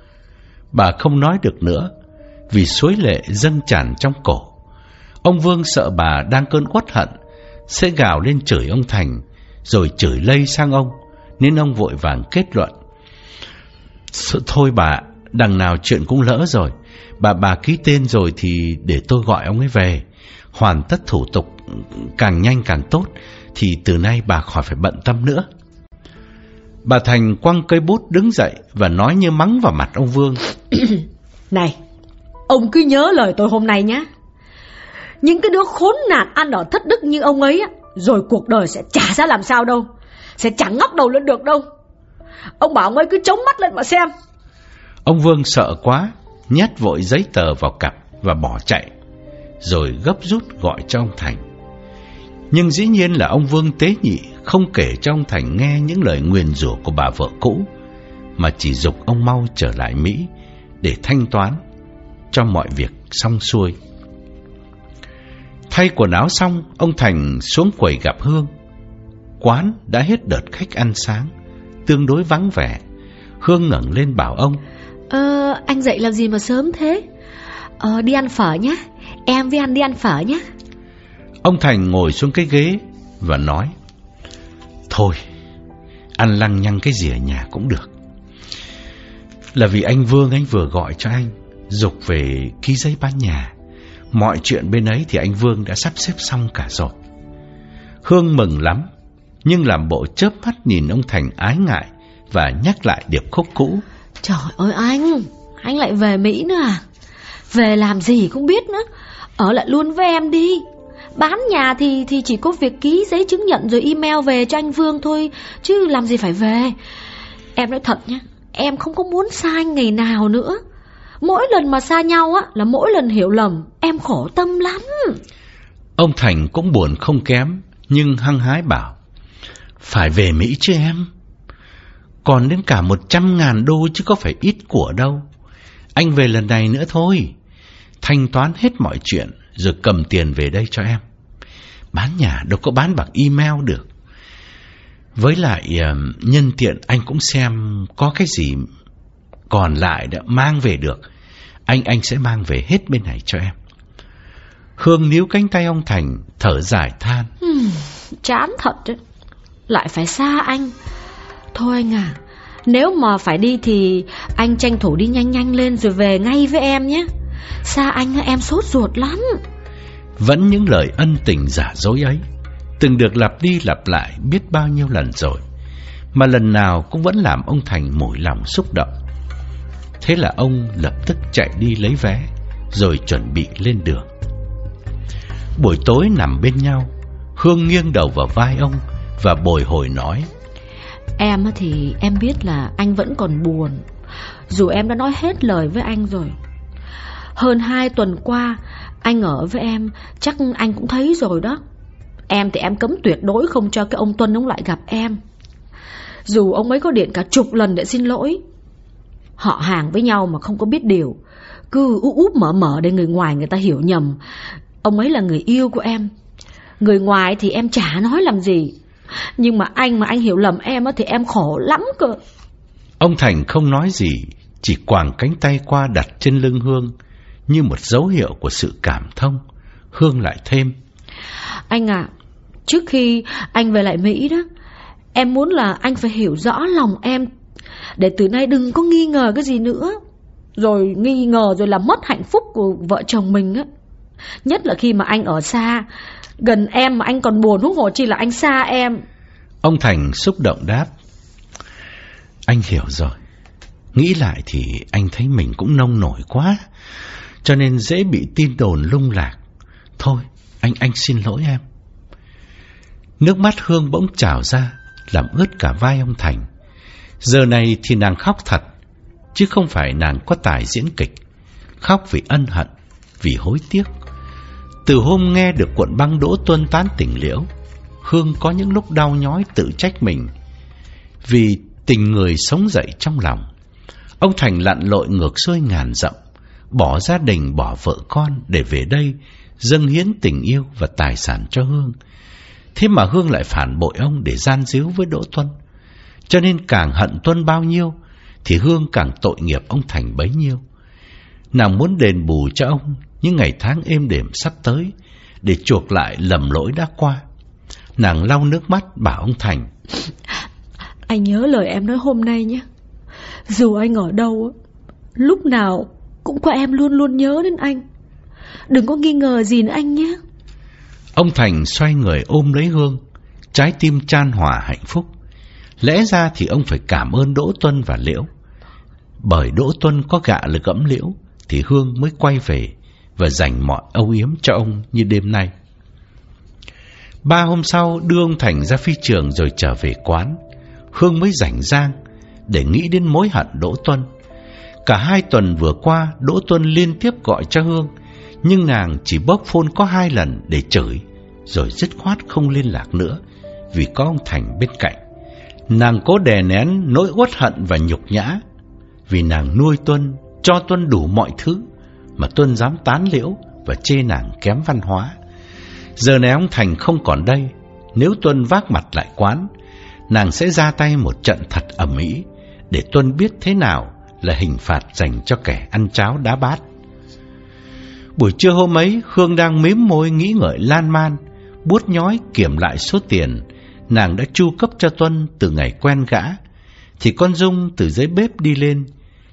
Bà không nói được nữa Vì suối lệ dâng tràn trong cổ Ông Vương sợ bà đang cơn quất hận Sẽ gào lên chửi ông Thành Rồi chửi lây sang ông Nên ông vội vàng kết luận Thôi bà, Đằng nào chuyện cũng lỡ rồi. Bà bà ký tên rồi thì để tôi gọi ông ấy về. Hoàn tất thủ tục Càng nhanh càng tốt, Thì từ nay bà khỏi phải bận tâm nữa. Bà Thành quăng cây bút đứng dậy Và nói như mắng vào mặt ông Vương. Này, Ông cứ nhớ lời tôi hôm nay nhé. Những cái đứa khốn nạn ăn ở thất đức như ông ấy Rồi cuộc đời sẽ trả ra làm sao đâu. Sẽ chẳng ngóc đầu lên được đâu. Ông bảo ông ấy cứ chống mắt lên mà xem. Ông Vương sợ quá, Nhét vội giấy tờ vào cặp Và bỏ chạy, Rồi gấp rút gọi cho ông Thành. Nhưng dĩ nhiên là ông Vương tế nhị Không kể cho ông Thành nghe những lời nguyền rủa của bà vợ cũ, Mà chỉ dục ông mau trở lại Mỹ Để thanh toán Cho mọi việc xong xuôi. Thay quần áo xong, Ông Thành xuống quầy gặp Hương. Quán đã hết đợt khách ăn sáng. Tương đối vắng vẻ Hương ngẩng lên bảo ông Ờ, anh dậy làm gì mà sớm thế? Ờ, đi ăn phở nhé. Em với anh đi ăn phở nhé. Ông Thành ngồi xuống cái ghế và nói Thôi, ăn lăng nhăng cái gì ở nhà cũng được. Là vì anh Vương anh vừa gọi cho anh, dục về ký giấy bán nhà. Mọi chuyện bên ấy thì anh Vương đã sắp xếp xong cả rồi. Hương mừng lắm, nhưng làm bộ chớp mắt nhìn ông Thành ái ngại và nhắc lại điệp khúc cũ. Trời ơi anh Anh lại về Mỹ nữa à? Về làm gì cũng biết nữa. Ở lại luôn với em đi. Bán nhà thì thì chỉ có việc ký giấy chứng nhận rồi email về cho anh Vương thôi Chứ làm gì phải về. Em nói thật nhé Em không có muốn xa anh ngày nào nữa. Mỗi lần mà xa nhau á là mỗi lần hiểu lầm Em khổ tâm lắm. Ông Thành cũng buồn không kém Nhưng hăng hái bảo phải về Mỹ chứ em Còn đến cả một trăm ngàn đô chứ có phải ít của đâu Anh về lần này nữa thôi Thanh toán hết mọi chuyện Rồi cầm tiền về đây cho em Bán nhà đâu có bán bằng email được Với lại nhân tiện anh cũng xem có cái gì còn lại đã mang về được. Anh anh sẽ mang về hết bên này cho em. Hương níu cánh tay ông Thành, thở dài than. Ừ, chán thật đấy. Lại phải xa anh. Thôi anh à, nếu mà phải đi thì anh tranh thủ đi nhanh nhanh lên rồi về ngay với em nhé. Xa anh em sốt ruột lắm. Vẫn những lời ân tình giả dối ấy, từng được lặp đi lặp lại biết bao nhiêu lần rồi, mà lần nào cũng vẫn làm ông Thành mỗi lòng xúc động. Thế là ông lập tức chạy đi lấy vé Rồi chuẩn bị lên đường Buổi tối nằm bên nhau Hương nghiêng đầu vào vai ông và bồi hồi nói. Em thì em biết là anh vẫn còn buồn. Dù em đã nói hết lời với anh rồi, Hơn hai tuần qua Anh ở với em, Chắc anh cũng thấy rồi đó. Em thì em cấm tuyệt đối không cho cái ông Tuân ông lại gặp em. Dù ông ấy có điện cả chục lần để xin lỗi, Họ hàng với nhau mà không có biết điều, Cứ úp úp mở mở để người ngoài người ta hiểu nhầm. Ông ấy là người yêu của em. Người ngoài thì em chả nói làm gì. Nhưng mà anh mà anh hiểu lầm em thì em khổ lắm cơ. Ông Thành không nói gì Chỉ quàng cánh tay qua đặt trên lưng Hương Như một dấu hiệu của sự cảm thông. Hương lại thêm. Anh à Trước khi anh về lại Mỹ đó Em muốn là anh phải hiểu rõ lòng em để từ nay đừng có nghi ngờ cái gì nữa. Rồi nghi ngờ rồi là mất hạnh phúc của vợ chồng mình á. Nhất là khi mà anh ở xa Gần em mà anh còn buồn húng hổ chi là anh xa em. Ông Thành xúc động đáp Anh hiểu rồi. Nghĩ lại thì anh thấy mình cũng nông nổi quá Cho nên dễ bị tin đồn lung lạc. Thôi anh anh xin lỗi em. Nước mắt Hương bỗng trào ra Làm ướt cả vai ông Thành. Giờ này thì nàng khóc thật, chứ không phải nàng có tài diễn kịch. Khóc vì ân hận, vì hối tiếc. Từ hôm nghe được cuộn băng đỗ tuân tán tỉnh liễu, Hương có những lúc đau nhói tự trách mình. Vì tình người sống dậy trong lòng. Ông Thành lặn lội ngược xuôi ngàn dặm, bỏ gia đình, bỏ vợ con để về đây, dâng hiến tình yêu và tài sản cho Hương. Thế mà Hương lại phản bội ông để gian díu với Đỗ Tuân. Cho nên càng hận Tuân bao nhiêu Thì Hương càng tội nghiệp ông Thành bấy nhiêu Nàng muốn đền bù cho ông những ngày tháng êm đềm sắp tới Để chuộc lại lầm lỗi đã qua. Nàng lau nước mắt bảo ông Thành. Anh nhớ lời em nói hôm nay nhé. Dù anh ở đâu Lúc nào cũng có em luôn luôn nhớ đến anh. Đừng có nghi ngờ gì nữa anh nhé. Ông Thành xoay người ôm lấy Hương Trái tim chan hòa hạnh phúc. Lẽ ra thì ông phải cảm ơn Đỗ Tuân và Liễu. Bởi Đỗ Tuân có gạ là gẫm Liễu, thì Hương mới quay về và dành mọi âu yếm cho ông như đêm nay. Ba hôm sau đưa ông Thành ra phi trường rồi trở về quán. Hương mới rảnh rang để nghĩ đến mối hận Đỗ Tuân. Cả hai tuần vừa qua Đỗ Tuân liên tiếp gọi cho Hương, nhưng nàng chỉ bốc phone có hai lần để chửi, rồi dứt khoát không liên lạc nữa vì có ông Thành bên cạnh. Nàng cố đè nén nỗi uất hận và nhục nhã Vì nàng nuôi Tuân Cho Tuân đủ mọi thứ mà Tuân dám tán liễu Và chê nàng kém văn hóa. Giờ này ông Thành không còn đây Nếu Tuân vác mặt lại quán Nàng sẽ ra tay một trận thật ẩm mỹ Để Tuân biết thế nào Là hình phạt dành cho kẻ ăn cháo đá bát. Buổi trưa hôm ấy Khương đang mím môi nghĩ ngợi lan man Bút nhói kiểm lại số tiền nàng đã chu cấp cho Tuân từ ngày quen gã, thì con Dung từ dưới bếp đi lên,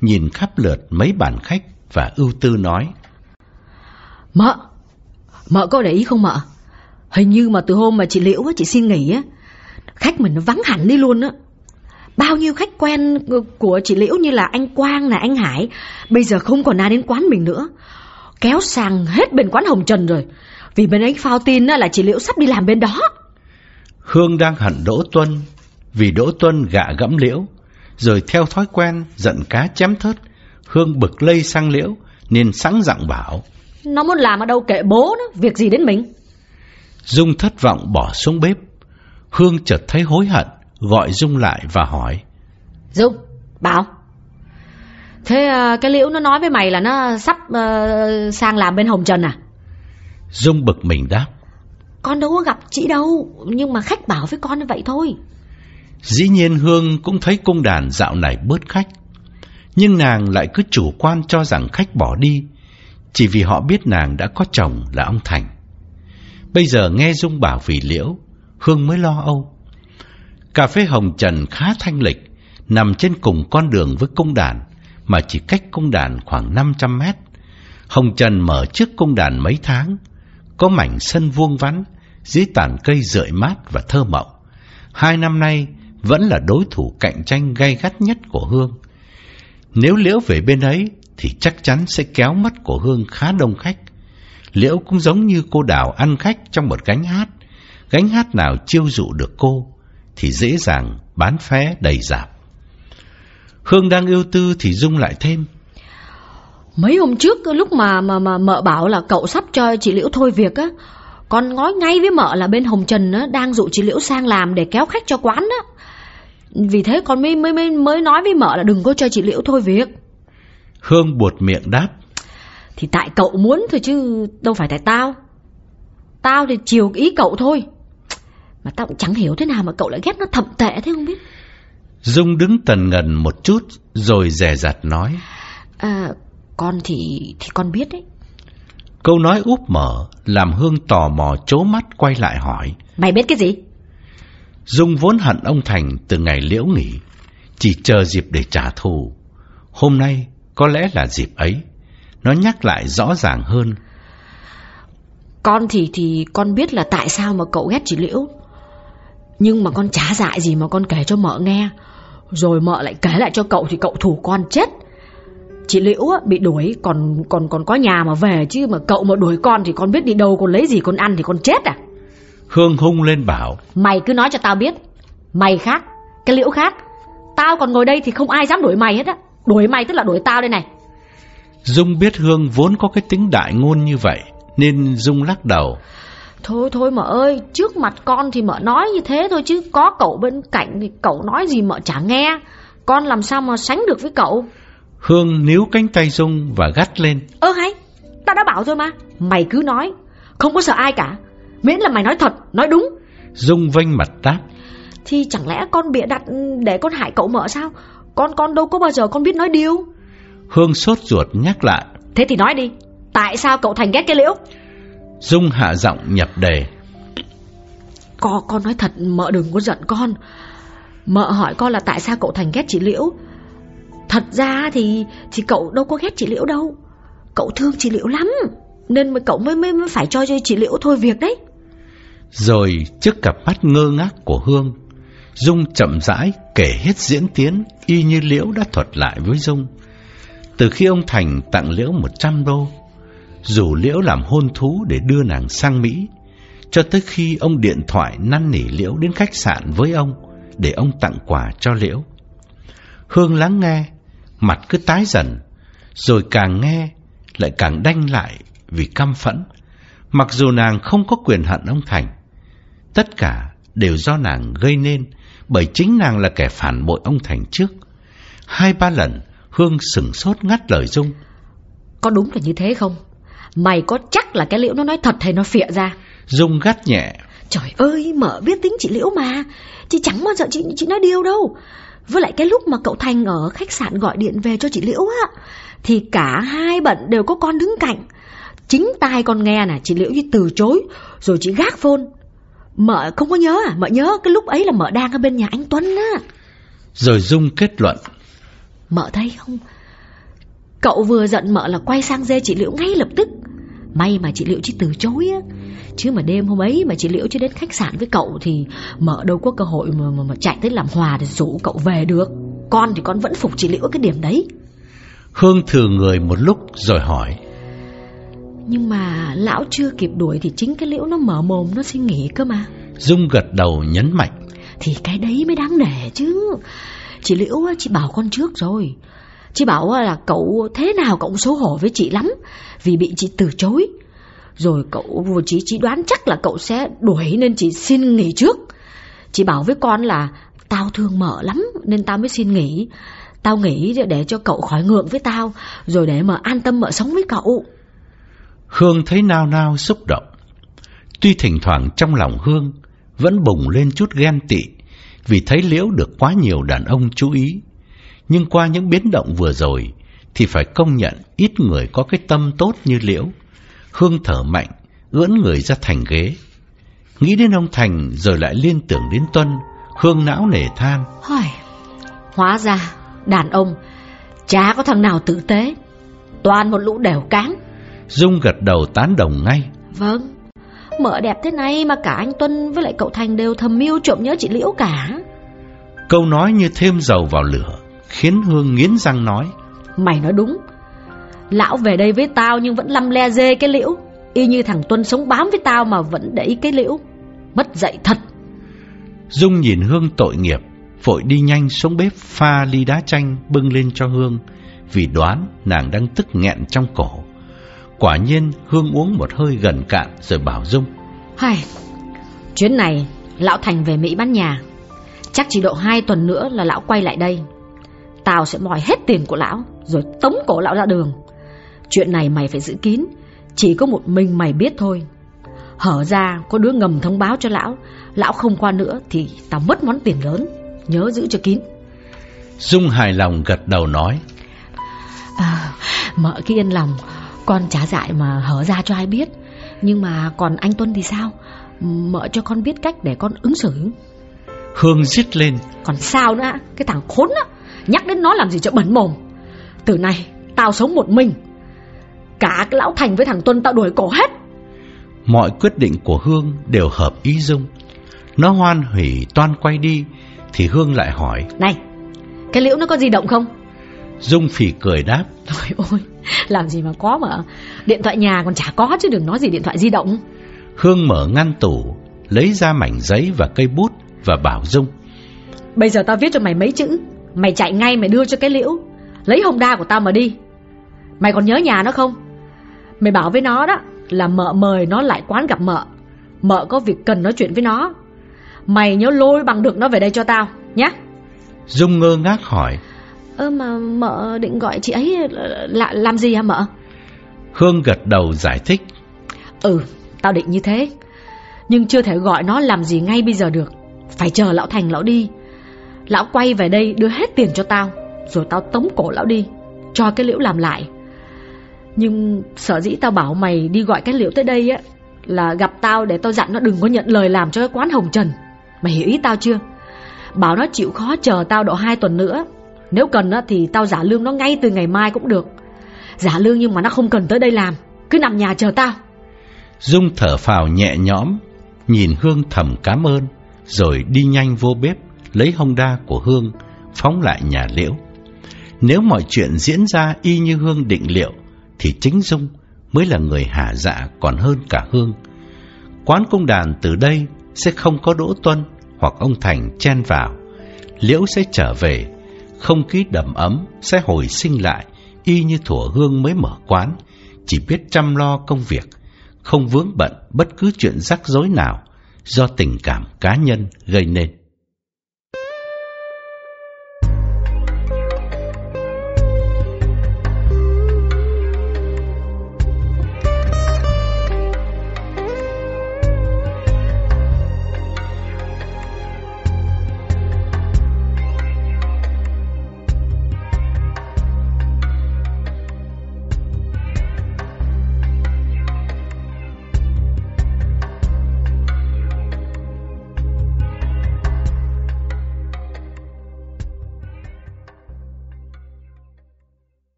nhìn khắp lượt mấy bàn khách và ưu tư nói. Mợ, mợ có để ý không mợ? Hình như mà từ hôm mà chị Liễu chị xin nghỉ á, khách mình nó vắng hẳn đi luôn á. Bao nhiêu khách quen của chị Liễu như là anh Quang là anh Hải Bây giờ không còn ai đến quán mình nữa Kéo sang hết bên quán Hồng Trần rồi Vì bên ấy phao tin là chị Liễu sắp đi làm bên đó Hương đang hận Đỗ Tuân Vì Đỗ Tuân gạ gẫm Liễu Rồi theo thói quen giận cá chém thớt Hương bực lây sang Liễu Nên sẵn giọng bảo Nó muốn làm ở đâu kệ bố nó Việc gì đến mình? Dung thất vọng bỏ xuống bếp. Hương chợt thấy hối hận Gọi Dung lại và hỏi Dung, bảo. Thế à, cái liễu nó nói với mày là nó sắp uh, sang làm bên Hồng Trần à? Dung bực mình đáp Con đâu có gặp chị đâu Nhưng mà khách bảo với con như vậy thôi. Dĩ nhiên Hương cũng thấy cung đàn dạo này bớt khách nhưng nàng lại cứ chủ quan cho rằng khách bỏ đi, Chỉ vì họ biết nàng đã có chồng là ông Thành. Bây giờ nghe Dung bảo vì liễu, Hương mới lo âu. Cà phê Hồng Trần khá thanh lịch, Nằm trên cùng con đường với công đàn, Mà chỉ cách công đàn khoảng 500 mét. Hồng Trần mở trước công đàn mấy tháng, Có mảnh sân vuông vắn, Dưới tàn cây rợi mát và thơ mộng. Hai năm nay Vẫn là đối thủ cạnh tranh gay gắt nhất của Hương. Nếu Liễu về bên ấy Thì chắc chắn sẽ kéo mắt của Hương khá đông khách. Liễu cũng giống như cô đào ăn khách trong một gánh hát. Gánh hát nào chiêu dụ được cô Thì dễ dàng bán phé đầy giảm. Hương đang yêu tư thì Dung lại thêm. Mấy hôm trước lúc mà mà mà mợ bảo là cậu sắp cho chị Liễu thôi việc á Con nói ngay với mợ là bên Hồng Trần á, đang dụ chị Liễu sang làm để kéo khách cho quán á. Vì thế con mới, mới, mới, mới nói với mợ là đừng có cho chị Liễu thôi việc. Hương buột miệng đáp. Thì tại cậu muốn thôi chứ đâu phải tại tao. Tao thì chiều ý cậu thôi. Mà tao cũng chẳng hiểu thế nào mà cậu lại ghét nó thậm tệ thế không biết. Dung đứng tần ngần một chút Rồi dè dặt nói. À con thì thì con biết đấy. Câu nói úp mở Làm Hương tò mò chố mắt quay lại hỏi. Mày biết cái gì Dung vốn hận ông Thành từ ngày liễu nghỉ, Chỉ chờ dịp để trả thù. Hôm nay có lẽ là dịp ấy, Nó nhắc lại rõ ràng hơn. Con thì thì con biết là tại sao mà cậu ghét chị Liễu. Nhưng mà con chả dại gì mà con kể cho mợ nghe, Rồi mợ lại kể lại cho cậu thì cậu thủ con chết. Chị Liễu bị đuổi, còn còn còn có nhà mà về chứ mà cậu mà đuổi con thì con biết đi đâu, con lấy gì con ăn thì con chết à? Hương hung lên bảo Mày cứ nói cho tao biết Mày khác, cái Liễu khác. Tao còn ngồi đây thì không ai dám đuổi mày hết á. Đuổi mày tức là đuổi tao đây này. Dung biết Hương vốn có cái tính đại ngôn như vậy Nên Dung lắc đầu. Thôi thôi mợ ơi Trước mặt con thì mợ nói như thế thôi chứ Có cậu bên cạnh thì cậu nói gì mợ chả nghe. Con làm sao mà sánh được với cậu? Hương níu cánh tay Dung và gắt lên. Ơ hay Tao đã bảo rồi mà Mày cứ nói Không có sợ ai cả Miễn là mày nói thật Nói đúng. Dung vênh mặt đáp. Thì chẳng lẽ con bịa đặt để con hại cậu mợ sao? Con con đâu có bao giờ con biết nói điều. Hương sốt ruột nhắc lại. Thế thì nói đi Tại sao cậu Thành ghét cái liễu? Dung hạ giọng nhập đề. Con, con nói thật mợ đừng có giận con. Mợ hỏi con là tại sao cậu Thành ghét chị Liễu? Thật ra thì thì cậu đâu có ghét chị Liễu đâu. Cậu thương chị Liễu lắm Nên mà cậu mới, mới, mới phải cho cho chị Liễu thôi việc đấy rồi trước cặp mắt ngơ ngác của Hương, Dung chậm rãi kể hết diễn tiến Y như Liễu đã thuật lại với Dung. Từ khi ông Thành tặng Liễu 100 đô, dù Liễu làm hôn thú để đưa nàng sang Mỹ, Cho tới khi ông điện thoại năn nỉ Liễu đến khách sạn với ông Để ông tặng quà cho Liễu. Hương lắng nghe, Mặt cứ tái dần, Rồi càng nghe Lại càng đanh lại vì căm phẫn. Mặc dù nàng không có quyền hận ông Thành Tất cả đều do nàng gây nên Bởi chính nàng là kẻ phản bội ông Thành trước. Hai ba lần Hương sừng sốt ngắt lời Dung. Có đúng là như thế không? Mày có chắc là cái liễu nó nói thật hay nó phịa ra? Dung gắt nhẹ. Trời ơi mở biết tính chị liễu mà. Chị chẳng bao giờ chị, chị nói điều đâu. Với lại cái lúc mà cậu Thành ở khách sạn gọi điện về cho chị Liễu á Thì cả hai bận đều có con đứng cạnh. Chính tai con nghe nè Chị Liễu như từ chối Rồi chị gác phone Mợ không có nhớ à? Mợ nhớ cái lúc ấy là mợ đang ở bên nhà anh Tuấn á. Rồi Dung kết luận. Mợ thấy không? Cậu vừa giận mợ là quay sang dê chị Liễu ngay lập tức. May mà chị Liễu chỉ từ chối á. Chứ mà đêm hôm ấy mà chị Liễu chưa đến khách sạn với cậu Thì mợ đâu có cơ hội mà, mà, mà chạy tới làm hòa để rủ cậu về được. Con thì con vẫn phục chị Liễu cái điểm đấy. Hương thừa người một lúc rồi hỏi Nhưng mà lão chưa kịp đuổi thì chính cái Liễu nó mở mồm nó xin nghỉ cơ mà. Dung gật đầu nhấn mạnh. Thì cái đấy mới đáng nể chứ. Chị Liễu chị bảo con trước rồi. Chị bảo là cậu thế nào cậu xấu hổ với chị lắm Vì bị chị từ chối. Rồi cậu chị, chị đoán chắc là cậu sẽ đuổi nên chị xin nghỉ trước. Chị bảo với con là Tao thương mợ lắm nên tao mới xin nghỉ. Tao nghỉ để cho cậu khỏi ngượng với tao Rồi để mà an tâm mợ sống với cậu Hương thấy nao nao xúc động Tuy thỉnh thoảng trong lòng Hương Vẫn bùng lên chút ghen tị Vì thấy Liễu được quá nhiều đàn ông chú ý nhưng qua những biến động vừa rồi thì phải công nhận ít người có cái tâm tốt như Liễu. Hương thở mạnh, ưỡn người ra thành ghế. Nghĩ đến ông Thành rồi lại liên tưởng đến Tuân, Hương não nể than. Hỏi, hóa ra đàn ông chả có thằng nào tử tế, toàn một lũ đều cáng. Dung gật đầu tán đồng ngay. Vâng, mợ đẹp thế này mà cả anh Tuân với lại cậu Thành đều thầm mưu trộm nhớ chị Liễu cả. Câu nói như thêm dầu vào lửa khiến Hương nghiến răng nói. Mày nói đúng, lão về đây với tao nhưng vẫn lăm le dê cái liễu, y như thằng Tuân sống bám với tao mà vẫn để ý cái liễu, mất dạy thật. Dung nhìn Hương tội nghiệp, vội đi nhanh xuống bếp pha ly đá chanh bưng lên cho Hương, vì đoán nàng đang tức nghẹn trong cổ. Quả nhiên Hương uống một hơi gần cạn rồi bảo Dung. Hay, chuyến này lão Thành về Mỹ bán nhà, chắc chỉ độ hai tuần nữa là lão quay lại đây. Tao sẽ moi hết tiền của lão Rồi tống cổ lão ra đường. Chuyện này mày phải giữ kín Chỉ có một mình mày biết thôi. Hở ra có đứa ngầm thông báo cho lão Lão không qua nữa Thì tao mất món tiền lớn. Nhớ giữ cho kín. Dung hài lòng gật đầu nói. À, Mợ cứ yên lòng Con trả dại mà hở ra cho ai biết. Nhưng mà còn anh Tuân thì sao? Mợ cho con biết cách để con ứng xử. Hương giết lên. Còn sao nữa? Cái thằng khốn á Nhắc đến nó làm gì cho bẩn mồm. Từ nay tao sống một mình. Cả cái lão Thành với thằng Tuân tao đuổi cổ hết. Mọi quyết định của Hương đều hợp ý Dung. Nó hoan hủy toan quay đi Thì Hương lại hỏi. Này Cái liễu nó có di động không Dung phỉ cười đáp. Trời ơi Làm gì mà có mà. Điện thoại nhà còn chả có chứ đừng nói gì điện thoại di động. Hương mở ngăn tủ Lấy ra mảnh giấy và cây bút Và bảo Dung. Bây giờ tao viết cho mày mấy chữ. Mày chạy ngay mày đưa cho cái liễu. Lấy hồng đa của tao mà đi. Mày còn nhớ nhà nó không? Mày bảo với nó đó Là mợ mời nó lại quán gặp mợ. Mợ có việc cần nói chuyện với nó. Mày nhớ lôi bằng được nó về đây cho tao Nhé Dung ngơ ngác hỏi Ơ mà mợ định gọi chị ấy là, làm gì hả mợ? Hương gật đầu giải thích. Ừ tao định như thế. Nhưng chưa thể gọi nó làm gì ngay bây giờ được. Phải chờ lão Thành lão đi. Lão quay về đây đưa hết tiền cho tao Rồi tao tống cổ lão đi Cho cái liễu làm lại. Nhưng sở dĩ tao bảo mày đi gọi cái liễu tới đây á Là gặp tao để tao dặn nó đừng có nhận lời làm cho cái quán hồng trần. Mày hiểu ý tao chưa? Bảo nó chịu khó chờ tao độ 2 tuần nữa nếu cần thì tao giả lương nó ngay từ ngày mai cũng được Giả lương nhưng mà nó không cần tới đây làm Cứ nằm nhà chờ tao Dung thở phào nhẹ nhõm Nhìn Hương thầm cảm ơn Rồi đi nhanh vô bếp lấy Honda của Hương phóng lại nhà Liễu. Nếu mọi chuyện diễn ra y như Hương định liệu thì chính Dung mới là người hạ dạ còn hơn cả Hương. Quán công đàn từ đây sẽ không có Đỗ Tuân hoặc ông Thành chen vào. Liễu sẽ trở về, không khí đầm ấm sẽ hồi sinh lại y như thủa Hương mới mở quán, chỉ biết chăm lo công việc, không vướng bận bất cứ chuyện rắc rối nào do tình cảm cá nhân gây nên.